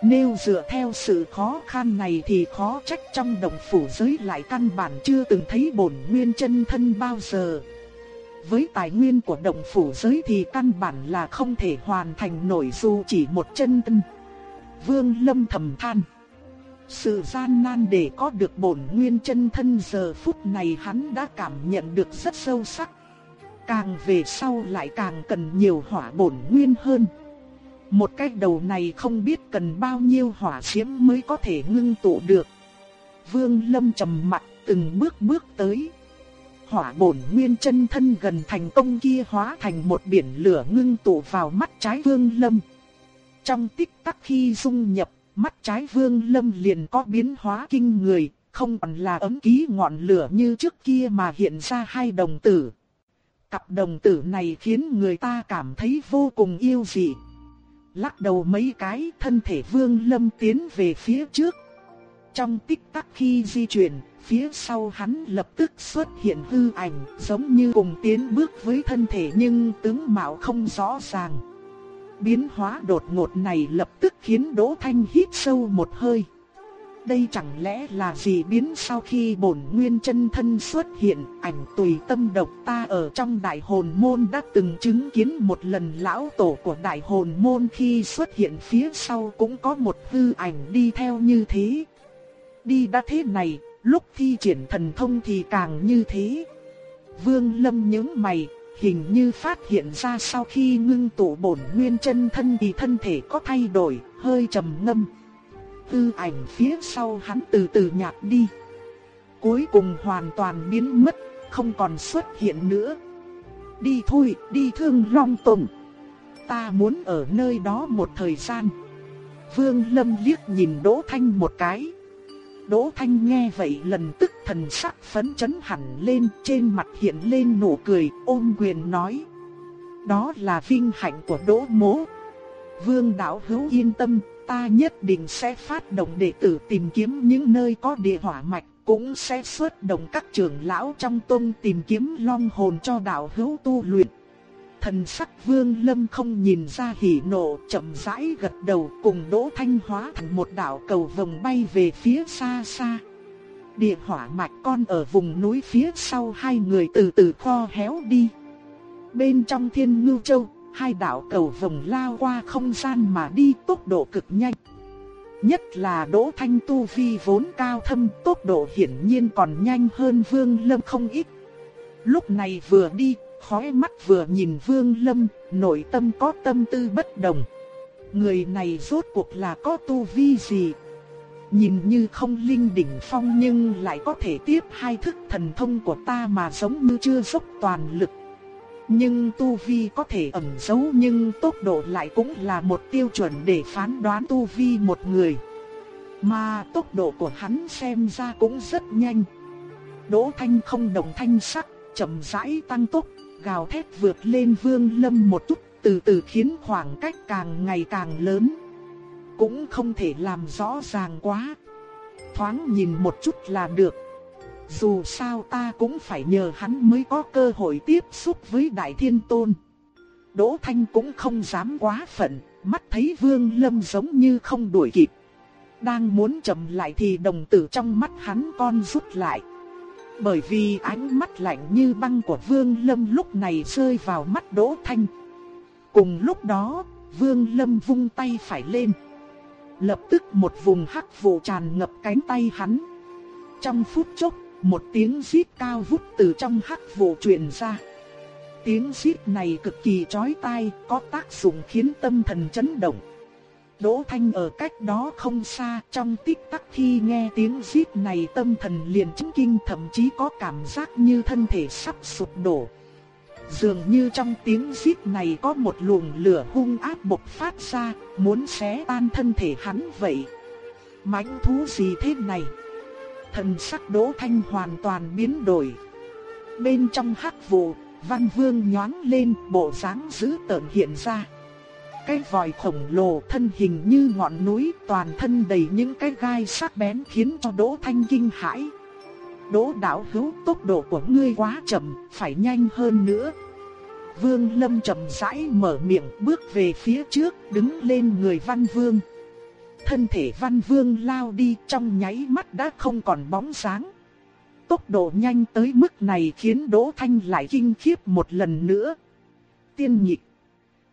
Nếu dựa theo sự khó khăn này thì khó trách trong đồng phủ giới lại căn bản chưa từng thấy bổn nguyên chân thân bao giờ. Với tài nguyên của đồng phủ giới thì căn bản là không thể hoàn thành nổi dù chỉ một chân thân. Vương Lâm thầm than. Sự gian nan để có được bổn nguyên chân thân giờ phút này hắn đã cảm nhận được rất sâu sắc. Càng về sau lại càng cần nhiều hỏa bổn nguyên hơn. Một cái đầu này không biết cần bao nhiêu hỏa diễm mới có thể ngưng tụ được. Vương Lâm trầm mặt từng bước bước tới. Hỏa bổn nguyên chân thân gần thành công kia hóa thành một biển lửa ngưng tụ vào mắt trái Vương Lâm. Trong tích tắc khi dung nhập, mắt trái Vương Lâm liền có biến hóa kinh người, không còn là ấm ký ngọn lửa như trước kia mà hiện ra hai đồng tử. Cặp đồng tử này khiến người ta cảm thấy vô cùng yêu dị. Lắc đầu mấy cái thân thể Vương Lâm tiến về phía trước. Trong tích tắc khi di chuyển, phía sau hắn lập tức xuất hiện hư ảnh giống như cùng tiến bước với thân thể nhưng tướng mạo không rõ ràng. Biến hóa đột ngột này lập tức khiến Đỗ Thanh hít sâu một hơi. Đây chẳng lẽ là gì biến sau khi bổn nguyên chân thân xuất hiện, ảnh tùy tâm độc ta ở trong đại hồn môn đã từng chứng kiến một lần lão tổ của đại hồn môn khi xuất hiện phía sau cũng có một hư ảnh đi theo như thế. Đi đã thế này, lúc thi triển thần thông thì càng như thế. Vương Lâm nhướng mày, hình như phát hiện ra sau khi ngưng tụ bổn nguyên chân thân thì thân thể có thay đổi, hơi trầm ngâm. Tư ảnh phía sau hắn từ từ nhạt đi. Cuối cùng hoàn toàn biến mất, không còn xuất hiện nữa. Đi thôi, đi thương long tùng. Ta muốn ở nơi đó một thời gian. Vương Lâm liếc nhìn Đỗ Thanh một cái. Đỗ Thanh nghe vậy lần tức thần sắc phấn chấn hẳn lên trên mặt hiện lên nụ cười ôm quyền nói. Đó là vinh hạnh của Đỗ Mố. Vương đạo hữu yên tâm, ta nhất định sẽ phát động đệ tử tìm kiếm những nơi có địa hỏa mạch, cũng sẽ xuất động các trưởng lão trong tôn tìm kiếm long hồn cho đạo hữu tu luyện. Thần sắc vương lâm không nhìn ra hỉ nộ chậm rãi gật đầu cùng đỗ thanh hóa thành một đạo cầu vồng bay về phía xa xa. Địa hỏa mạch con ở vùng núi phía sau hai người từ từ kho héo đi. Bên trong thiên ngưu châu, hai đạo cầu vồng lao qua không gian mà đi tốc độ cực nhanh. Nhất là Đỗ Thanh Tu Vi vốn cao thâm tốc độ hiển nhiên còn nhanh hơn Vương Lâm không ít. Lúc này vừa đi khóe mắt vừa nhìn Vương Lâm, nội tâm có tâm tư bất đồng. Người này rốt cuộc là có tu vi gì? Nhìn như không linh đỉnh phong nhưng lại có thể tiếp hai thức thần thông của ta mà giống như chưa dốc toàn lực. Nhưng tu vi có thể ẩn giấu nhưng tốc độ lại cũng là một tiêu chuẩn để phán đoán tu vi một người. Mà tốc độ của hắn xem ra cũng rất nhanh. Đỗ Thanh không đồng thanh sắc, chậm rãi tăng tốc gào thét vượt lên Vương Lâm một chút, từ từ khiến khoảng cách càng ngày càng lớn. Cũng không thể làm rõ ràng quá. Thoáng nhìn một chút là được. Dù sao ta cũng phải nhờ hắn mới có cơ hội tiếp xúc với Đại Thiên Tôn. Đỗ Thanh cũng không dám quá phận, mắt thấy Vương Lâm giống như không đuổi kịp. Đang muốn chậm lại thì đồng tử trong mắt hắn con rút lại. Bởi vì ánh mắt lạnh như băng của Vương Lâm lúc này rơi vào mắt Đỗ Thanh. Cùng lúc đó, Vương Lâm vung tay phải lên. Lập tức một vùng hắc vụ tràn ngập cánh tay hắn. Trong phút chốc, một tiếng rít cao vút từ trong hắc vụ truyền ra. Tiếng rít này cực kỳ chói tai, có tác dụng khiến tâm thần chấn động. Đỗ Thanh ở cách đó không xa, trong tích tắc khi nghe tiếng rít này tâm thần liền chấn kinh thậm chí có cảm giác như thân thể sắp sụp đổ. Dường như trong tiếng rít này có một luồng lửa hung ác bộc phát ra, muốn xé tan thân thể hắn vậy. Mãnh thú gì thế này? Thần sắc Đỗ Thanh hoàn toàn biến đổi. Bên trong hắc vụ, Văn Vương nhoáng lên, bộ dáng dữ tợn hiện ra. Cái vòi khổng lồ thân hình như ngọn núi, toàn thân đầy những cái gai sắc bén khiến cho Đỗ Thanh kinh hãi. Đỗ đạo hữu tốc độ của ngươi quá chậm, phải nhanh hơn nữa. Vương Lâm chậm rãi mở miệng bước về phía trước, đứng lên người Văn Vương. Thân thể Văn Vương lao đi trong nháy mắt đã không còn bóng sáng Tốc độ nhanh tới mức này khiến Đỗ Thanh lại kinh khiếp một lần nữa. Tiên nhịp.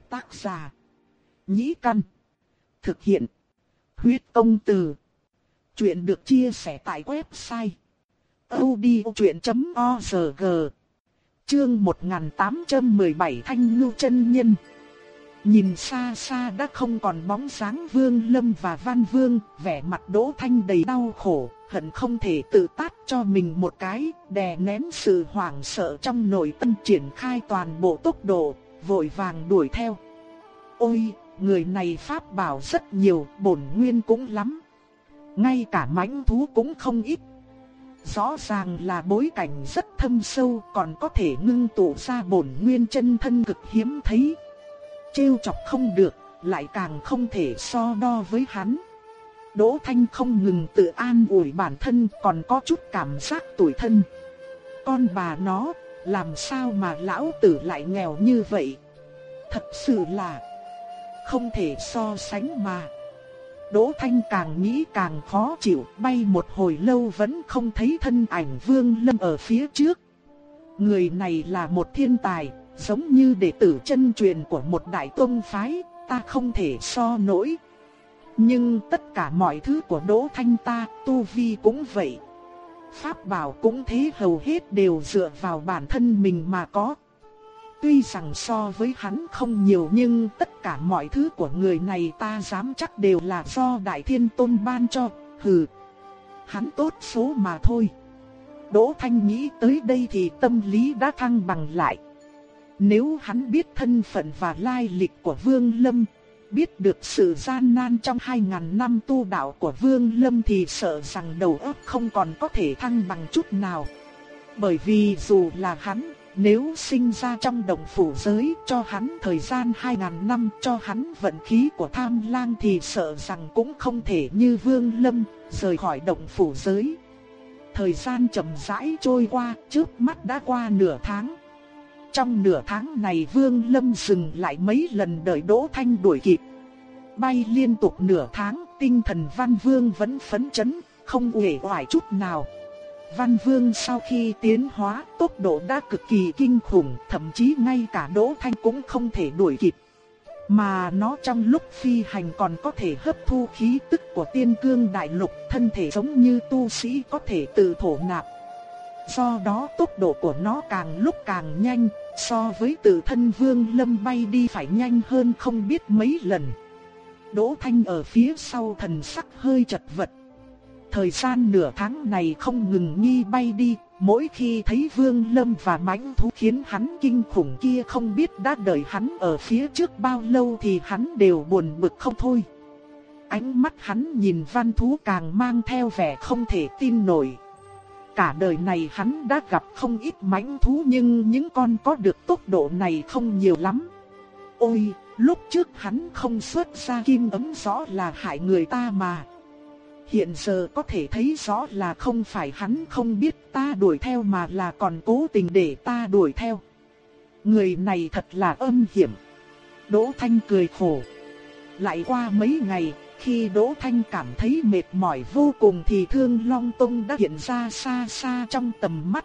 Tác giả. Nhĩ căn. Thực hiện. Huyết công từ. Chuyện được chia sẻ tại website. odchuyện.org Chương 1817 Thanh Ngưu chân Nhân Nhìn xa xa đã không còn bóng dáng Vương Lâm và Văn Vương, vẻ mặt Đỗ Thanh đầy đau khổ, hận không thể tự tát cho mình một cái, đè nén sự hoảng sợ trong nội tâm triển khai toàn bộ tốc độ, vội vàng đuổi theo. Ôi, người này pháp bảo rất nhiều, bổn nguyên cũng lắm. Ngay cả mãnh thú cũng không ít. Rõ ràng là bối cảnh rất thâm sâu còn có thể ngưng tụ ra bổn nguyên chân thân cực hiếm thấy. Trêu chọc không được, lại càng không thể so đo với hắn. Đỗ Thanh không ngừng tự an ủi bản thân còn có chút cảm giác tủi thân. Con bà nó, làm sao mà lão tử lại nghèo như vậy? Thật sự là không thể so sánh mà. Đỗ Thanh càng nghĩ càng khó chịu, bay một hồi lâu vẫn không thấy thân ảnh Vương Lâm ở phía trước. Người này là một thiên tài, giống như đệ tử chân truyền của một đại tông phái, ta không thể so nổi. Nhưng tất cả mọi thứ của Đỗ Thanh ta, tu vi cũng vậy. Pháp bảo cũng thế hầu hết đều dựa vào bản thân mình mà có. Tuy rằng so với hắn không nhiều nhưng tất cả mọi thứ của người này ta dám chắc đều là do Đại Thiên Tôn ban cho, hừ. Hắn tốt số mà thôi. Đỗ Thanh nghĩ tới đây thì tâm lý đã thăng bằng lại. Nếu hắn biết thân phận và lai lịch của Vương Lâm, biết được sự gian nan trong 2.000 năm tu đạo của Vương Lâm thì sợ rằng đầu óc không còn có thể thăng bằng chút nào. Bởi vì dù là hắn, nếu sinh ra trong đồng phủ giới cho hắn thời gian 2.000 năm cho hắn vận khí của tham lang thì sợ rằng cũng không thể như Vương Lâm rời khỏi đồng phủ giới. Thời gian chậm rãi trôi qua, trước mắt đã qua nửa tháng. Trong nửa tháng này Vương Lâm dừng lại mấy lần đợi Đỗ Thanh đuổi kịp. Bay liên tục nửa tháng, tinh thần Văn Vương vẫn phấn chấn, không uể oải chút nào. Văn Vương sau khi tiến hóa, tốc độ đã cực kỳ kinh khủng, thậm chí ngay cả Đỗ Thanh cũng không thể đuổi kịp. Mà nó trong lúc phi hành còn có thể hấp thu khí tức của tiên cương đại lục, thân thể giống như tu sĩ có thể tự thổ nạp. Do đó tốc độ của nó càng lúc càng nhanh, so với tự thân vương lâm bay đi phải nhanh hơn không biết mấy lần. Đỗ Thanh ở phía sau thần sắc hơi chật vật. Thời gian nửa tháng này không ngừng nghi bay đi, mỗi khi thấy vương lâm và mãnh thú khiến hắn kinh khủng kia không biết đã đợi hắn ở phía trước bao lâu thì hắn đều buồn bực không thôi. Ánh mắt hắn nhìn văn thú càng mang theo vẻ không thể tin nổi. Cả đời này hắn đã gặp không ít mãnh thú nhưng những con có được tốc độ này không nhiều lắm. Ôi, lúc trước hắn không xuất ra kim ấm rõ là hại người ta mà. Hiện giờ có thể thấy rõ là không phải hắn không biết ta đuổi theo mà là còn cố tình để ta đuổi theo. Người này thật là âm hiểm. Đỗ Thanh cười khổ. Lại qua mấy ngày, khi Đỗ Thanh cảm thấy mệt mỏi vô cùng thì Thương Long Tông đã hiện ra xa xa trong tầm mắt.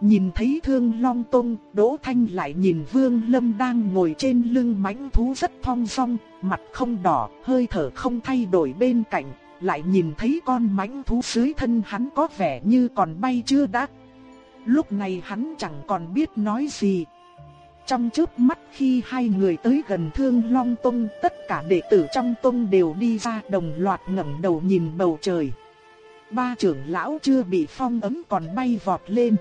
Nhìn thấy Thương Long Tông, Đỗ Thanh lại nhìn Vương Lâm đang ngồi trên lưng mãnh thú rất thong dong, mặt không đỏ, hơi thở không thay đổi bên cạnh, lại nhìn thấy con mãnh thú dưới thân hắn có vẻ như còn bay chưa đắc. Lúc này hắn chẳng còn biết nói gì, trong chớp mắt khi hai người tới gần Thương Long Tông, tất cả đệ tử trong tông đều đi ra đồng loạt ngẩng đầu nhìn bầu trời. Ba trưởng lão chưa bị phong ấm còn bay vọt lên.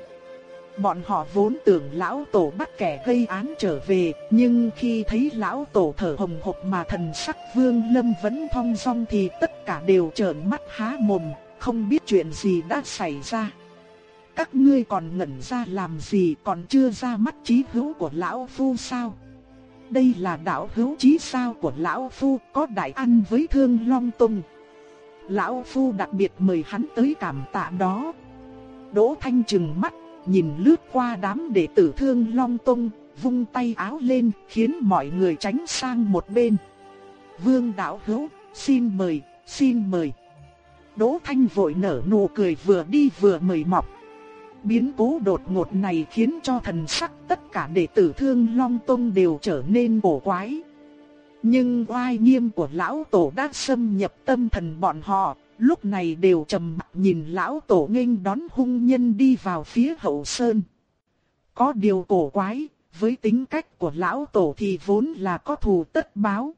Bọn họ vốn tưởng lão tổ bắt kẻ gây án trở về, nhưng khi thấy lão tổ thở hồng hộc mà thần sắc vương lâm vẫn thong dong thì tất cả đều trợn mắt há mồm, không biết chuyện gì đã xảy ra. Các ngươi còn ngẩn ra làm gì còn chưa ra mắt trí hữu của lão phu sao? Đây là đạo hữu trí sao của lão phu có đại ăn với thương long tung. Lão phu đặc biệt mời hắn tới cảm tạ đó. Đỗ Thanh trừng mắt nhìn lướt qua đám đệ tử thương long tông, vung tay áo lên khiến mọi người tránh sang một bên. Vương đạo hữu, xin mời, xin mời. Đỗ Thanh vội nở nụ cười vừa đi vừa mời mọc. Biến cố đột ngột này khiến cho thần sắc tất cả đệ tử thương long tông đều trở nên cổ quái. Nhưng oai nghiêm của lão tổ đã xâm nhập tâm thần bọn họ, lúc này đều trầm mặt nhìn lão tổ nghênh đón hung nhân đi vào phía hậu sơn. Có điều cổ quái, với tính cách của lão tổ thì vốn là có thù tất báo.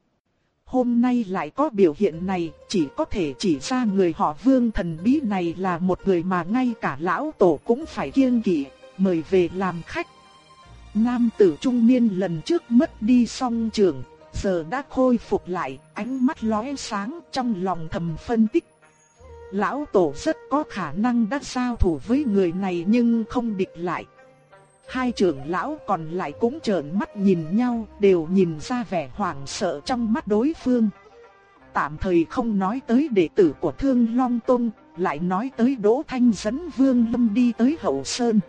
Hôm nay lại có biểu hiện này, chỉ có thể chỉ ra người họ vương thần bí này là một người mà ngay cả lão tổ cũng phải kiêng kỵ, mời về làm khách. Nam tử trung niên lần trước mất đi song trường, giờ đã khôi phục lại, ánh mắt lóe sáng trong lòng thầm phân tích lão tổ rất có khả năng đã giao thủ với người này nhưng không địch lại. Hai trưởng lão còn lại cũng trợn mắt nhìn nhau, đều nhìn ra vẻ hoảng sợ trong mắt đối phương. Tạm thời không nói tới đệ tử của Thương Long Tông, lại nói tới Đỗ Thanh dẫn Vương Lâm đi tới Hậu Sơn.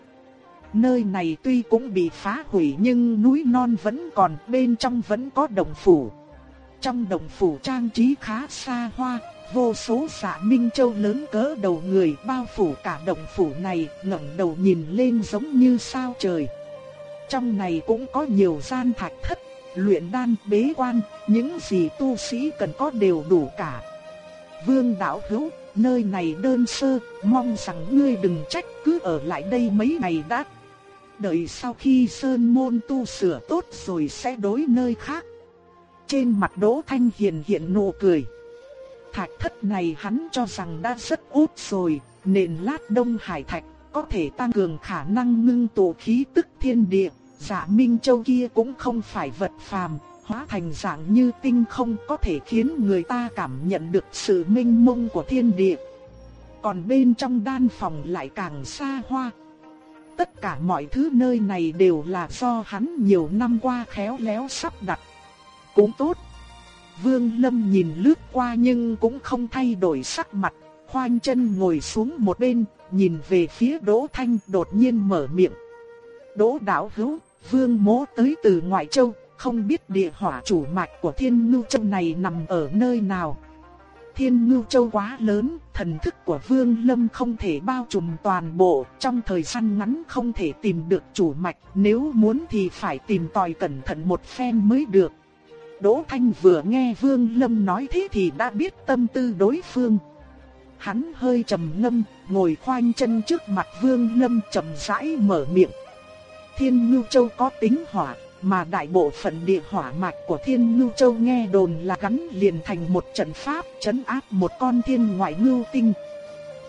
Nơi này tuy cũng bị phá hủy nhưng núi non vẫn còn, bên trong vẫn có đồng phủ. Trong đồng phủ trang trí khá xa hoa, vô số xạ minh châu lớn cỡ đầu người bao phủ cả động phủ này, ngẩng đầu nhìn lên giống như sao trời. Trong này cũng có nhiều gian thạch thất, luyện đan, bế quan, những gì tu sĩ cần có đều đủ cả. Vương đạo hữu, nơi này đơn sơ, mong rằng ngươi đừng trách cứ ở lại đây mấy ngày đã. Đợi sau khi sơn môn tu sửa tốt rồi sẽ đối nơi khác. Trên mặt Đỗ Thanh Hiền hiện nụ cười. Thạch thất này hắn cho rằng đã rất út rồi, nền lát đông hải thạch có thể tăng cường khả năng ngưng tụ khí tức thiên địa. Dạ Minh Châu kia cũng không phải vật phàm, hóa thành dạng như tinh không có thể khiến người ta cảm nhận được sự minh mông của thiên địa. Còn bên trong đan phòng lại càng xa hoa. Tất cả mọi thứ nơi này đều là do hắn nhiều năm qua khéo léo sắp đặt. Cũng tốt, Vương Lâm nhìn lướt qua nhưng cũng không thay đổi sắc mặt, khoanh chân ngồi xuống một bên, nhìn về phía Đỗ Thanh đột nhiên mở miệng. Đỗ Đạo Hữu, Vương Mỗ tới từ ngoại châu, không biết địa hỏa chủ mạch của Thiên Ngưu Châu này nằm ở nơi nào. Thiên Ngưu Châu quá lớn, thần thức của Vương Lâm không thể bao trùm toàn bộ, trong thời gian ngắn không thể tìm được chủ mạch, nếu muốn thì phải tìm tòi cẩn thận một phen mới được. Đỗ Thanh vừa nghe Vương Lâm nói thế thì đã biết tâm tư đối phương. Hắn hơi trầm ngâm, ngồi khoanh chân trước mặt Vương Lâm chậm rãi mở miệng. Thiên Ngưu Châu có tính hỏa, mà đại bộ phận địa hỏa mạch của Thiên Ngưu Châu nghe đồn là gắn liền thành một trận pháp chấn áp một con thiên ngoại ngưu tinh.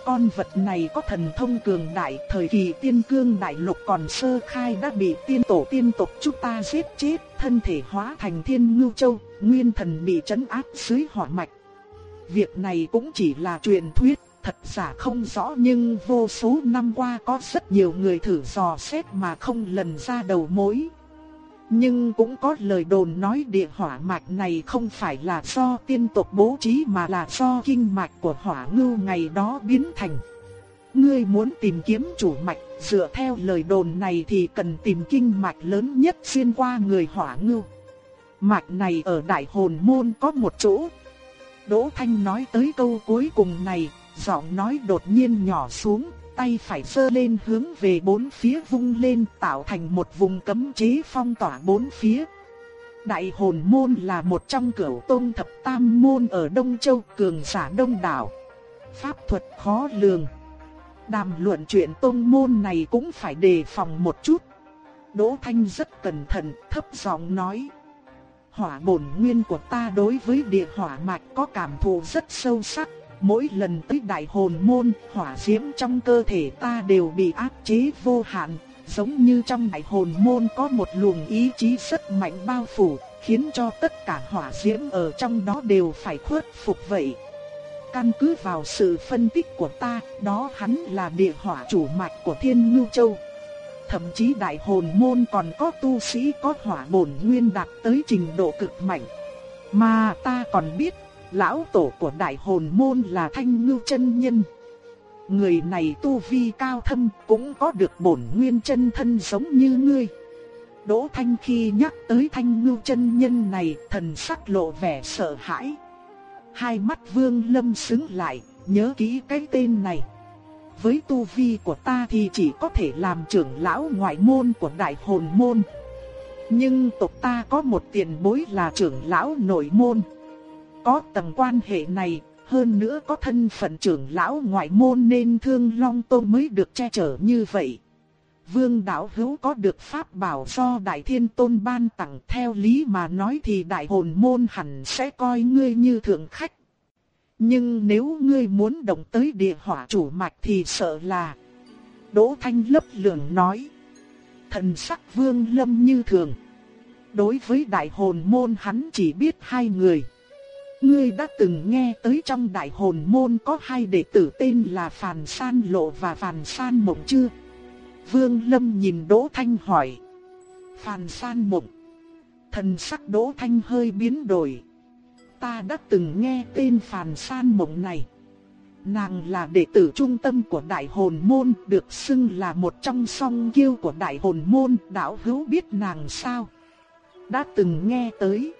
Con vật này có thần thông cường đại, thời kỳ tiên cương đại lục còn sơ khai đã bị tiên tổ tiên tộc chúng ta giết chết, thân thể hóa thành thiên ngưu châu, nguyên thần bị trấn áp dưới hỏa mạch. Việc này cũng chỉ là truyền thuyết, thật giả không rõ nhưng vô số năm qua có rất nhiều người thử dò xét mà không lần ra đầu mối. Nhưng cũng có lời đồn nói địa hỏa mạch này không phải là do tiên tộc bố trí mà là do kinh mạch của hỏa ngưu ngày đó biến thành. Ngươi muốn tìm kiếm chủ mạch, dựa theo lời đồn này thì cần tìm kinh mạch lớn nhất xuyên qua người hỏa ngưu. Mạch này ở đại hồn môn có một chỗ. Đỗ Thanh nói tới câu cuối cùng này, giọng nói đột nhiên nhỏ xuống, tay phải sơ lên hướng về bốn phía vung lên tạo thành một vùng cấm chế phong tỏa bốn phía. Đại hồn môn là một trong cửu tôn thập tam môn ở Đông Châu cường giả đông đảo. Pháp thuật khó lường. Đàm luận chuyện tôn môn này cũng phải đề phòng một chút. Đỗ Thanh rất cẩn thận, thấp giọng nói. Hỏa bổn nguyên của ta đối với địa hỏa mạch có cảm thụ rất sâu sắc, mỗi lần tới đại hồn môn, hỏa diễm trong cơ thể ta đều bị áp chế vô hạn, giống như trong đại hồn môn có một luồng ý chí rất mạnh bao phủ, khiến cho tất cả hỏa diễm ở trong đó đều phải khuất phục vậy. Căn cứ vào sự phân tích của ta, đó hắn là địa hỏa chủ mạch của Thiên Ngưu Châu. Thậm chí đại hồn môn còn có tu sĩ có hỏa bổn nguyên đạt tới trình độ cực mạnh. Mà ta còn biết, lão tổ của đại hồn môn là Thanh Ngưu chân nhân. Người này tu vi cao thâm cũng có được bổn nguyên chân thân giống như ngươi. Đỗ Thanh khi nhắc tới Thanh Ngưu chân nhân này, thần sắc lộ vẻ sợ hãi. Hai mắt Vương Lâm sững lại, nhớ kỹ cái tên này. Với tu vi của ta thì chỉ có thể làm trưởng lão ngoại môn của đại hồn môn. Nhưng tộc ta có một tiền bối là trưởng lão nội môn. Có tầng quan hệ này, hơn nữa có thân phận trưởng lão ngoại môn nên Thương Long Tôn mới được che chở như vậy. Vương đạo hữu có được pháp bảo do Đại Thiên Tôn ban tặng theo lý mà nói thì đại hồn môn hẳn sẽ coi ngươi như thượng khách. Nhưng nếu ngươi muốn động tới địa hỏa chủ mạch thì sợ là... Đỗ Thanh lấp lường nói. Thần sắc vương lâm như thường. Đối với đại hồn môn hắn chỉ biết hai người. Ngươi đã từng nghe tới trong đại hồn môn có hai đệ tử tên là Phàn San Lộ và Phàn San Mộng chưa? Vương Lâm nhìn Đỗ Thanh hỏi. Phàn San Mộng. Thần sắc Đỗ Thanh hơi biến đổi. Ta đã từng nghe tên Phàn San Mộng này. Nàng là đệ tử trung tâm của đại hồn môn, được xưng là một trong song kiêu của đại hồn môn, đạo hữu biết nàng sao? Đã từng nghe tới.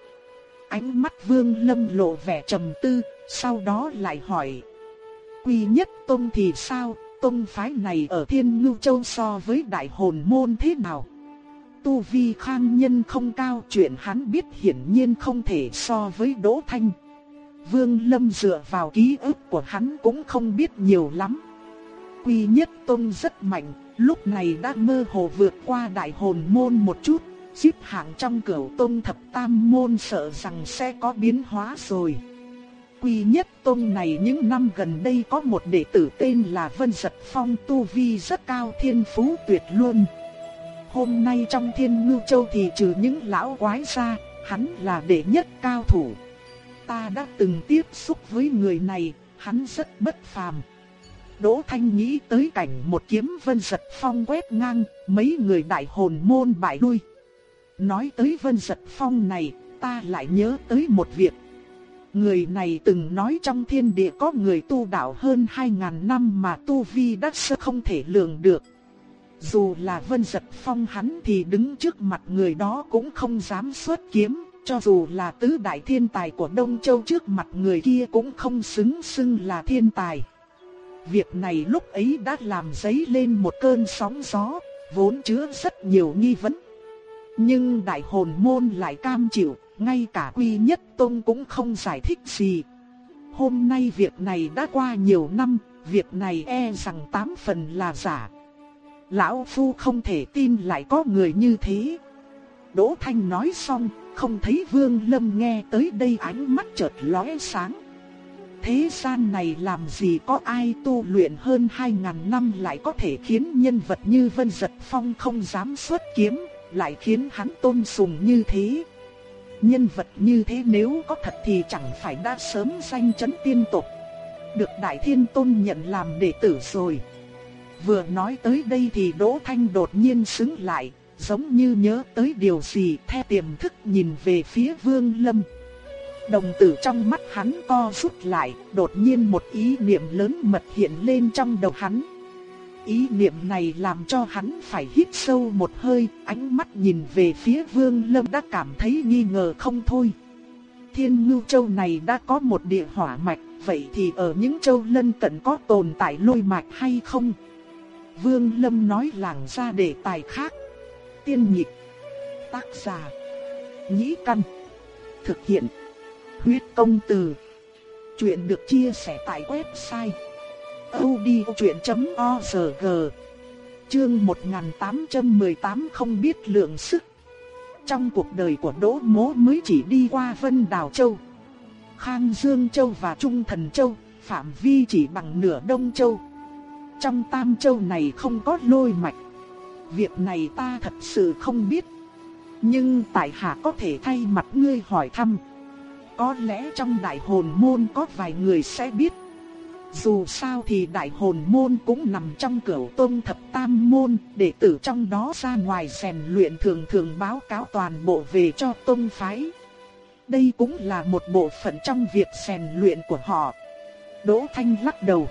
Ánh mắt vương lâm lộ vẻ trầm tư, sau đó lại hỏi. Quy nhất tông thì sao, tông phái này ở thiên ngưu châu so với đại hồn môn thế nào? Tu vi khang nhân không cao chuyện hắn biết hiển nhiên không thể so với Đỗ Thanh. Vương Lâm dựa vào ký ức của hắn cũng không biết nhiều lắm. Quy nhất tông rất mạnh, lúc này đã mơ hồ vượt qua đại hồn môn một chút, xếp hạng trong cửu tông thập tam môn sợ rằng sẽ có biến hóa rồi. Quy nhất tông này những năm gần đây có một đệ tử tên là Vân Giật Phong tu vi rất cao thiên phú tuyệt luôn. Hôm nay trong thiên ngưu châu thì trừ những lão quái ra, hắn là đệ nhất cao thủ. Ta đã từng tiếp xúc với người này, hắn rất bất phàm. Đỗ Thanh nghĩ tới cảnh một kiếm vân giật phong quét ngang, mấy người đại hồn môn bại lui. Nói tới vân giật phong này, ta lại nhớ tới một việc. Người này từng nói trong thiên địa có người tu đạo hơn 2.000 năm mà tu vi đắt sơ không thể lường được. Dù là vân giật phong hắn thì đứng trước mặt người đó cũng không dám xuất kiếm, cho dù là tứ đại thiên tài của Đông Châu trước mặt người kia cũng không xứng xưng là thiên tài. Việc này lúc ấy đã làm dấy lên một cơn sóng gió, vốn chứa rất nhiều nghi vấn. Nhưng đại hồn môn lại cam chịu, ngay cả quy nhất tông cũng không giải thích gì. Hôm nay việc này đã qua nhiều năm, việc này e rằng tám phần là giả. Lão Phu không thể tin lại có người như thế. Đỗ Thanh nói xong, không thấy Vương Lâm nghe tới đây ánh mắt chợt lóe sáng. Thế gian này làm gì có ai tu luyện hơn 2.000 năm lại có thể khiến nhân vật như Vân Giật Phong không dám xuất kiếm, lại khiến hắn tôn sùng như thế. Nhân vật như thế nếu có thật thì chẳng phải đã sớm danh chấn tiên tộc. Được Đại Thiên Tôn nhận làm đệ tử rồi. Vừa nói tới đây thì Đỗ Thanh đột nhiên sững lại, giống như nhớ tới điều gì theo tiềm thức nhìn về phía Vương Lâm. Đồng tử trong mắt hắn co rút lại, đột nhiên một ý niệm lớn mật hiện lên trong đầu hắn. Ý niệm này làm cho hắn phải hít sâu một hơi, ánh mắt nhìn về phía Vương Lâm đã cảm thấy nghi ngờ không thôi. Thiên Ngưu Châu này đã có một địa hỏa mạch, vậy thì ở những châu lân cận có tồn tại lôi mạch hay không? Vương Lâm nói làng ra đề tài khác. Tiên nhịp. Tác giả. Nhĩ căn. Thực hiện. Huyết công từ. Chuyện được chia sẻ tại website audiochuyện.org. Chương 1818 không biết lượng sức. Trong cuộc đời của Đỗ Mỗ mới chỉ đi qua Vân Đào Châu, Khang Dương Châu và Trung Thần Châu, phạm vi chỉ bằng nửa Đông Châu. Trong Tam Châu này không có lôi mạch. Việc này ta thật sự không biết. Nhưng tại hạ có thể thay mặt ngươi hỏi thăm. Có lẽ trong đại hồn môn có vài người sẽ biết. Dù sao thì đại hồn môn cũng nằm trong cửu tôn thập tam môn, đệ tử trong đó ra ngoài rèn luyện thường thường báo cáo toàn bộ về cho tôn phái. Đây cũng là một bộ phận trong việc rèn luyện của họ. Đỗ Thanh lắc đầu.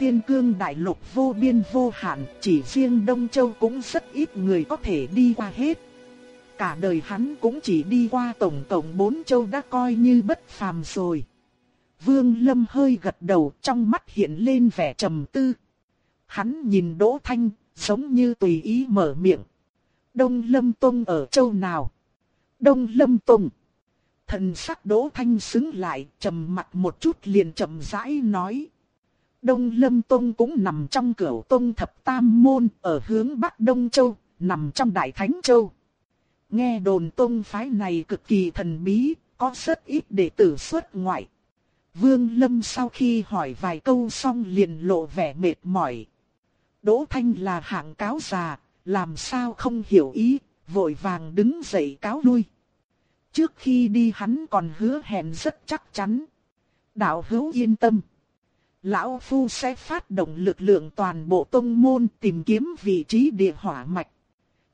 Tiên cương đại lục vô biên vô hạn, chỉ riêng Đông Châu cũng rất ít người có thể đi qua hết. Cả đời hắn cũng chỉ đi qua tổng tổng bốn châu đã coi như bất phàm rồi. Vương Lâm hơi gật đầu trong mắt hiện lên vẻ trầm tư. Hắn nhìn Đỗ Thanh, giống như tùy ý mở miệng. Đông Lâm Tông ở châu nào? Đông Lâm Tông. Thần sắc Đỗ Thanh xứng lại, trầm mặt một chút liền chậm rãi nói. Đông Lâm Tông cũng nằm trong cửu Tông Thập Tam Môn ở hướng Bắc Đông Châu, nằm trong Đại Thánh Châu. Nghe đồn Tông phái này cực kỳ thần bí, có rất ít đệ tử xuất ngoại. Vương Lâm sau khi hỏi vài câu xong liền lộ vẻ mệt mỏi. Đỗ Thanh là hạng cáo già, làm sao không hiểu ý, vội vàng đứng dậy cáo lui. Trước khi đi hắn còn hứa hẹn rất chắc chắn. Đạo hữu yên tâm. Lão Phu sẽ phát động lực lượng toàn bộ tông môn tìm kiếm vị trí địa hỏa mạch.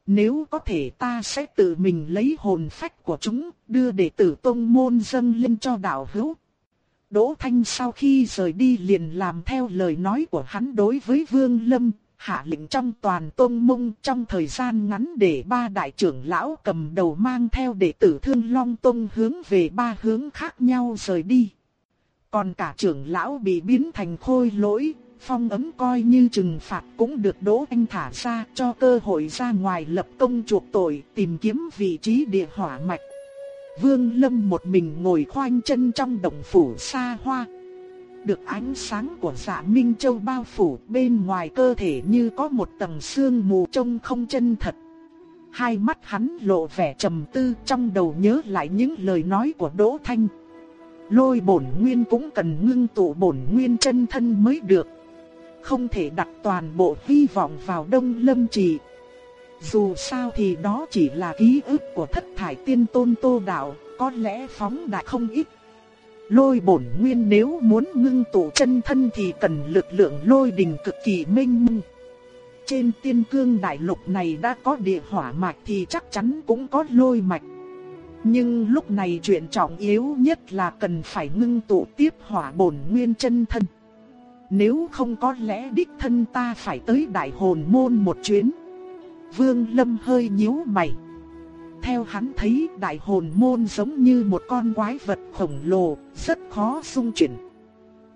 Nếu có thể ta sẽ tự mình lấy hồn phách của chúng, đưa đệ tử tông môn dâng lên cho đạo hữu. Đỗ Thanh sau khi rời đi liền làm theo lời nói của hắn đối với Vương Lâm, hạ lệnh trong toàn tôn mông trong thời gian ngắn để ba đại trưởng lão cầm đầu mang theo đệ tử Thương Long Tông hướng về ba hướng khác nhau rời đi. Còn cả trưởng lão bị biến thành khôi lỗi, phong ấm coi như trừng phạt cũng được Đỗ Anh thả ra cho cơ hội ra ngoài lập công chuộc tội tìm kiếm vị trí địa hỏa mạch. Vương Lâm một mình ngồi khoanh chân trong động phủ xa hoa. Được ánh sáng của dạ Minh Châu bao phủ, bên ngoài cơ thể như có một tầng sương mù trông không chân thật. Hai mắt hắn lộ vẻ trầm tư, trong đầu nhớ lại những lời nói của Đỗ Thanh. Lôi bổn nguyên cũng cần ngưng tụ bổn nguyên chân thân mới được. Không thể đặt toàn bộ hy vọng vào đông lâm trì. Dù sao thì đó chỉ là ký ức của thất thải tiên tôn tô đạo, có lẽ phóng đại không ít. Lôi bổn nguyên nếu muốn ngưng tụ chân thân thì cần lực lượng lôi đình cực kỳ minh mông. Trên tiên cương đại lục này đã có địa hỏa mạch thì chắc chắn cũng có lôi mạch. Nhưng lúc này chuyện trọng yếu nhất là cần phải ngưng tụ tiếp hỏa bổn nguyên chân thân. Nếu không có lẽ đích thân ta phải tới đại hồn môn một chuyến. Vương Lâm hơi nhíu mày. Theo hắn thấy đại hồn môn giống như một con quái vật khổng lồ, rất khó xung chuyển.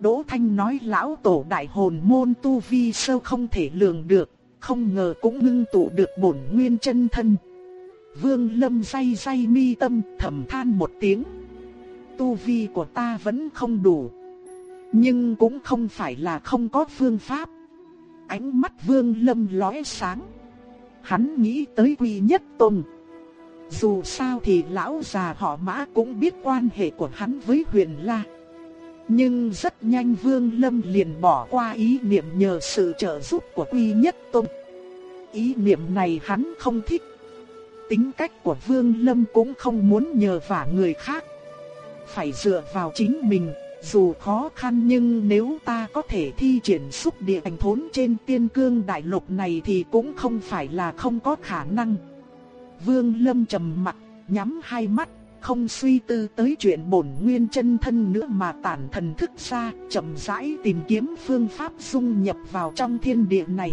Đỗ Thanh nói lão tổ đại hồn môn tu vi sâu không thể lường được, không ngờ cũng ngưng tụ được bổn nguyên chân thân. Vương Lâm say say mi tâm thầm than một tiếng. Tu vi của ta vẫn không đủ. Nhưng cũng không phải là không có phương pháp. Ánh mắt Vương Lâm lóe sáng. Hắn nghĩ tới Quy Nhất Tông. Dù sao thì lão già họ Mã cũng biết quan hệ của hắn với Huyền La. Nhưng rất nhanh Vương Lâm liền bỏ qua ý niệm nhờ sự trợ giúp của Quy Nhất Tông. Ý niệm này hắn không thích. Tính cách của Vương Lâm cũng không muốn nhờ vả người khác. Phải dựa vào chính mình, dù khó khăn nhưng nếu ta có thể thi triển xúc địa thành thốn trên tiên cương đại lục này thì cũng không phải là không có khả năng. Vương Lâm trầm mặt, nhắm hai mắt, không suy tư tới chuyện bổn nguyên chân thân nữa mà tản thần thức ra, chậm rãi tìm kiếm phương pháp dung nhập vào trong thiên địa này.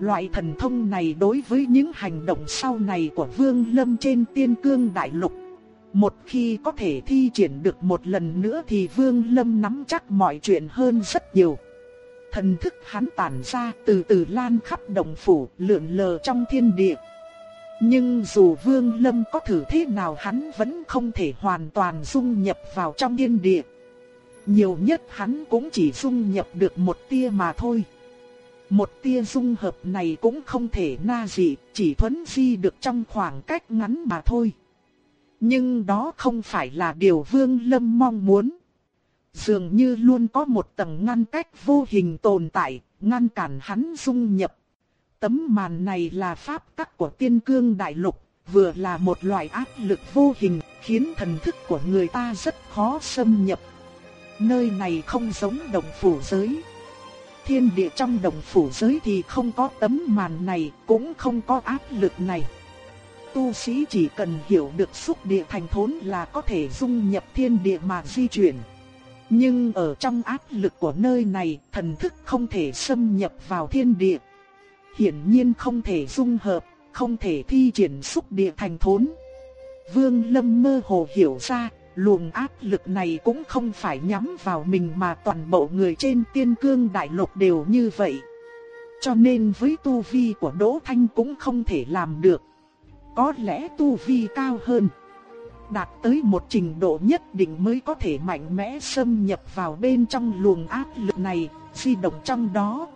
Loại thần thông này đối với những hành động sau này của Vương Lâm trên tiên cương đại lục. Một khi có thể thi triển được một lần nữa thì Vương Lâm nắm chắc mọi chuyện hơn rất nhiều. Thần thức hắn tản ra từ từ lan khắp đồng phủ lượn lờ trong thiên địa. Nhưng dù Vương Lâm có thử thế nào hắn vẫn không thể hoàn toàn dung nhập vào trong thiên địa. Nhiều nhất hắn cũng chỉ dung nhập được một tia mà thôi. Một tia dung hợp này cũng không thể na dị, chỉ thuấn di được trong khoảng cách ngắn mà thôi. Nhưng đó không phải là điều Vương Lâm mong muốn. Dường như luôn có một tầng ngăn cách vô hình tồn tại, ngăn cản hắn dung nhập Tấm màn này là pháp tắc của tiên cương đại lục, vừa là một loại áp lực vô hình, khiến thần thức của người ta rất khó xâm nhập. Nơi này không giống đồng phủ giới. Thiên địa trong đồng phủ giới thì không có tấm màn này, cũng không có áp lực này. Tu sĩ chỉ cần hiểu được xúc địa thành thốn là có thể dung nhập thiên địa mà di chuyển. Nhưng ở trong áp lực của nơi này, thần thức không thể xâm nhập vào thiên địa. Hiển nhiên không thể dung hợp, không thể thi triển xúc địa thành thốn. Vương Lâm mơ hồ hiểu ra, luồng áp lực này cũng không phải nhắm vào mình mà toàn bộ người trên tiên cương đại lục đều như vậy. Cho nên với tu vi của Đỗ Thanh cũng không thể làm được. Có lẽ tu vi cao hơn. Đạt tới một trình độ nhất định mới có thể mạnh mẽ xâm nhập vào bên trong luồng áp lực này, di động trong đó.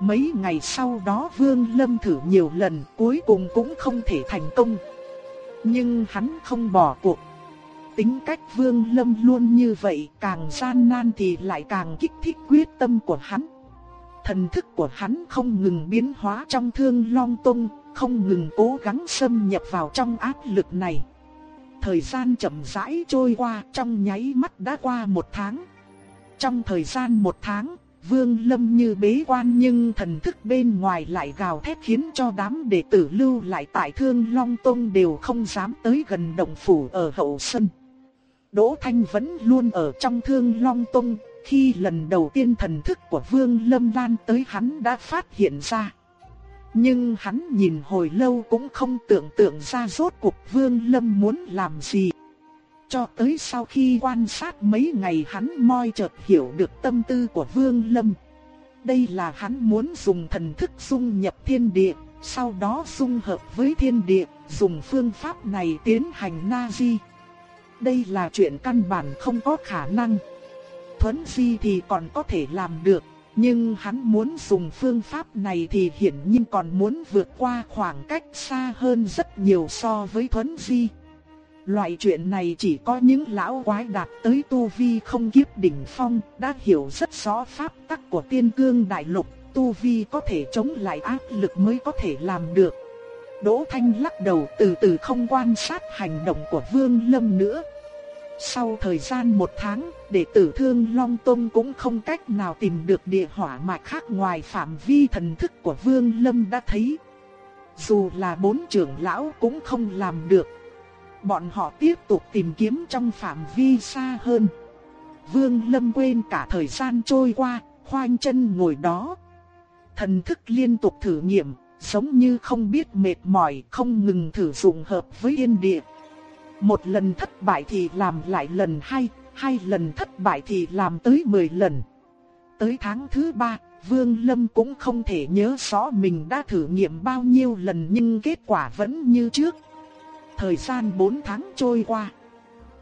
Mấy ngày sau đó Vương Lâm thử nhiều lần cuối cùng cũng không thể thành công. Nhưng hắn không bỏ cuộc. Tính cách Vương Lâm luôn như vậy, càng gian nan thì lại càng kích thích quyết tâm của hắn. Thần thức của hắn không ngừng biến hóa trong thương long tung, không ngừng cố gắng xâm nhập vào trong áp lực này. Thời gian chậm rãi trôi qua, trong nháy mắt đã qua một tháng. Trong thời gian một tháng, Vương Lâm như bế quan nhưng thần thức bên ngoài lại gào thét khiến cho đám đệ tử lưu lại tại Thương Long Tông đều không dám tới gần động phủ ở hậu sân. Đỗ Thanh vẫn luôn ở trong Thương Long Tông, khi lần đầu tiên thần thức của Vương Lâm lan tới hắn đã phát hiện ra. Nhưng hắn nhìn hồi lâu cũng không tưởng tượng ra rốt cuộc Vương Lâm muốn làm gì. Cho tới sau khi quan sát mấy ngày hắn moi chợt hiểu được tâm tư của Vương Lâm. Đây là hắn muốn dùng thần thức dung nhập thiên địa, sau đó dung hợp với thiên địa, dùng phương pháp này tiến hành na di. Đây là chuyện căn bản không có khả năng. Thuấn di thì còn có thể làm được, nhưng hắn muốn dùng phương pháp này thì hiển nhiên còn muốn vượt qua khoảng cách xa hơn rất nhiều so với thuấn di. Loại chuyện này chỉ có những lão quái đạt tới tu vi không kiếp đỉnh phong, đã hiểu rất rõ pháp tắc của tiên cương đại lục, tu vi có thể chống lại áp lực mới có thể làm được. Đỗ Thanh lắc đầu từ từ không quan sát hành động của Vương Lâm nữa. Sau thời gian một tháng, đệ tử Thương Long Tông cũng không cách nào tìm được địa hỏa mạch khác ngoài phạm vi thần thức của Vương Lâm đã thấy. Dù là bốn trưởng lão cũng không làm được, bọn họ tiếp tục tìm kiếm trong phạm vi xa hơn. Vương Lâm quên cả thời gian trôi qua, khoanh chân ngồi đó. Thần thức liên tục thử nghiệm, giống như không biết mệt mỏi, không ngừng thử dụng hợp với yên địa. Một lần thất bại thì làm lại lần hai, hai lần thất bại thì làm tới mười lần. Tới tháng thứ ba, Vương Lâm cũng không thể nhớ rõ mình đã thử nghiệm bao nhiêu lần nhưng kết quả vẫn như trước. Thời gian 4 tháng trôi qua,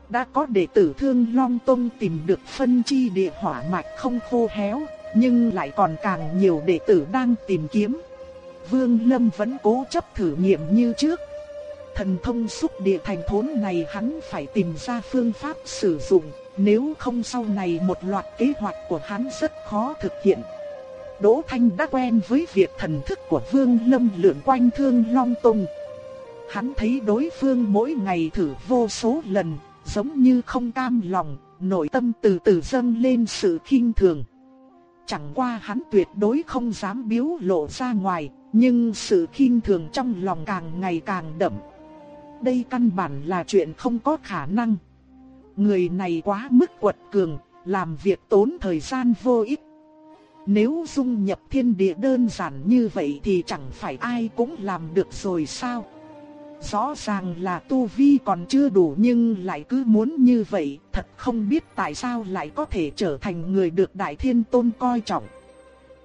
đã có đệ tử Thương Long Tông tìm được phân chi địa hỏa mạch không khô héo, nhưng lại còn càng nhiều đệ tử đang tìm kiếm. Vương Lâm vẫn cố chấp thử nghiệm như trước. Thần thông xúc địa thành thốn này hắn phải tìm ra phương pháp sử dụng, nếu không sau này một loạt kế hoạch của hắn rất khó thực hiện. Đỗ Thanh đã quen với việc thần thức của Vương Lâm lượn quanh Thương Long Tông. Hắn thấy đối phương mỗi ngày thử vô số lần, giống như không cam lòng, nội tâm từ từ dâng lên sự khinh thường. Chẳng qua hắn tuyệt đối không dám biếu lộ ra ngoài, nhưng sự khinh thường trong lòng càng ngày càng đậm. Đây căn bản là chuyện không có khả năng. Người này quá mức quật cường, làm việc tốn thời gian vô ích. Nếu dung nhập thiên địa đơn giản như vậy thì chẳng phải ai cũng làm được rồi sao? Rõ ràng là tu vi còn chưa đủ nhưng lại cứ muốn như vậy, thật không biết tại sao lại có thể trở thành người được Đại Thiên Tôn coi trọng.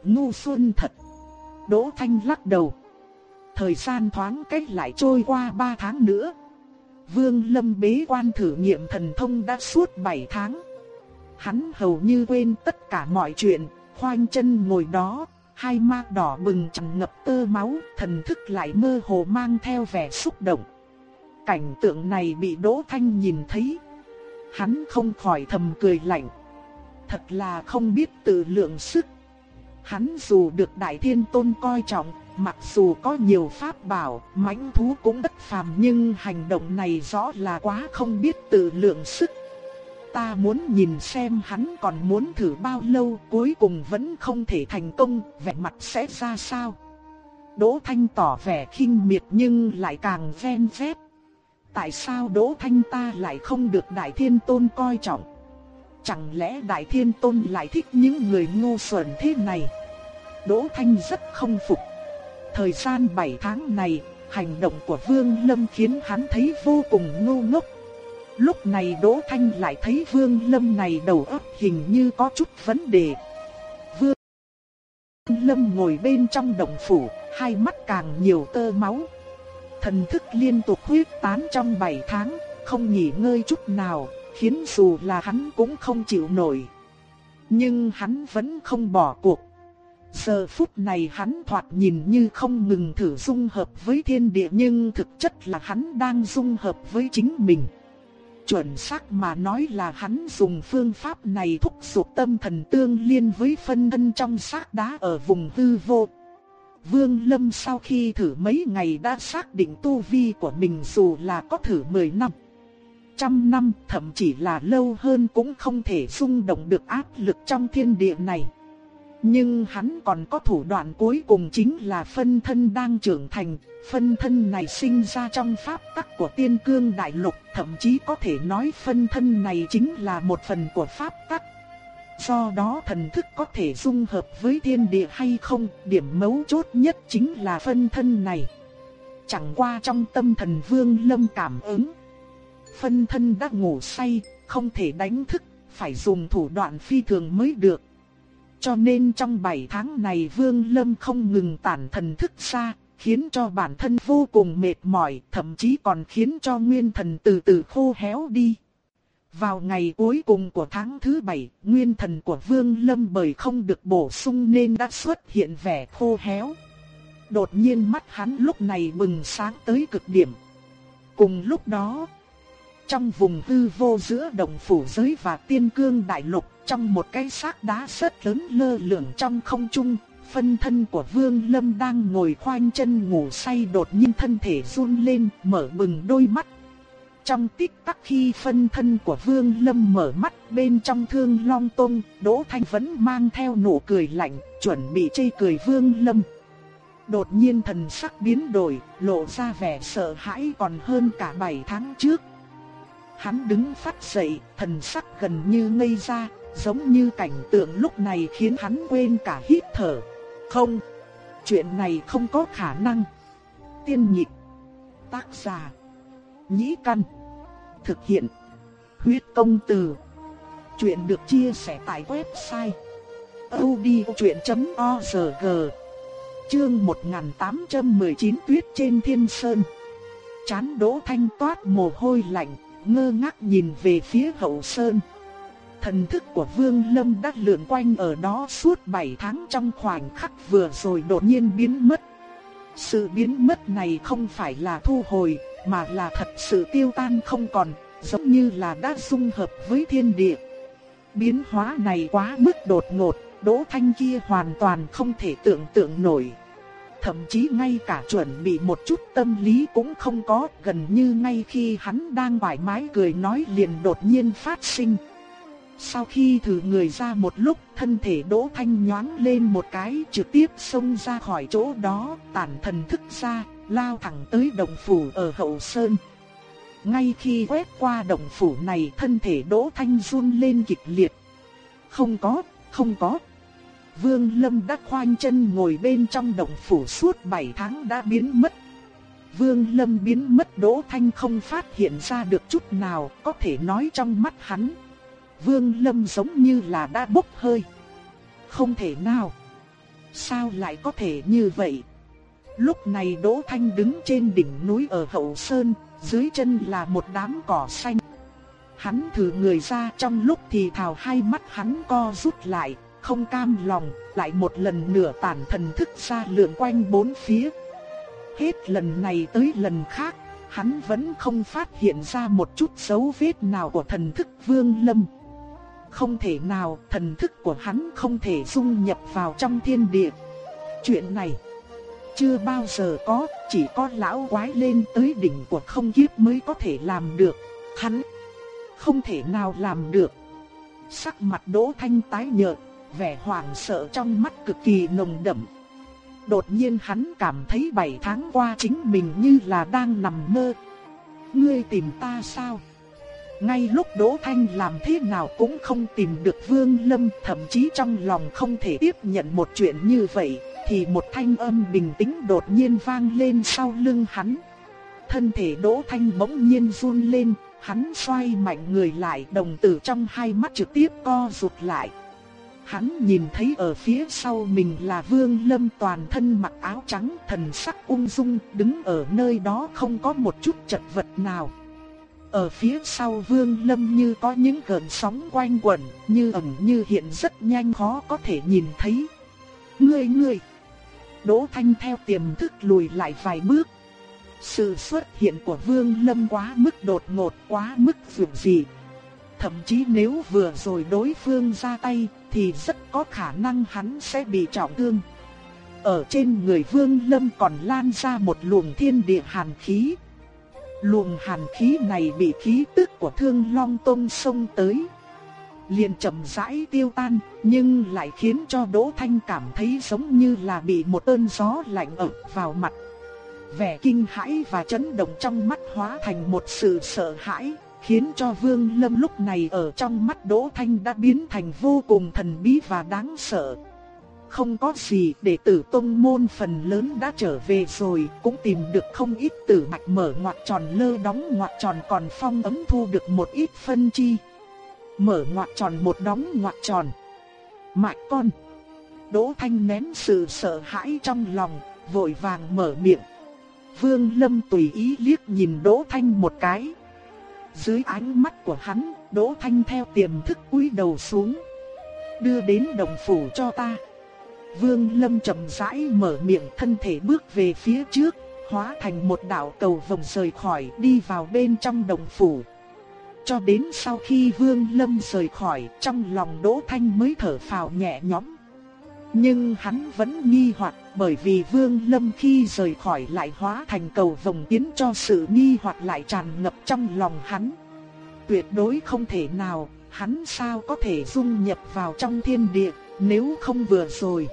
Ngu xuân thật. Đỗ Thanh lắc đầu. Thời gian thoáng cách lại trôi qua 3 tháng nữa. Vương Lâm bế quan thử nghiệm thần thông đã suốt 7 tháng. Hắn hầu như quên tất cả mọi chuyện, khoanh chân ngồi đó, hai má đỏ bừng tràn ngập tơ máu, thần thức lại mơ hồ mang theo vẻ xúc động. Cảnh tượng này bị Đỗ Thanh nhìn thấy. Hắn không khỏi thầm cười lạnh. Thật là không biết tự lượng sức. Hắn dù được Đại Thiên Tôn coi trọng, mặc dù có nhiều pháp bảo, mãnh thú cũng bất phàm nhưng hành động này rõ là quá không biết tự lượng sức. Ta muốn nhìn xem hắn còn muốn thử bao lâu cuối cùng vẫn không thể thành công, vẻ mặt sẽ ra sao. Đỗ Thanh tỏ vẻ khinh miệt nhưng lại càng ven vét. Tại sao Đỗ Thanh ta lại không được Đại Thiên Tôn coi trọng? Chẳng lẽ Đại Thiên Tôn lại thích những người ngu xuẩn thế này? Đỗ Thanh rất không phục. Thời gian 7 tháng này, hành động của Vương Lâm khiến hắn thấy vô cùng ngu ngốc. Lúc này Đỗ Thanh lại thấy Vương Lâm này đầu óc hình như có chút vấn đề. Vương Lâm ngồi bên trong động phủ, hai mắt càng nhiều tơ máu. Thần thức liên tục huyết tán trong 7 tháng, không nghỉ ngơi chút nào, khiến dù là hắn cũng không chịu nổi. Nhưng hắn vẫn không bỏ cuộc. Giờ phút này hắn thoạt nhìn như không ngừng thử dung hợp với thiên địa nhưng thực chất là hắn đang dung hợp với chính mình. Chuẩn xác mà nói là hắn dùng phương pháp này thúc giục tâm thần tương liên với phân thân trong xác đá ở vùng hư vô. Vương Lâm sau khi thử mấy ngày đã xác định tu vi của mình dù là có thử 10 năm trăm năm, thậm chí là lâu hơn cũng không thể xung động được áp lực trong thiên địa này. Nhưng hắn còn có thủ đoạn cuối cùng chính là phân thân đang trưởng thành, phân thân này sinh ra trong pháp tắc của tiên cương đại lục, thậm chí có thể nói phân thân này chính là một phần của pháp tắc. Do đó thần thức có thể dung hợp với thiên địa hay không, điểm mấu chốt nhất chính là phân thân này. Chẳng qua trong tâm thần vương lâm cảm ứng phân thân đã ngủ say, không thể đánh thức, phải dùng thủ đoạn phi thường mới được. Cho nên trong 7 tháng này Vương Lâm không ngừng tản thần thức ra, khiến cho bản thân vô cùng mệt mỏi, thậm chí còn khiến cho nguyên thần từ từ khô héo đi. Vào ngày cuối cùng của tháng thứ 7, nguyên thần của Vương Lâm bởi không được bổ sung nên đã xuất hiện vẻ khô héo. Đột nhiên mắt hắn lúc này bừng sáng tới cực điểm. Cùng lúc đó, trong vùng hư vô giữa đồng phủ giới và tiên cương đại lục, trong một cái xác đá rất lớn lơ lửng trong không trung, phân thân của Vương Lâm đang ngồi khoanh chân ngủ say đột nhiên thân thể run lên, mở bừng đôi mắt. Trong tích tắc khi phân thân của Vương Lâm mở mắt bên trong thương long tông, Đỗ Thanh vẫn mang theo nụ cười lạnh, chuẩn bị chê cười Vương Lâm. Đột nhiên thần sắc biến đổi, lộ ra vẻ sợ hãi còn hơn cả 7 tháng trước. Hắn đứng phát dậy, thần sắc gần như ngây ra, giống như cảnh tượng lúc này khiến hắn quên cả hít thở. Không, chuyện này không có khả năng. Tiên nhịp, tác giả, nhĩ căn, thực hiện, huyết công từ. Chuyện được chia sẻ tại website odchuyện.org Chương 1819 Tuyết trên Thiên Sơn Chán đỗ thanh toát mồ hôi lạnh ngơ ngác nhìn về phía hậu sơn. Thần thức của Vương Lâm đã lượn quanh ở đó suốt 7 tháng trong khoảnh khắc vừa rồi đột nhiên biến mất. Sự biến mất này không phải là thu hồi, mà là thật sự tiêu tan không còn, giống như là đã dung hợp với thiên địa. Biến hóa này quá mức đột ngột, Đỗ Thanh kia hoàn toàn không thể tưởng tượng nổi thậm chí ngay cả chuẩn bị một chút tâm lý cũng không có, gần như ngay khi hắn đang thoải mái cười nói liền đột nhiên phát sinh. Sau khi thử người ra một lúc, thân thể Đỗ Thanh nhoáng lên một cái, trực tiếp xông ra khỏi chỗ đó, tản thần thức ra, lao thẳng tới đồng phủ ở hậu sơn. Ngay khi quét qua đồng phủ này, thân thể Đỗ Thanh run lên kịch liệt. Không có, không có. Vương Lâm đã khoanh chân ngồi bên trong động phủ suốt 7 tháng đã biến mất. Vương Lâm biến mất Đỗ Thanh không phát hiện ra được chút nào, có thể nói trong mắt hắn. Vương Lâm giống như là đã bốc hơi. Không thể nào. Sao lại có thể như vậy? Lúc này Đỗ Thanh đứng trên đỉnh núi ở Hậu Sơn, dưới chân là một đám cỏ xanh. Hắn thử người ra trong lúc thì thào hai mắt hắn co rút lại, không cam lòng, lại một lần nửa tản thần thức ra lượn quanh bốn phía. Hết lần này tới lần khác, hắn vẫn không phát hiện ra một chút dấu vết nào của thần thức Vương Lâm. Không thể nào, thần thức của hắn không thể dung nhập vào trong thiên địa. Chuyện này chưa bao giờ có, chỉ có lão quái lên tới đỉnh của không kiếp mới có thể làm được. Hắn không thể nào làm được. Sắc mặt Đỗ Thanh tái nhợt, vẻ hoảng sợ trong mắt cực kỳ nồng đậm. Đột nhiên hắn cảm thấy bảy tháng qua chính mình như là đang nằm mơ. Ngươi tìm ta sao? Ngay lúc Đỗ Thanh làm thế nào cũng không tìm được Vương Lâm, thậm chí trong lòng không thể tiếp nhận một chuyện như vậy, thì một thanh âm bình tĩnh đột nhiên vang lên sau lưng hắn. Thân thể Đỗ Thanh bỗng nhiên run lên, hắn xoay mạnh người lại, đồng tử trong hai mắt trực tiếp co rụt lại. Hắn nhìn thấy ở phía sau mình là Vương Lâm toàn thân mặc áo trắng, thần sắc ung dung, đứng ở nơi đó không có một chút chật vật nào. Ở phía sau Vương Lâm như có những gợn sóng quanh quẩn, như ẩn như hiện rất nhanh khó có thể nhìn thấy. Ngươi ngươi! Đỗ Thanh theo tiềm thức lùi lại vài bước. Sự xuất hiện của Vương Lâm quá mức đột ngột, quá mức dường gì. Thậm chí nếu vừa rồi đối phương ra tay, thì rất có khả năng hắn sẽ bị trọng thương. Ở trên người Vương Lâm còn lan ra một luồng thiên địa hàn khí. Luồng hàn khí này bị khí tức của Thương Long Tông xông tới, liền chậm rãi tiêu tan, nhưng lại khiến cho Đỗ Thanh cảm thấy giống như là bị một cơn gió lạnh ập vào mặt. Vẻ kinh hãi và chấn động trong mắt hóa thành một sự sợ hãi, khiến cho Vương Lâm lúc này ở trong mắt Đỗ Thanh đã biến thành vô cùng thần bí và đáng sợ. Không có gì, đệ tử tông môn phần lớn đã trở về rồi, cũng tìm được không ít tử mạch mở ngoặt tròn lơ đóng ngoặt tròn còn phong ấm thu được một ít phân chi mở ngoặt tròn một đóng ngoặt tròn. Mạch con. Đỗ Thanh nén sự sợ hãi trong lòng, vội vàng mở miệng. Vương Lâm tùy ý liếc nhìn Đỗ Thanh một cái. Dưới ánh mắt của hắn, Đỗ Thanh theo tiềm thức cúi đầu xuống. Đưa đến đồng phủ cho ta. Vương Lâm chậm rãi mở miệng thân thể bước về phía trước, hóa thành một đạo cầu vòng rời khỏi đi vào bên trong đồng phủ. Cho đến sau khi Vương Lâm rời khỏi, trong lòng Đỗ Thanh mới thở phào nhẹ nhõm. Nhưng hắn vẫn nghi hoặc bởi vì Vương Lâm khi rời khỏi lại hóa thành cầu vồng tiến cho sự nghi hoặc lại tràn ngập trong lòng hắn. Tuyệt đối không thể nào, hắn sao có thể dung nhập vào trong thiên địa, nếu không vừa rồi.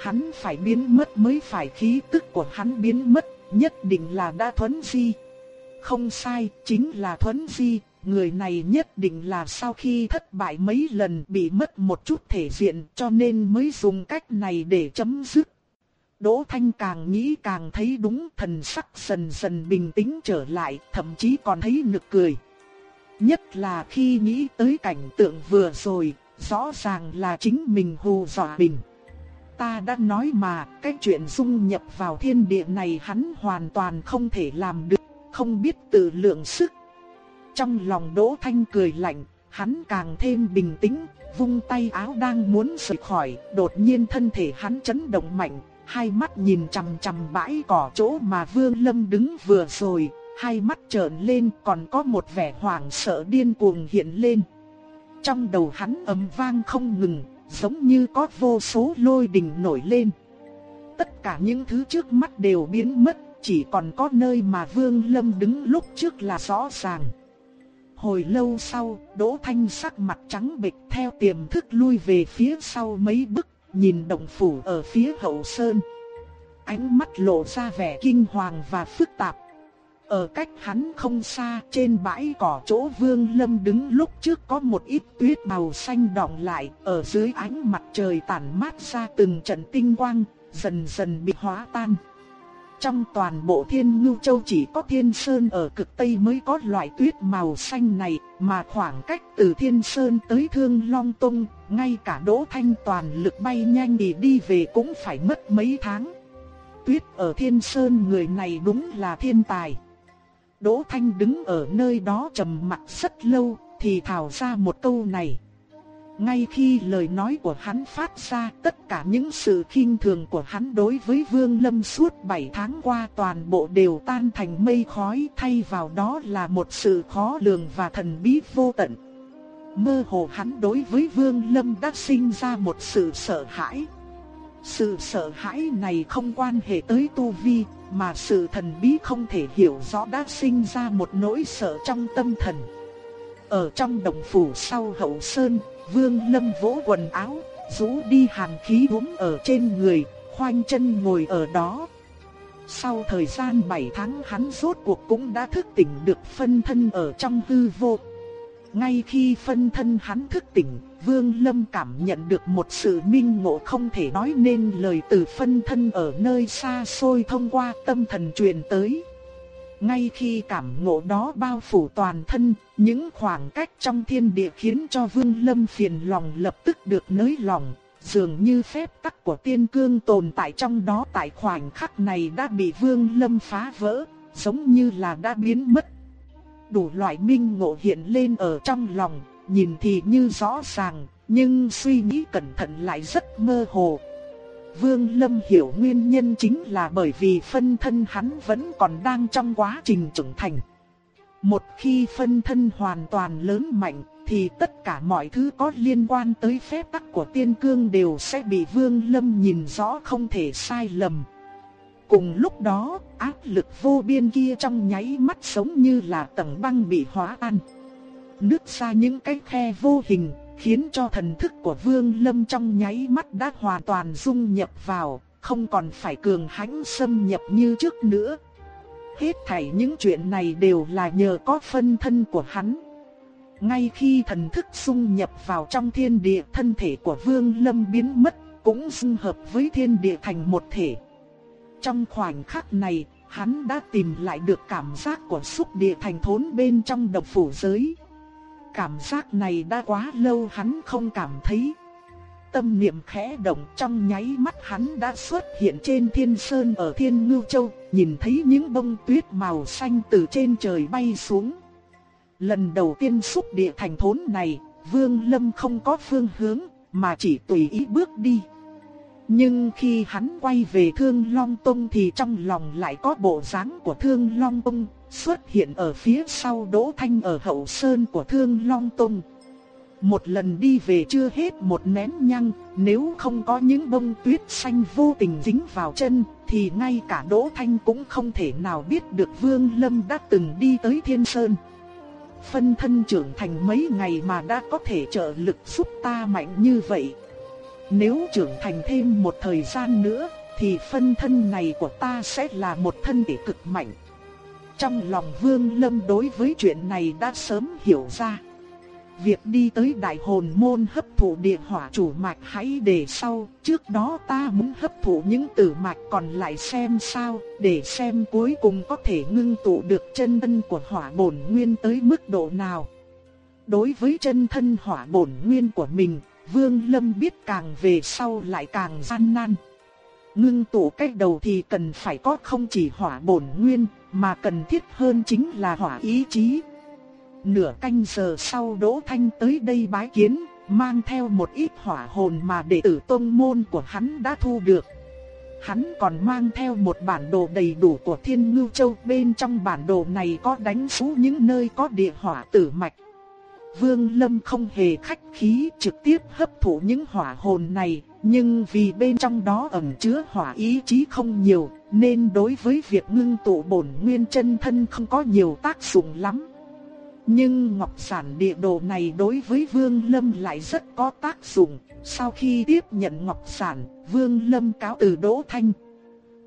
Hắn phải biến mất mới phải khí tức của hắn biến mất, nhất định là đã thuấn di. Không sai, chính là thuấn di, người này nhất định là sau khi thất bại mấy lần bị mất một chút thể diện cho nên mới dùng cách này để chấm dứt. Đỗ Thanh càng nghĩ càng thấy đúng thần sắc dần dần bình tĩnh trở lại, thậm chí còn thấy nực cười. Nhất là khi nghĩ tới cảnh tượng vừa rồi, rõ ràng là chính mình hù dọa mình. Ta đã nói mà, cái chuyện dung nhập vào thiên địa này hắn hoàn toàn không thể làm được, không biết tự lượng sức trong lòng Đỗ Thanh cười lạnh, hắn càng thêm bình tĩnh, vung tay áo đang muốn rời khỏi, đột nhiên thân thể hắn chấn động mạnh, hai mắt nhìn chằm chằm bãi cỏ chỗ mà Vương Lâm đứng vừa rồi, hai mắt trợn lên còn có một vẻ hoảng sợ điên cuồng hiện lên. Trong đầu hắn ầm vang không ngừng, giống như có vô số lôi đình nổi lên. Tất cả những thứ trước mắt đều biến mất, chỉ còn có nơi mà Vương Lâm đứng lúc trước là rõ ràng. Hồi lâu sau, Đỗ Thanh sắc mặt trắng bệch theo tiềm thức lui về phía sau mấy bước, nhìn động phủ ở phía hậu sơn. Ánh mắt lộ ra vẻ kinh hoàng và phức tạp. Ở cách hắn không xa trên bãi cỏ chỗ Vương Lâm đứng lúc trước có một ít tuyết màu xanh đọng lại, ở dưới ánh mặt trời tản mát ra từng trận tinh quang, dần dần bị hóa tan. Trong toàn bộ thiên ngưu châu chỉ có thiên sơn ở cực tây mới có loại tuyết màu xanh này, mà khoảng cách từ thiên sơn tới thương long tung, ngay cả đỗ thanh toàn lực bay nhanh thì đi về cũng phải mất mấy tháng. Tuyết ở thiên sơn người này đúng là thiên tài. Đỗ thanh đứng ở nơi đó trầm mặt rất lâu, thì thào ra một câu này. Ngay khi lời nói của hắn phát ra, tất cả những sự khinh thường của hắn đối với Vương Lâm suốt 7 tháng qua toàn bộ đều tan thành mây khói, thay vào đó là một sự khó lường và thần bí vô tận. Mơ hồ hắn đối với Vương Lâm đã sinh ra một sự sợ hãi. Sự sợ hãi này không quan hệ tới tu vi, mà sự thần bí không thể hiểu rõ đã sinh ra một nỗi sợ trong tâm thần. Ở trong đồng phủ sau hậu sơn, Vương Lâm vỗ quần áo, rũ đi hàn khí uống ở trên người, khoanh chân ngồi ở đó. Sau thời gian 7 tháng hắn rốt cuộc cũng đã thức tỉnh được phân thân ở trong hư vô. Ngay khi phân thân hắn thức tỉnh, Vương Lâm cảm nhận được một sự minh ngộ không thể nói nên lời từ phân thân ở nơi xa xôi thông qua tâm thần truyền tới. Ngay khi cảm ngộ đó bao phủ toàn thân, những khoảng cách trong thiên địa khiến cho Vương Lâm phiền lòng lập tức được nới lòng, dường như phép tắc của tiên cương tồn tại trong đó tại khoảnh khắc này đã bị Vương Lâm phá vỡ, giống như là đã biến mất. Đủ loại minh ngộ hiện lên ở trong lòng, nhìn thì như rõ ràng, nhưng suy nghĩ cẩn thận lại rất mơ hồ. Vương Lâm hiểu nguyên nhân chính là bởi vì phân thân hắn vẫn còn đang trong quá trình trưởng thành. Một khi phân thân hoàn toàn lớn mạnh, thì tất cả mọi thứ có liên quan tới phép tắc của tiên cương đều sẽ bị Vương Lâm nhìn rõ không thể sai lầm. Cùng lúc đó, áp lực vô biên kia trong nháy mắt giống như là tầng băng bị hóa tan nứt ra những cái khe vô hình, khiến cho thần thức của Vương Lâm trong nháy mắt đã hoàn toàn dung nhập vào, không còn phải cường hãnh xâm nhập như trước nữa. Hết thảy những chuyện này đều là nhờ có phân thân của hắn. Ngay khi thần thức dung nhập vào trong thiên địa, thân thể của Vương Lâm biến mất, cũng dung hợp với thiên địa thành một thể. Trong khoảnh khắc này, hắn đã tìm lại được cảm giác của xúc địa thành thốn bên trong độc phủ giới. Cảm giác này đã quá lâu hắn không cảm thấy. Tâm niệm khẽ động trong nháy mắt hắn đã xuất hiện trên thiên sơn ở thiên ngưu châu, nhìn thấy những bông tuyết màu xanh từ trên trời bay xuống. Lần đầu tiên xúc địa thành thốn này, Vương Lâm không có phương hướng, mà chỉ tùy ý bước đi. Nhưng khi hắn quay về Thương Long Tông thì trong lòng lại có bộ dáng của Thương Long Tông xuất hiện ở phía sau Đỗ Thanh ở hậu sơn của Thương Long Tông. Một lần đi về chưa hết một nén nhang, nếu không có những bông tuyết xanh vô tình dính vào chân, thì ngay cả Đỗ Thanh cũng không thể nào biết được Vương Lâm đã từng đi tới Thiên Sơn. Phân thân trưởng thành mấy ngày mà đã có thể trợ lực giúp ta mạnh như vậy, nếu trưởng thành thêm một thời gian nữa, thì phân thân này của ta sẽ là một thân thể cực mạnh. Trong lòng Vương Lâm đối với chuyện này đã sớm hiểu ra. Việc đi tới đại hồn môn hấp thụ địa hỏa chủ mạch hãy để sau, trước đó ta muốn hấp thụ những tử mạch còn lại xem sao, để xem cuối cùng có thể ngưng tụ được chân thân của hỏa bổn nguyên tới mức độ nào. Đối với chân thân hỏa bổn nguyên của mình, Vương Lâm biết càng về sau lại càng gian nan. Ngưng tụ cách đầu thì cần phải có không chỉ hỏa bổn nguyên, mà cần thiết hơn chính là hỏa ý chí. Nửa canh giờ sau Đỗ Thanh tới đây bái kiến, mang theo một ít hỏa hồn mà đệ tử tông môn của hắn đã thu được. Hắn còn mang theo một bản đồ đầy đủ của Thiên Ngưu Châu, bên trong bản đồ này có đánh dấu những nơi có địa hỏa tử mạch. Vương Lâm không hề khách khí trực tiếp hấp thụ những hỏa hồn này, nhưng vì bên trong đó ẩn chứa hỏa ý chí không nhiều, nên đối với việc ngưng tụ bổn nguyên chân thân không có nhiều tác dụng lắm. Nhưng ngọc sản địa đồ này đối với Vương Lâm lại rất có tác dụng. Sau khi tiếp nhận ngọc sản, Vương Lâm cáo từ Đỗ Thanh.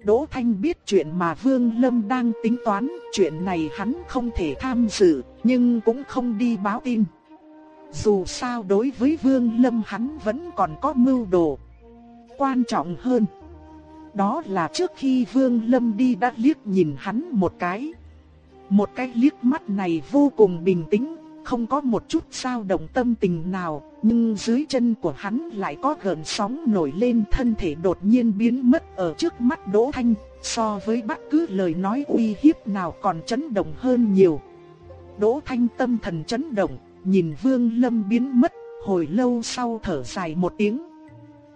Đỗ Thanh biết chuyện mà Vương Lâm đang tính toán, chuyện này hắn không thể tham dự, nhưng cũng không đi báo tin. Dù sao đối với Vương Lâm hắn vẫn còn có mưu đồ. Quan trọng hơn, đó là trước khi Vương Lâm đi đã liếc nhìn hắn một cái. Một cái liếc mắt này vô cùng bình tĩnh, không có một chút dao động tâm tình nào, nhưng dưới chân của hắn lại có gợn sóng nổi lên thân thể đột nhiên biến mất ở trước mắt Đỗ Thanh, so với bất cứ lời nói uy hiếp nào còn chấn động hơn nhiều. Đỗ Thanh tâm thần chấn động, nhìn Vương Lâm biến mất, hồi lâu sau thở dài một tiếng.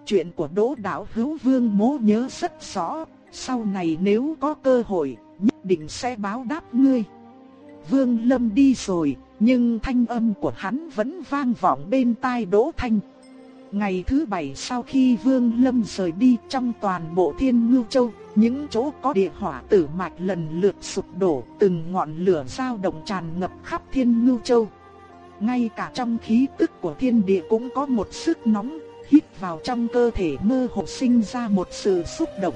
Chuyện của Đỗ Đạo Hữu Vương Mỗ nhớ rất rõ, sau này nếu có cơ hội, nhất định sẽ báo đáp ngươi. Vương Lâm đi rồi, nhưng thanh âm của hắn vẫn vang vọng bên tai Đỗ Thanh. Ngày thứ bảy sau khi Vương Lâm rời đi trong toàn bộ Thiên Ngưu Châu, những chỗ có địa hỏa tử mạch lần lượt sụp đổ, từng ngọn lửa dao động tràn ngập khắp Thiên Ngưu Châu. Ngay cả trong khí tức của thiên địa cũng có một sức nóng, hít vào trong cơ thể mơ hồ sinh ra một sự xúc động.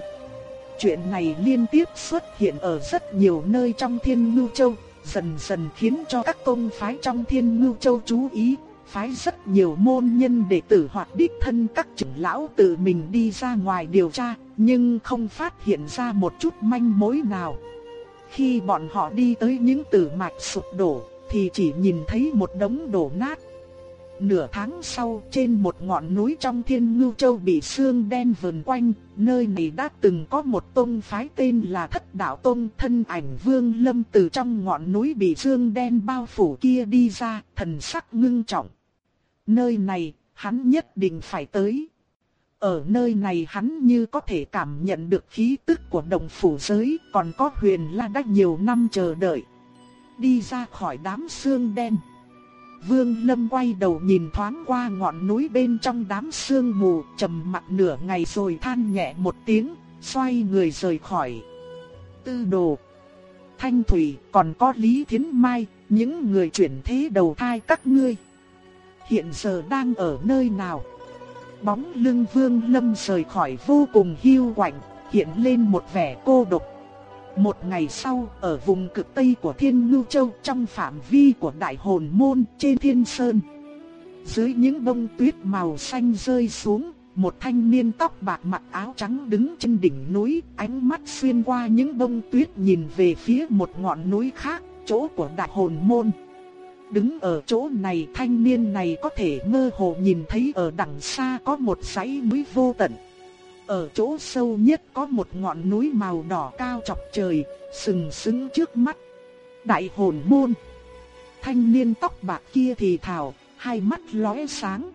Chuyện này liên tiếp xuất hiện ở rất nhiều nơi trong Thiên Ngưu Châu, dần dần khiến cho các công phái trong Thiên Ngưu Châu chú ý, phái rất nhiều môn nhân đệ tử hoặc đích thân các trưởng lão tự mình đi ra ngoài điều tra, nhưng không phát hiện ra một chút manh mối nào. Khi bọn họ đi tới những tử mạch sụp đổ, thì chỉ nhìn thấy một đống đổ nát. Nửa tháng sau, trên một ngọn núi trong Thiên Ngưu Châu bị sương đen vần quanh, nơi này đã từng có một tôn phái tên là Thất Đạo Tôn, thân ảnh Vương Lâm từ trong ngọn núi bị sương đen bao phủ kia đi ra, thần sắc ngưng trọng. Nơi này, hắn nhất định phải tới. Ở nơi này hắn như có thể cảm nhận được khí tức của đồng phủ giới, còn có huyền la đã nhiều năm chờ đợi. Đi ra khỏi đám sương đen. Vương Lâm quay đầu nhìn thoáng qua ngọn núi bên trong đám sương mù, trầm mặt nửa ngày rồi than nhẹ một tiếng, xoay người rời khỏi. Tư đồ, Thanh Thủy, còn có Lý Thiến Mai, những người chuyển thế đầu thai các ngươi. Hiện giờ đang ở nơi nào? Bóng lưng Vương Lâm rời khỏi vô cùng hiu quạnh, hiện lên một vẻ cô độc. Một ngày sau, ở vùng cực tây của Thiên Ngưu Châu trong phạm vi của Đại Hồn Môn trên Thiên Sơn. Dưới những bông tuyết màu xanh rơi xuống, một thanh niên tóc bạc mặc áo trắng đứng trên đỉnh núi, ánh mắt xuyên qua những bông tuyết nhìn về phía một ngọn núi khác, chỗ của Đại Hồn Môn. Đứng ở chỗ này thanh niên này có thể mơ hồ nhìn thấy ở đằng xa có một dãy núi vô tận. Ở chỗ sâu nhất có một ngọn núi màu đỏ cao chọc trời, sừng sững trước mắt. Đại hồn môn. Thanh niên tóc bạc kia thì thào, hai mắt lóe sáng.